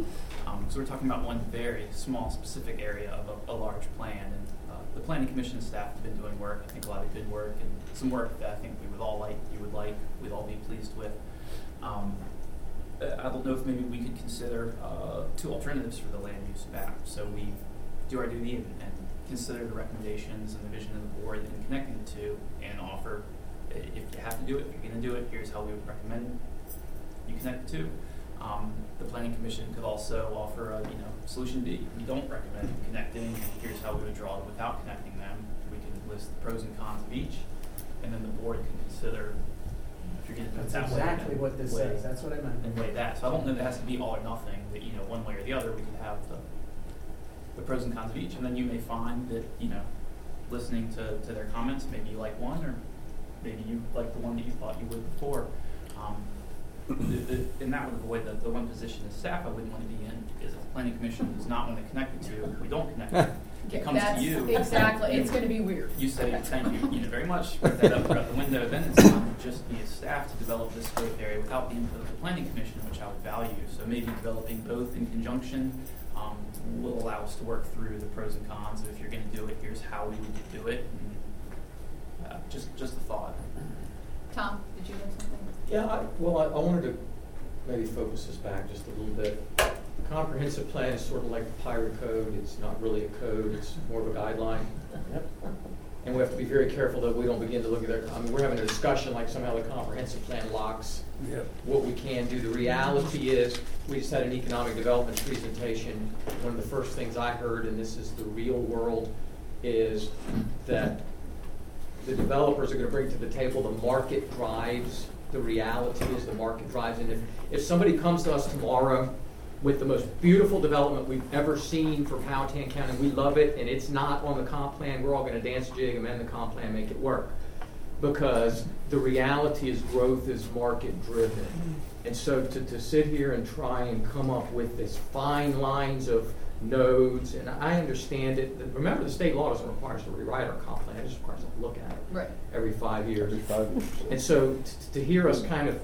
um, so we're talking about one very small specific area of a, a large plan, and uh, the planning commission staff have been doing work, I think a lot of good work, and some work that I think we would all like, you would like, we'd all be pleased with. Um, uh, I don't know if maybe we could consider uh, two alternatives for the land use map. So we do our duty and, and consider the recommendations and the vision of the board and connecting the two and offer, if you have to do it, if you're going to do it, here's how we would recommend you connect the two. Um, the planning commission could also offer a, you know, solution B. We don't recommend connecting, here's how we would draw it without connecting them. We can list the pros and cons of each, and then the board can consider if you're going to do it That's that way. exactly then what this weigh- says, that's what I meant. and weigh that. So I don't know that it has to be all or nothing, that, you know, one way or the other, we could have the, the pros and cons of each, and then you may find that, you know, listening to, to their comments, maybe you like one, or maybe you like the one that you thought you would before. Um, the, the, and that would avoid the, the one position as staff I wouldn't want to be in, because if the planning commission does not want to connect the two, we don't connect them. it comes That's to you. Exactly, it's gonna be weird. You say, Okay. thank you, you know, very much, put that up throughout the window, then it's not just be a staff to develop this growth area without the input of the planning commission, which I would value. So maybe developing both in conjunction, um, will allow us to work through the pros and cons of if you're gonna do it, here's how we would do it. and, Uh, just, just a thought. Tom, did you have something? Yeah, I, well, I, I wanted to maybe focus this back just a little bit. Comprehensive plan is sort of like the pirate code, it's not really a code, it's more of a guideline. And we have to be very careful that we don't begin to look at that, I mean, we're having a discussion like somehow the comprehensive plan locks what we can do. The reality is, we just had an economic development presentation. One of the first things I heard, and this is the real world, is that the developers are gonna bring to the table, the market drives, the reality is the market drives. And if, if somebody comes to us tomorrow with the most beautiful development we've ever seen for Powhatan County, we love it, and it's not on the comp plan, we're all gonna dance jig, amend the comp plan, make it work. Because the reality is growth is market driven. Mm-hmm. And so to, to sit here and try and come up with this fine lines of nodes, and I understand it, that- remember, the state law doesn't require us to rewrite our comp plan, it just requires us to look at it Right. every five years. Every five years. And so t- to hear us kind of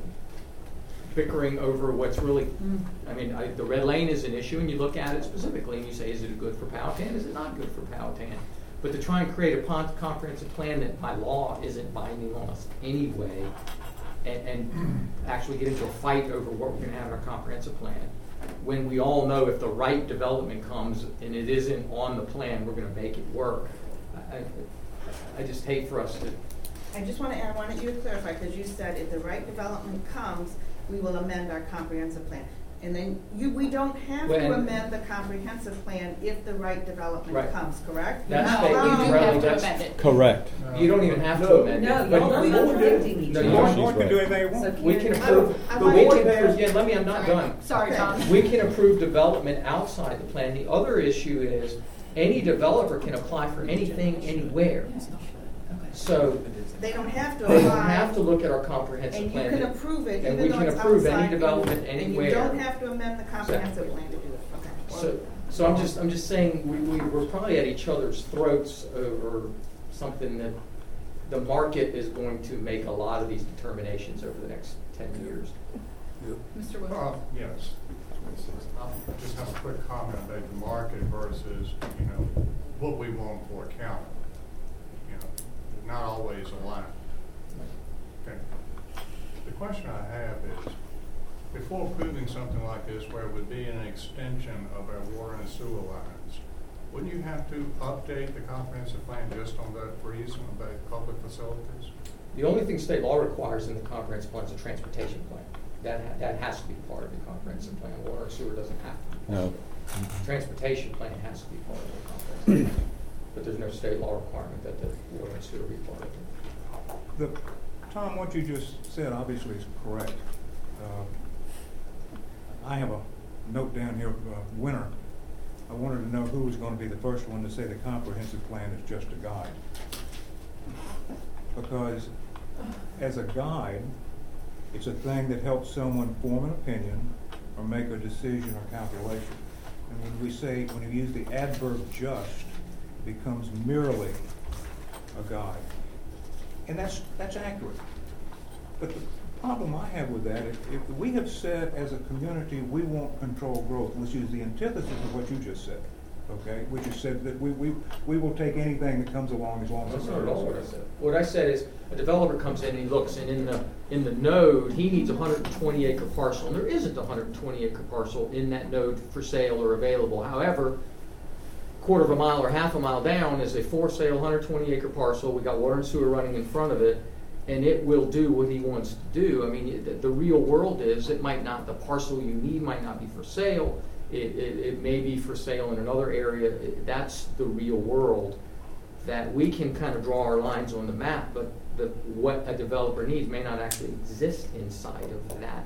bickering over what's really, hmm. I mean, I, the red lane is an issue, and you look at it specifically, and you say, is it good for Powhatan, is it not good for Powhatan? But to try and create a pon- comprehensive plan that by law isn't binding on us anyway, and, and actually get into a fight over what we're gonna have in our comprehensive plan, when we all know if the right development comes and it isn't on the plan, we're gonna make it work. I, I- I just hate for us to I just wanna add, I wanted you to clarify, because you said if the right development comes, we will amend our comprehensive plan. And then you, we don't have to When- amend the comprehensive plan if the right development Right. comes, correct? That's No, statement you is do have to amend it. Correct. You don't even have to No. amend it. No, but- y'all are contradicting each No, other. you The don't. board can do anything they want. So We can I approve, don't- I but want we you can approve, yeah, let me, I'm not Sorry. done. Sorry, Okay. Tom. We can approve development outside the plan. The other issue is, any developer can apply for anything, anywhere. So, They don't have to they don't have to look at our comprehensive And you plan. can approve it And even we though can it's approve any outside development And anywhere. you don't have to amend the comprehensive plan to do it, okay? So, so I'm just, I'm just saying, we, we, we're probably at each other's throats over something that the market is going to make a lot of these determinations over the next ten years. Mr. Wood? Uh, yes. I just have a quick comment about the market versus, you know, what we want for a county. You know, not always aligned. Okay. The question I have is, before approving something like this where it would be an extension of our water and sewer lines, wouldn't you have to update the comprehensive plan just on that reason about public facilities? The only thing state law requires in the comprehensive plan is a transportation plan. That, ha- that has to be part of the comprehensive plan. Water and sewer doesn't have to. be. No. Mm-hmm. Transportation plan has to be part of the comprehensive plan. But there's no state law requirement that the water and sewer be part of it. The, Tom, what you just said obviously is correct. Uh, I have a note down here, uh, winter. I wanted to know who was gonna be the first one to say the comprehensive plan is just a guide. Because as a guide, it's a thing that helps someone form an opinion or make a decision or calculation. And when we say, when you use the adverb just, becomes merely a guide. And that's, that's accurate. But the problem I have with that is, if we have said as a community, we want controlled growth, which is the antithesis of what you just said, okay? Which is said that we, we, we will take anything that comes along as long as That's it's. not at all what I said. What I said is, a developer comes in and he looks, and in the, in the node, he needs a hundred and twenty acre parcel, and there isn't a hundred and twenty acre parcel in that node for sale or available. However, quarter of a mile or half a mile down is a for sale hundred twenty acre parcel, we got water and sewer running in front of it, and it will do what he wants to do. I mean, the, the real world is, it might not, the parcel you need might not be for sale, it, it, it may be for sale in another area, It- that's the real world. That we can kind of draw our lines on the map, but the, what a developer needs may not actually exist inside of that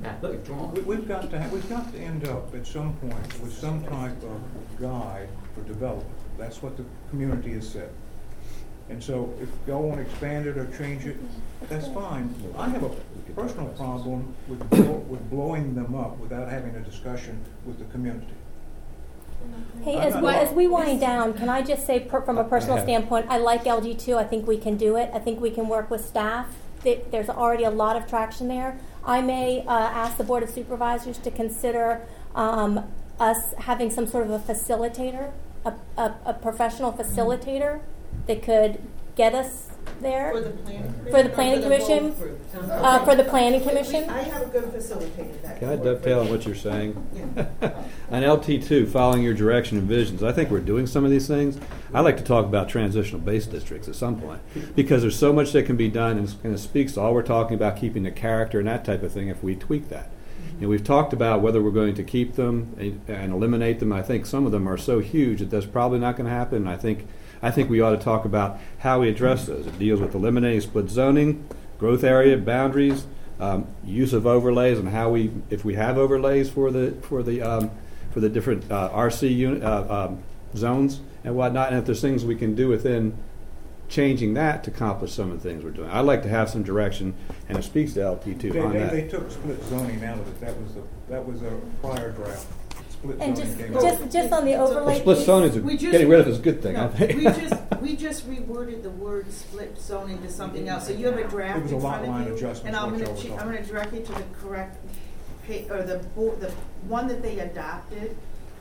map we've. We- We've got to, have- we've got to end up at some point with some type of guide for development. That's what the community has said. And so if y'all want to expand it or change it, that's fine. I have a personal problem with, blow- with blowing them up without having a discussion with the community. Hey, as not- we, as we wind down, can I just say, per, from a personal have- standpoint, I like LG two. I think we can do it. I think we can work with staff. There- There's already a lot of traction there. I may uh, ask the board of supervisors to consider um, us having some sort of a facilitator, a, a, a professional facilitator that could get us there. For the planning commission? For the or planning the commission? bold? Uh, for the planning commission. I have a good facilitator that Can I dovetail on what you're saying? Yeah. On LT two, following your direction and visions, I think we're doing some of these things. I like to talk about transitional base districts at some point because there's so much that can be done, and, and it speaks to all we're talking about keeping the character and that type of thing. If we tweak that, and we've talked about whether we're going to keep them and, and eliminate them. I think some of them are so huge that that's probably not going to happen. I think I think we ought to talk about how we address those. It deals with eliminating split zoning, growth area boundaries, um, use of overlays, and how we, if we have overlays for the for the um, for the different uh, RC unit, uh, um, zones and whatnot, and if there's things we can do within changing that to accomplish some of the things we're doing. I'd like to have some direction, and it speaks to LT two They, on they, that. they took split zoning out of it, that was a, that was a prior draft. Split And zoning just, just, just on the overlay Well, split piece- zoning is a, We just- getting rid of is a good thing. No, I think. we just, we just reworded the word split zone into something else, so you have a It draft was a in lot front line of you. adjustments, And I'm gonna, y'all were che- I'm gonna direct you to the correct pa- or the board, the one that they adopted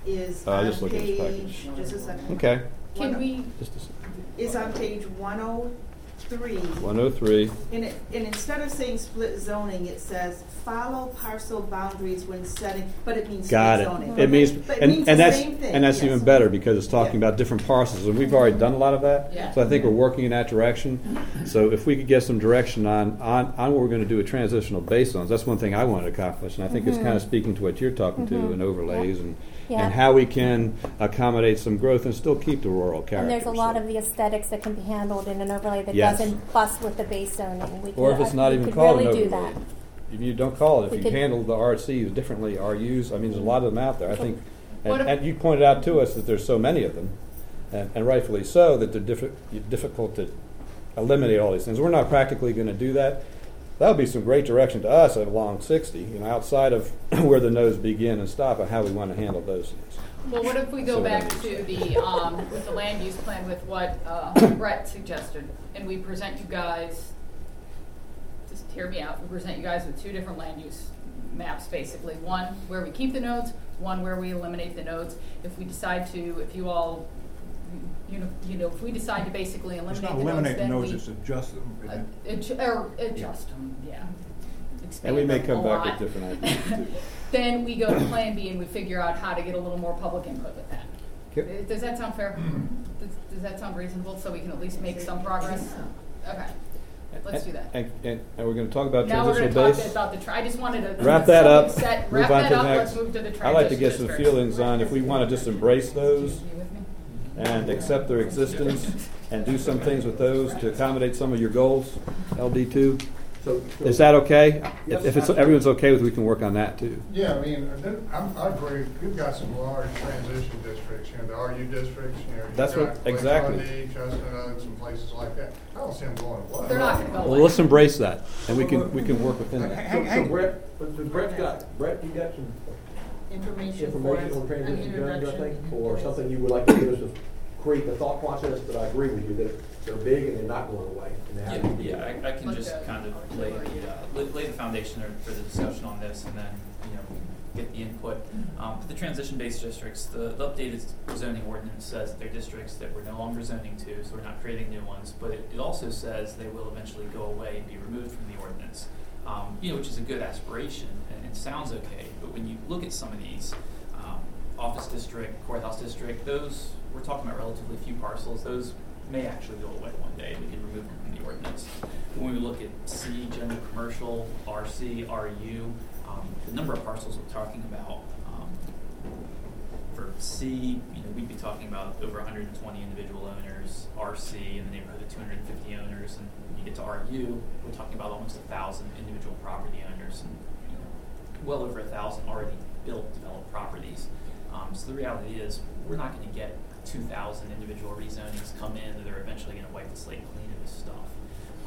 is Uh, on just look at this page, package. just a second. Okay, Can we, just a second. Is on page one oh Oh three. 103. And it, and instead of saying split zoning, it says follow parcel boundaries when setting, but it means Got split it. zoning. It means, But it and, means and the that's same thing, and that's yes. even better because it's talking Yeah. about different parcels, and we've already done a lot of that. Yeah. So I think we're working in that direction. So if we could get some direction on on, on what we're going to do with transitional base zones, that's one thing I want to accomplish, and I think it's mm-hmm. kind of speaking to what you're talking to mm-hmm. and overlays and Yeah. and how we can accommodate some growth and still keep the rural character. And there's a lot So- of the aesthetics that can be handled in an overlay that Yes. doesn't bust with the base zoning. We Or could- if it's uh, not we even could called an really do overlay. that. If you don't call it, if We you handle the RCs differently, RUs, I mean, there's a lot of them out there. I think, and, and you pointed out to us that there's so many of them, and, and rightfully so, that they're diffi- difficult to eliminate all these things. We're not practically going to do that. That would be some great direction to us at along 60, you know, outside of where the nodes begin and stop, and how we want to handle those things. well, what if we go So back to the, um, with the land use plan with what, uh, Brett suggested? And we present you guys, just hear me out, we present you guys with two different land use maps, basically. One where we keep the nodes, one where we eliminate the nodes. If we decide to, if you all, you know, you know, if we decide to basically It's eliminate not the nodes, eliminate the then nodes, we. it's adjust them. Uh, adju- or adjust them, yeah. And we Expand may them come a back lot. with different ideas too. Then we go to Plan B and we figure out how to get a little more public input with that. Okay. Uh, Does that sound fair? Does, does that sound reasonable, so we can at least make some progress? Okay, let's do that. And, and, and we're going to talk about Now we're transitional gonna base. talk about the, tra- I just wanted to. wrap that up. something set- move Wrap on that to the up, next. let's move to the transition I'd like to get some districts. feelings on if we want to just embrace those You with me? And accept their existence and do some things with those to accommodate some of your goals. LD two. So, so- Is that okay? Yes. If, if it's everyone's okay with, it, we can work on that too. Yeah, I mean, uh, I do- I'm, I agree, you've got some large transition districts, you know, the RU districts, you know. you've That's what- got Lake exactly. Bundy, Chestnut Oaks, and places like that. I don't see them going away. They're not gonna go Well, away. let's embrace that, and we can we can work within that. So, so Brett, but Brett's got, Brett, you got some Information for us, on an transition zones, I introduction. think, or something you would like to give us to create the thought process, but I agree with you that they're big and they're not going away. and they have to be- Yeah, yeah, I, I can just kind of lay the, uh, lay, lay the foundation or- for the discussion on this and then, you know, get the input. Um, for the transition-based districts, the, the updated zoning ordinance says that they're districts that we're no longer zoning to, so we're not creating new ones, but it, it also says they will eventually go away and be removed from the ordinance. Um, you know, which is a good aspiration and it sounds okay, but when you look at some of these, um, office district, courthouse district, those, we're talking about relatively few parcels, those may actually go away one day, can remove them from the ordinance. When we look at C, general commercial, RC, RU, um, the number of parcels we're talking about, C, you know, we'd be talking about over hundred and twenty individual owners, RC in the neighborhood of two hundred and fifty owners, and when you get to RU, we're talking about almost a thousand individual property owners and, you know, well over a thousand already built, developed properties. Um, so the reality is, we're not gonna get two thousand individual rezonings come in that are eventually gonna wipe the slate clean of this stuff.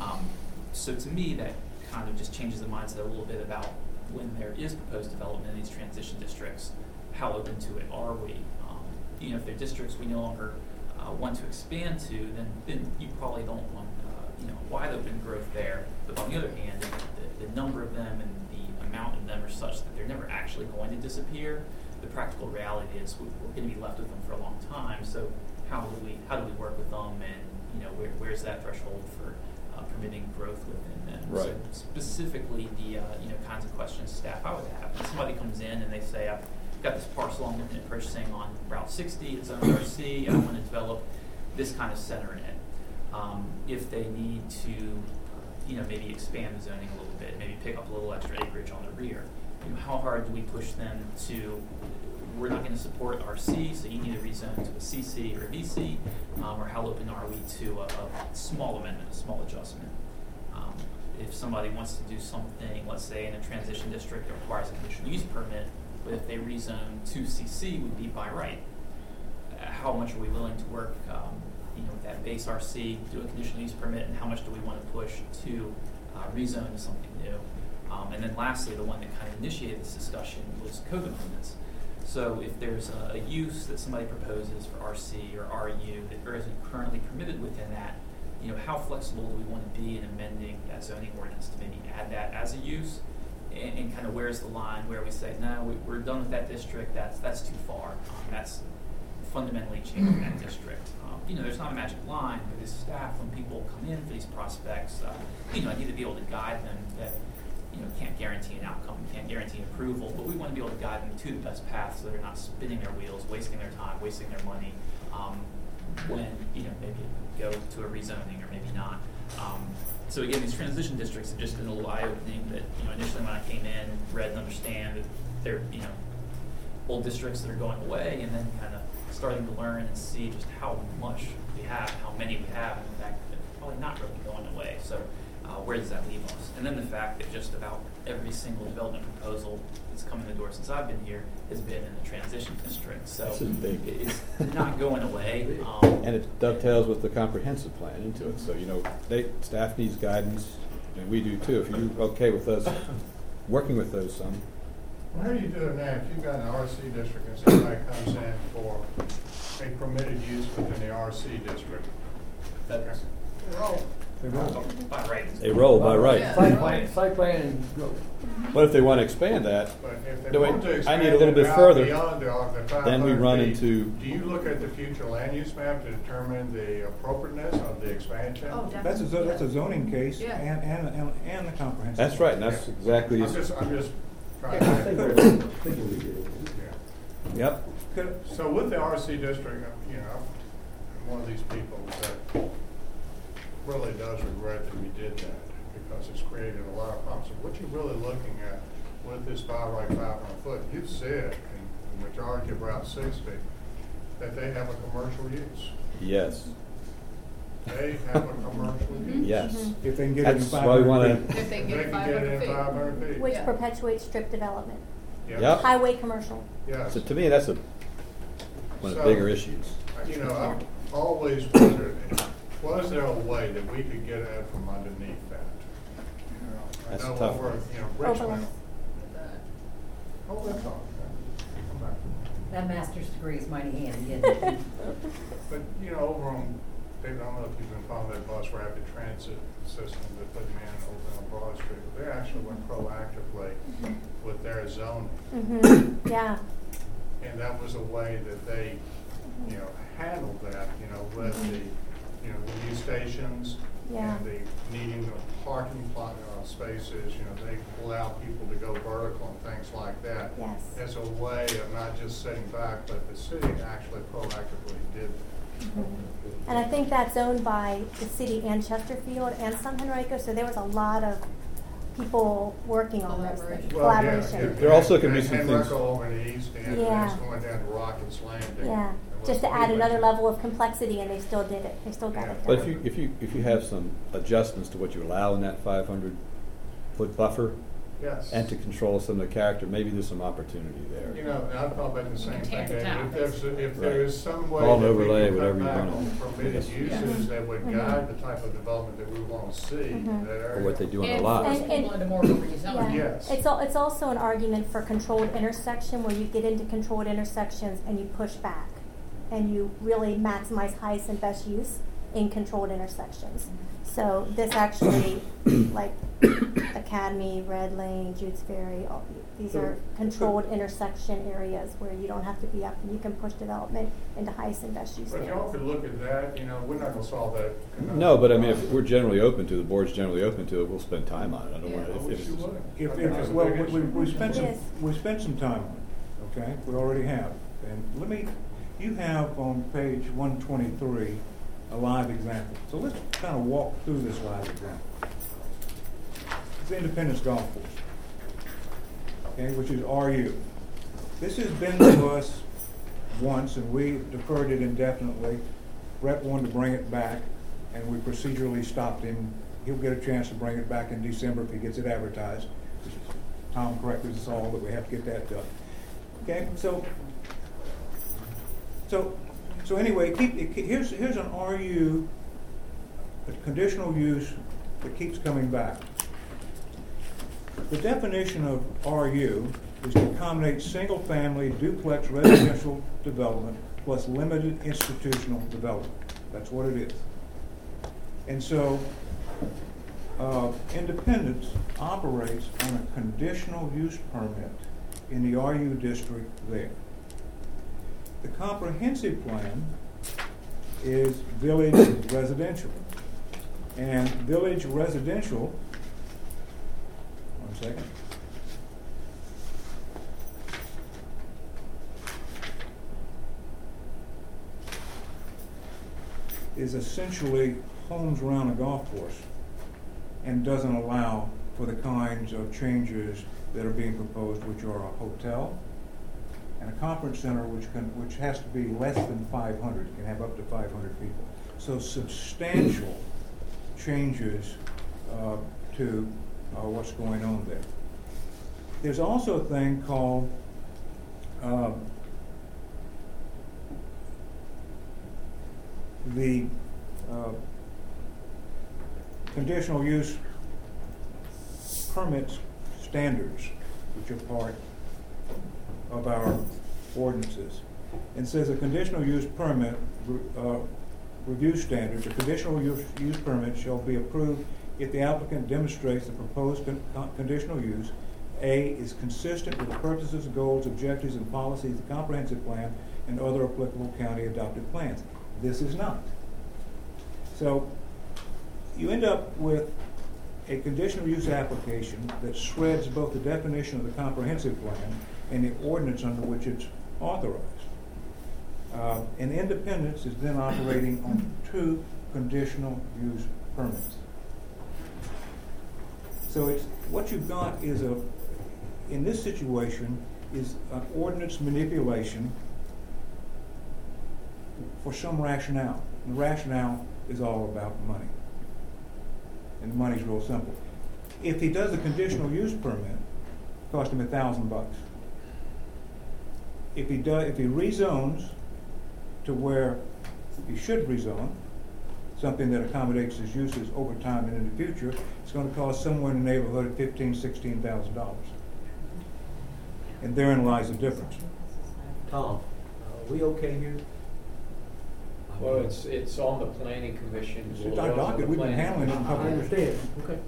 Um, so to me, that kind of just changes the mindset a little bit about when there is proposed development in these transition districts, how open to it are we? Um, you know, if they're districts we no longer uh, want to expand to, then, then you probably don't want, uh, you know, wide open growth there. But on the other hand, the, the number of them and the amount of them are such that they're never actually going to disappear. The practical reality is we- we're going to be left with them for a long time. So how do we how do we work with them, and you know, where, where's that threshold for uh, permitting growth within them? Right. So specifically, the uh, you know kinds of questions staff I would have. If somebody comes in and they say, got this parcel I'm looking at purchasing on Route 60, it's on RC, I want to develop this kind of center in it. Um, if they need to, you know, maybe expand the zoning a little bit, maybe pick up a little extra acreage on the rear, you know, how hard do we push them to? We're not going to support RC, so you need to rezone to a CC or a VC, um, or how open are we to a, a small amendment, a small adjustment? Um, if somebody wants to do something, let's say in a transition district that requires a conditional use permit, but if they rezone to CC would be by right. Uh, How much are we willing to work, um, you know, with that base RC, do a conditional use permit, and how much do we want to push to uh, rezone to something new? Um, and then lastly, the one that kind of initiated this discussion was code amendments. So if there's a, a use that somebody proposes for RC or RU that isn't currently permitted within that, you know, how flexible do we want to be in amending that zoning ordinance to maybe add that as a use? And, and kind of where's the line where we say, no, we, we're done with that district, that's, that's too far. That's fundamentally changing that district. Um, you know, there's not a magic line, but as staff, when people come in for these prospects, uh, you know, I need to be able to guide them that, you know, can't guarantee an outcome, can't guarantee approval, but we want to be able to guide them to the best path so they're not spinning their wheels, wasting their time, wasting their money, um, when, you know, maybe go to a rezoning or maybe not. Um, so again, these transition districts have just been a little eye-opening that, you know, initially when I came in, read and understand that they're, you know, old districts that are going away and then kind of starting to learn and see just how much we have, how many we have, and the fact that they're probably not really going away. So uh, where does that leave us? And then the fact that just about every single development proposal that's come in the door since I've been here has been in the transition district. So This is big. it's not going away. Um, And it dovetails with the comprehensive plan into it, so, you know, they, staff needs guidance, and we do too, if you're okay with us working with those some. Well, How do you do it now? If you've got an RC district and somebody comes in for a permitted use within the RC district? That's Roll. by right. They roll by right. Yeah. Site plan, site plan and go. What if they want to expand that? But if they Do we- want to I need expand a little it bit out further. beyond the, the Then we 500 run feet, into- Do you look at the future land use map to determine the appropriateness of the expansion? Oh, definitely. That's a, zo- that's a zoning case Yeah. and, and, and, and the comprehensive. That's right, and that's exactly, I'm just, I'm just trying I think to. we're, I think we did. Yeah. yep, Could- So with the RC district, you know, I'm one of these people that really does regret that we did that because it's created a lot of problems. So What you're really looking at with this five by right five hundred foot, you've said in the majority of Route sixty that they have a commercial use. yes, They have a commercial mm-hmm. use. yes. If they can get it in That's five why we hundred want feet. to, If they They get can five get it hundred in feet. five hundred feet. Which Yeah. perpetuates strip development. Yes. Yep. Highway commercial. Yes. so to me, that's a, one of the So- bigger issues. You know, I've always wondered, was there a way that we could get out from underneath that? I That's know tough. over, you know, Richmond. Oh, that's all. okay. Come back. That master's degree is mighty handy, isn't it? But, you know, over on, David, I don't know if you've been following that bus rapid transit system that put man over on Broad Street, but they actually went proactively with their zoning. Mm-hmm, yeah. And that was a way that they, you know, handled that, you know, with the, you know, the new stations Yeah. and the needing of parking plot, uh, spaces, you know, they allow people to go vertical and things like that. Yes. As a way of not just sitting back, but the city actually proactively did. that. And I think that's owned by the city and Chesterfield and Sun Henrico, so there was a lot of people working on those things. Collaboration. Well, yeah, Collaboration. yeah, There also can be some things- Henrico over in the east end, and Yeah. going down to Rocketts Landing. Yeah, And just to add another level of complexity, and they still did it. They still got it done. But if you, if you, if you have some adjustments to what you allow in that five hundred foot buffer, Yes. and to control some of the character, maybe there's some opportunity there. You know, and I thought about the same thing, Tamp David. If there's, if there Right. is some way All that we overlay, can whatever cut you back wanna- on permitted Yes. uses that would Mhm. guide the type of development that we want to see in Mhm. that area. Or what they do on the And lot. force And- people and- into more of a Yeah. Yes. It's al- it's also an argument for controlled intersection where you get into controlled intersections and you push back. And you really maximize highest and best use in controlled intersections. So this actually, like Academy, Red Lane, Jude's Ferry, all, these are controlled intersection areas where you don't have to be up and you can push development into highest and best use But areas. y'all could look at that, you know, we're not gonna solve that. No, but I mean, if we're generally open to, it, the board's generally open to it, we'll spend time on it. I don't want I to, wish if you If, I think that's if, well, big we, issue. we spent some, we spent some time on it, okay? We already have. And let me, you have on page one twenty-three a live example. So let's kind of walk through this live example. It's Independence Golf Course, okay, which is RU. This has been to us once, and we deferred it indefinitely. Brett wanted to bring it back, and we procedurally stopped him. He'll get a chance to bring it back in December if he gets it advertised. Tom corrected us all that we have to get that done. Okay, so, so, so anyway, keep, it- here's, here's an RU, a conditional use that keeps coming back. The definition of RU is to accommodate single-family duplex residential development plus limited institutional development. That's what it is. And so, uh, Independence operates on a conditional use permit in the RU district there. The comprehensive plan is village residential. And village residential, one second. is essentially homes around a golf course and doesn't allow for the kinds of changes that are being proposed, which are a hotel and a conference center, which can, which has to be less than five hundred, can have up to five hundred people. So substantial changes, uh, to, uh, what's going on there. There's also a thing called, um, the uh, conditional use permits standards, which are part of our ordinances. It says a conditional use permit, uh, review standards, a conditional use, use permit shall be approved if the applicant demonstrates the proposed con- conditional use, A, is consistent with the purposes, goals, objectives, and policies of the comprehensive plan and other applicable county adopted plans. This is not. So you end up with a conditional use application that shreds both the definition of the comprehensive plan and the ordinance under which it's authorized. Uh, and Independence is then operating on two conditional use permits. So it's, what you've got is a, in this situation, is an ordinance manipulation for some rationale. And the rationale is all about money. And the money's real simple. If he does a conditional use permit, it cost him a thousand bucks. If he does, if he rezones to where he should rezone, something that accommodates his uses over time and in the future, it's gonna cost somewhere in the neighborhood of fifteen, sixteen thousand dollars. And therein lies the difference. Tom, are we okay here? Well, it's, it's on the planning commission. It's our docket, we've been handling it in I public. understand, okay.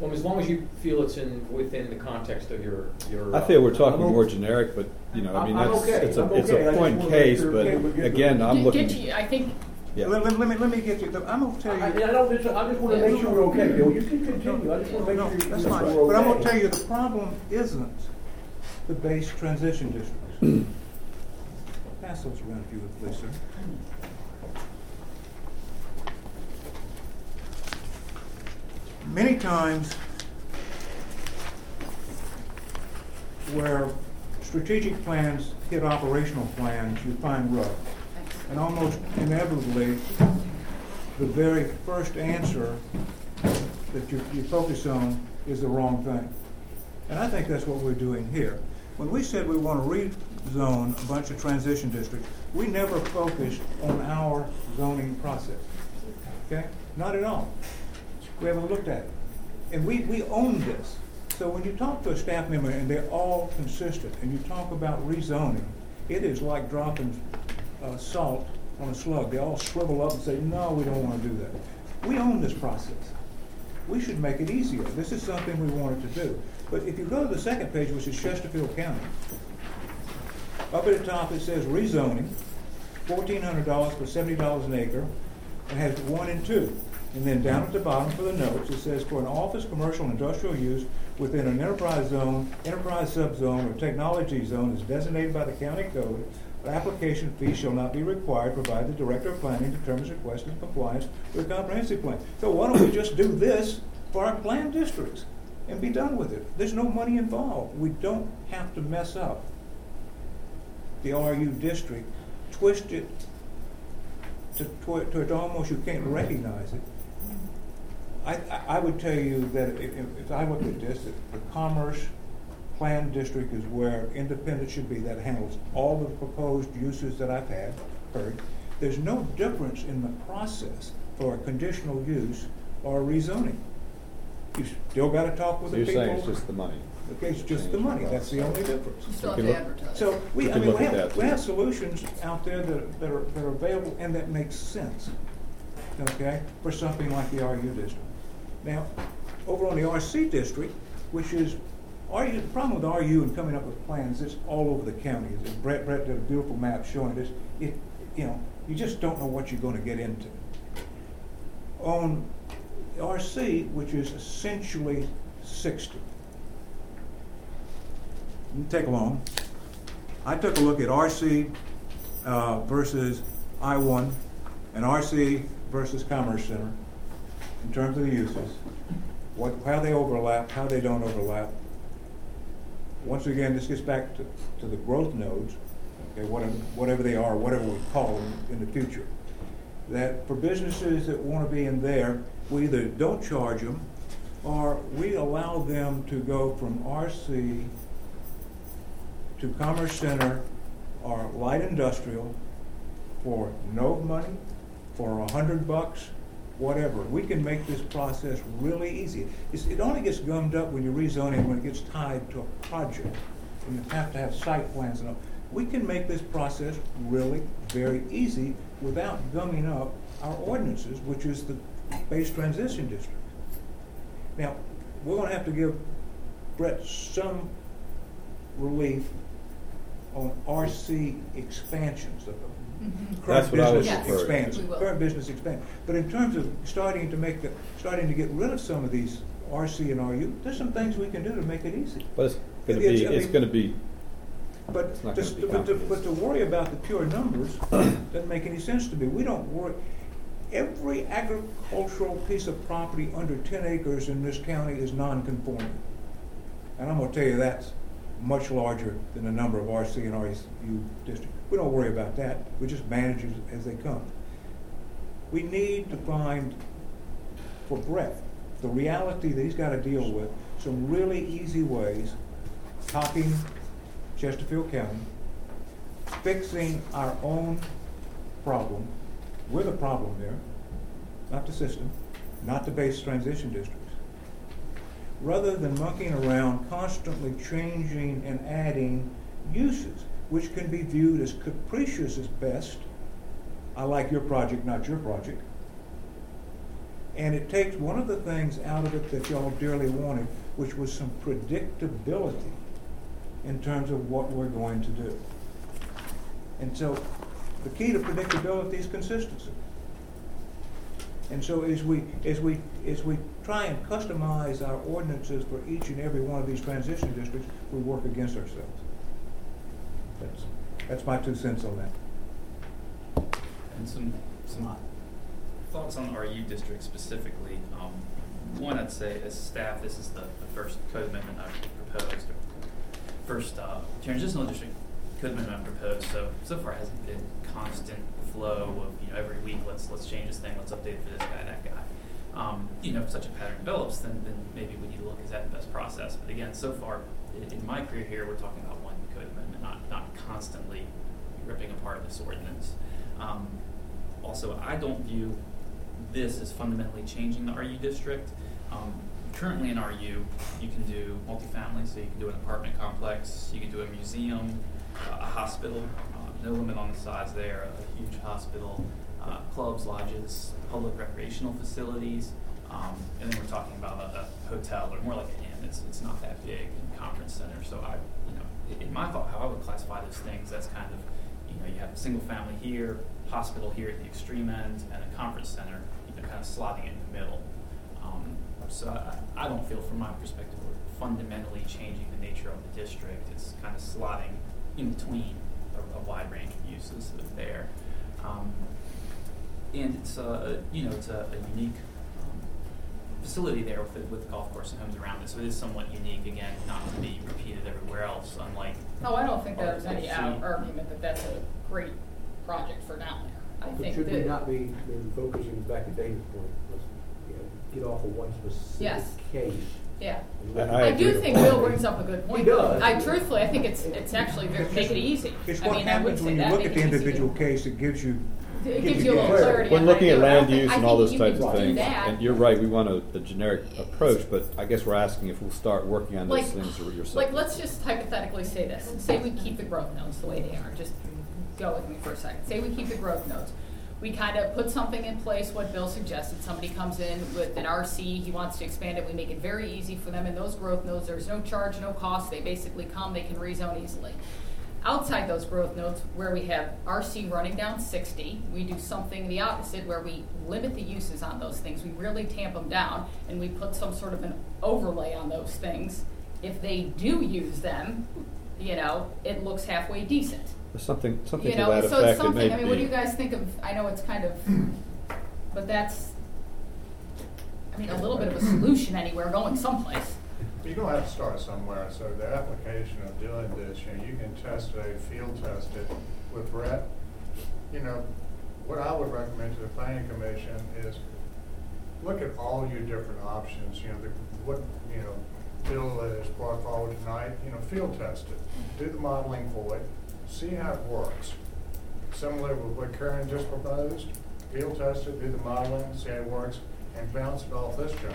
Well, as long as you feel it's in, within the context of your, your. I feel we're talking more generic, but, you know, I mean, I'm that's, okay, it's a, I'm it's okay. I a point case, but we get again, I'm Get- looking. Get you, I think, Yeah. Let, let- let me, let me get you, the- I'm gonna tell I, I you. don't, just- I just wanna make sure we're okay, Bill, you can continue, I just wanna make No, sure. that's we're fine, okay. but I'm gonna tell you, the problem isn't the base transition districts. Hmm. Pass those around if you would, please, sir. Many times where strategic plans hit operational plans, you find rough. And almost inevitably, the very first answer that you, you focus on is the wrong thing. And I think that's what we're doing here. When we said we want to rezone a bunch of transition districts, we never focused on our zoning process. Okay? Not at all. We haven't looked at it. And we, we own this. So when you talk to a staff member and they're all consistent and you talk about rezoning, it is like dropping uh, salt on a slug, they all shrivel up and say, no, we don't want to do that. We own this process. We should make it easier. This is something we wanted to do. But if you go to the second page, which is Chesterfield County, up at the top it says rezoning, fourteen hundred dollars for seventy dollars an acre, and has one and two. And then down at the bottom for the notes, it says for an office, commercial, and industrial use within an enterprise zone, enterprise subzone, or technology zone is designated by the county code, application fee shall not be required provided the director of planning determines request in compliance with comprehensive plan. So why don't we just do this for our planned districts and be done with it? There's no money involved. We don't have to mess up the RU district, twist it to, to, to almost you can't recognize it. I, I, I would tell you that if, if I look at this, the commerce plan district is where independent should be. That handles all the proposed uses that I've had, heard. There's no difference in the process for a conditional use or a rezoning. You still gotta talk with So the you're people. saying it's just the money? Okay, it's just the money, that's the only difference. You still have to advertise. So, we, We I can mean, look we at have, that, we too. have solutions out there that, that are, that are available and that make sense, okay, for something like the RU district. Now, over on the RC district, which is, the problem with RU and coming up with plans, it's all over the county. Brett, Brett did a beautiful map showing this, it, you know, you just don't know what you're gonna get into. On RC, which is essentially sixty, didn't take long. I took a look at RC uh, versus I-1 and RC versus Commerce Center in terms of the uses, what, how they overlap, how they don't overlap. Once again, this gets back to, to the growth nodes, okay, whatever, whatever they are, whatever we call them in the future. That for businesses that want to be in there, we either don't charge them or we allow them to go from RC to Commerce Center or light industrial for no money, for a hundred bucks, whatever. We can make this process really easy. It's, it only gets gummed up when you're rezoning, when it gets tied to a project, and you have to have site plans and all. We can make this process really very easy without gumming up our ordinances, which is the base transition district. Now, we're gonna have to give Brett some relief on RC expansions, current Mm-hmm. That's what I was business Yes, referring expansion, we will. current business expand. But in terms of starting to make the, starting to get rid of some of these RC and RU, there's some things we can do to make it easy. But it's gonna It's- be, I it's mean- gonna be, But It's not just, gonna be but to, but to worry about the pure numbers doesn't make any sense to me. We don't worry. Every agricultural piece of property under ten acres in this county is non-conforming. And I'm gonna tell you that's much larger than the number of RC and RU districts. We don't worry about that. We just manage as they come. We need to find, for Brett, the reality that he's gotta deal with, some really easy ways, copying Chesterfield County, fixing our own problem. We're the problem there, not the system, not the base transition districts. Rather than monkeying around constantly changing and adding uses, which can be viewed as capricious at best. I like your project, not your project. And it takes one of the things out of it that y'all dearly wanted, which was some predictability in terms of what we're going to do. And so the key to predictability is consistency. And so as we, as we, as we try and customize our ordinances for each and every one of these transition districts, we work against ourselves. That's, that's my two cents on that. And some, some thoughts on RU district specifically. Um, one, I'd say as staff, this is the, the first code amendment I've proposed, first, uh, transitional district code amendment I've proposed, so, so far it hasn't been constant flow of, you know, every week, let's, let's change this thing, let's update for this guy, that guy. Um, you know, if such a pattern develops, then, then maybe we need to look, is that the best process? But again, so far, in, my career here, we're talking about not, constantly ripping apart this ordinance. Um, also, I don't view this as fundamentally changing the RU district. Um, currently in RU, you can do multifamily, so you can do an apartment complex, you can do a museum, uh, a hospital, uh, no limit on the size there, a huge hospital, uh, clubs, lodges, public recreational facilities, um, and then we're talking about a, a hotel or more like an inn, it's, it's not that big, and conference center, so i- in my thought, how I would classify those things, that's kind of, you know, you have a single family here, hospital here at the extreme end, and a conference center, you know, kind of slotting it in the middle. Um, so I, I don't feel from my perspective we're fundamentally changing the nature of the district. It's kind of slotting in between a, a wide range of uses that are there. Um, and it's a, you know, it's a, a unique facility there with the, with the golf course and homes around it. So it is somewhat unique, again, not to be repeated everywhere else, unlike. Oh, I don't think there's any that argument that that's a great project for down there. I But think should we that, not be maybe focusing back to David's point, let's, you know, get off of one specific Yes. case? yeah. and let- I I do agree. think Bill brings up a good point. He does. I truthfully, I think it's, it's actually very, make it easy. It's I what mean, I would happens say when you that, look make at the it easy. individual case, it gives you. It gives you a little clarity. When looking at to do it. land use and all those types of things, and you're right, we want a, a generic approach, but I guess we're asking if we'll start working on those Like- things you're. Like, let's just hypothetically say this, say we keep the growth nodes the way they are, just go with me for a second. Say we keep the growth nodes. We kind of put something in place, what Bill suggested, somebody comes in with an RC, he wants to expand it, we make it very easy for them, and those growth nodes, there's no charge, no cost, they basically come, they can rezone easily. Outside those growth nodes, where we have RC running down sixty, we do something the opposite, where we limit the uses on those things, we really tamp them down, and we put some sort of an overlay on those things. If they do use them, you know, it looks halfway decent. Something, something You to know, that so it's effect, may something, I mean, what do you guys think of, I know it's kind of, but that's, I mean, a little bit of a solution anywhere, going someplace. You're gonna have to start somewhere, so the application of doing this, you know, you can test it, field test it with Brett. You know, what I would recommend to the planning commission is look at all your different options, you know, the, what, you know, Bill has brought forward tonight, you know, field test it. Do the modeling for it, see how it works. Similar with what Karen just proposed, field test it, do the modeling, see how it works, and bounce it off this job.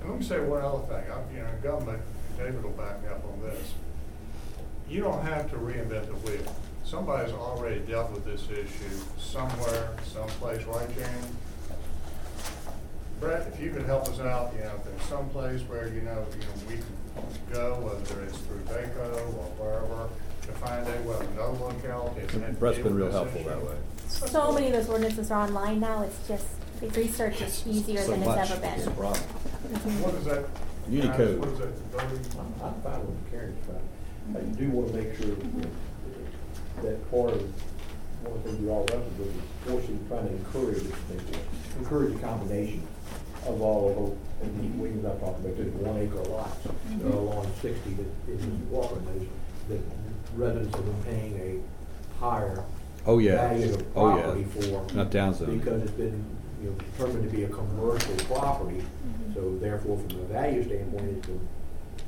And let me say one other thing, I'm, you know, government, David will back me up on this. You don't have to reinvent the wheel. Somebody's already dealt with this issue somewhere, someplace, right, Jane? Brett, if you could help us out, you know, if there's someplace where, you know, you know, we can go, whether it's through VACo or wherever, to find out whether another locality has had to Brett's deal been real helpful issue. that way. So many of those ordinances are online now, it's just, the research is easier So than much. it's ever It's a been. problem. Mm-hmm. What is that? Municode. What is that. I'm, I'm fine with Karen's fine. I do wanna make sure that part of, one of the things we all wrestle with is forcing, trying to encourage, encourage a combination of all of those, and Pete Williams, I've talked about, this one acre lots, mm-hmm. that are along sixty that is walking those, that residents have been paying a higher Oh, yeah. value of Oh, yeah. property for. Not downzone. Because it's been, you know, determined to be a commercial property, mm-hmm. so therefore, from a value standpoint, it's been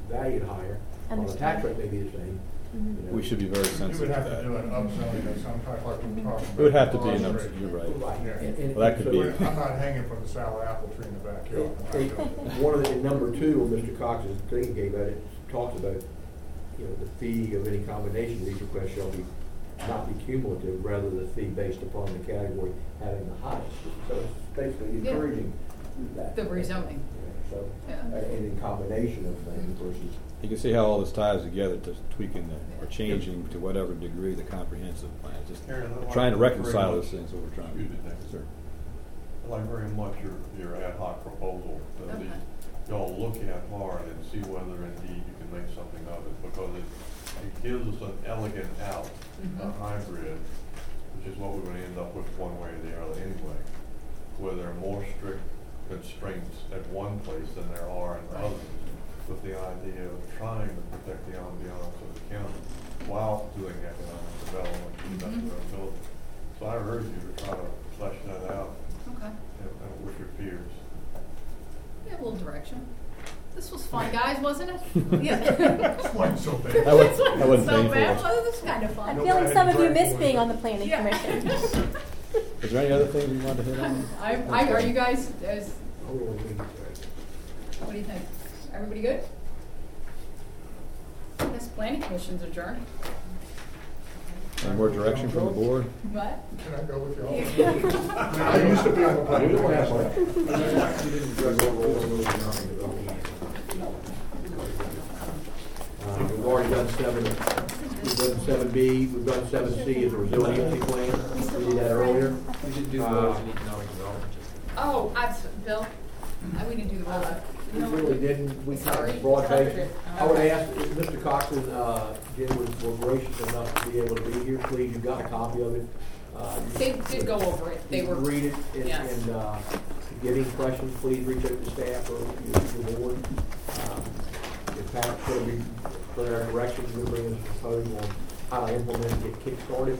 valued higher. On the tax rate, may be the same. Mm-hmm. you know. We should be very You would sensitive to have to do that. an upzoning of some type like we're talking about. It would have to be an Forestry. upzoning, you're right. Right. Yeah. And- and- Well, that and could so- be- I'm not hanging from the sour apple tree in the backyard. And- and One of the, and number two, on Mr. Cox's thing gave out, it talks about, you know, the fee of any combination of these requests shall be, not be cumulative, rather the fee based upon the category having the highest. So it's basically Yeah. encouraging that. The rezoning. Yeah, So, Yeah. uh, and in combination of things versus. You can see how all this ties together to tweaking the, or changing to whatever degree the comprehensive plan, just Karen, I'd like trying to very reconcile much- those things, what we're trying to do. Excuse me, Nick. Sir. I like very much your, your ad hoc proposal, that Okay. the- y'all look at hard and see whether indeed you can make something of it, because it, it gives us an elegant out, a hybrid, which is what we're gonna end up with one way or the other anyway, where there are more strict constraints at one place than there are in others, with the idea of trying to protect the ambiance of the county while doing economic development, Mhm. industrial building. So I urge you to try to flesh that out Okay. and, and with your peers. Yeah, a little direction. This was fun, guys, wasn't it? Yeah. Wasn't so bad. That was- This that wasn't so painful. bad. Well, this was kind of fun. I'm No feeling some of you drink miss being on the planning Yeah. commission. Is there any other thing you want to hit on? I, I, are you guys, is, Hold on, wait, wait. what do you think? Everybody good? This planning commission's adjourned. Any more direction from the board? What? Can I go with y'all? I used to be on the planning. Uh, we've already done seven, we've done seven B, we've done seven C as a resiliency plan, we did that earlier. We should do Uh, roads and economic development. Oh, I, Bill, I, we didn't do the road. We really didn't, we kind Sorry. of broad based. I would ask, if Mr. Cochran, uh, Jim was was gracious enough to be able to be here, please, you've got a copy of it. Uh, you- They did go over it, they You were. read it and, Yes. and, uh, if you get any questions, please reach out to staff or your, your board. Um, If Pat's gonna be, for our direction, we'll bring us a proposal on how to implement and get kick-started,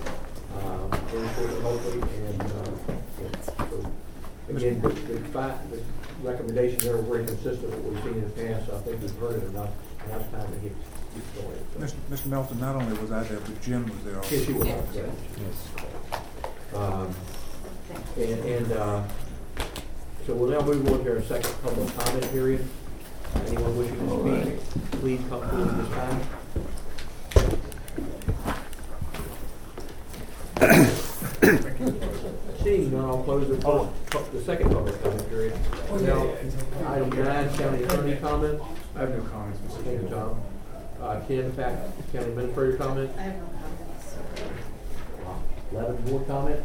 um, very shortly hopefully, and, uh, yeah, so, again, the, the fact, the recommendations there were very consistent with what we've seen in the past, so I think we've heard it enough, now it's time to get, get started. So- Mr. Mr. Melton, not only was I there, but Jim was there also. Yes, you will. Yes. Um, And, and, uh, so we'll now move on to our second public comment period. Anyone wishing to speak, please come forward at this time. Seeing none, I'll close the, pub- the second public comment period. Now, item nine, county attorney comment. I have no comments, Mr. Thank you, Chairman. Tom. Uh, Ken, fact, county administrator comment. I have no comments. Eleven, board comment.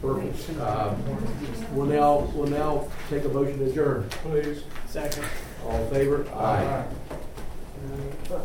Perfect. Uh, We'll now, we'll now take a motion to adjourn. Please. Second. All in favor? Aye. Uh,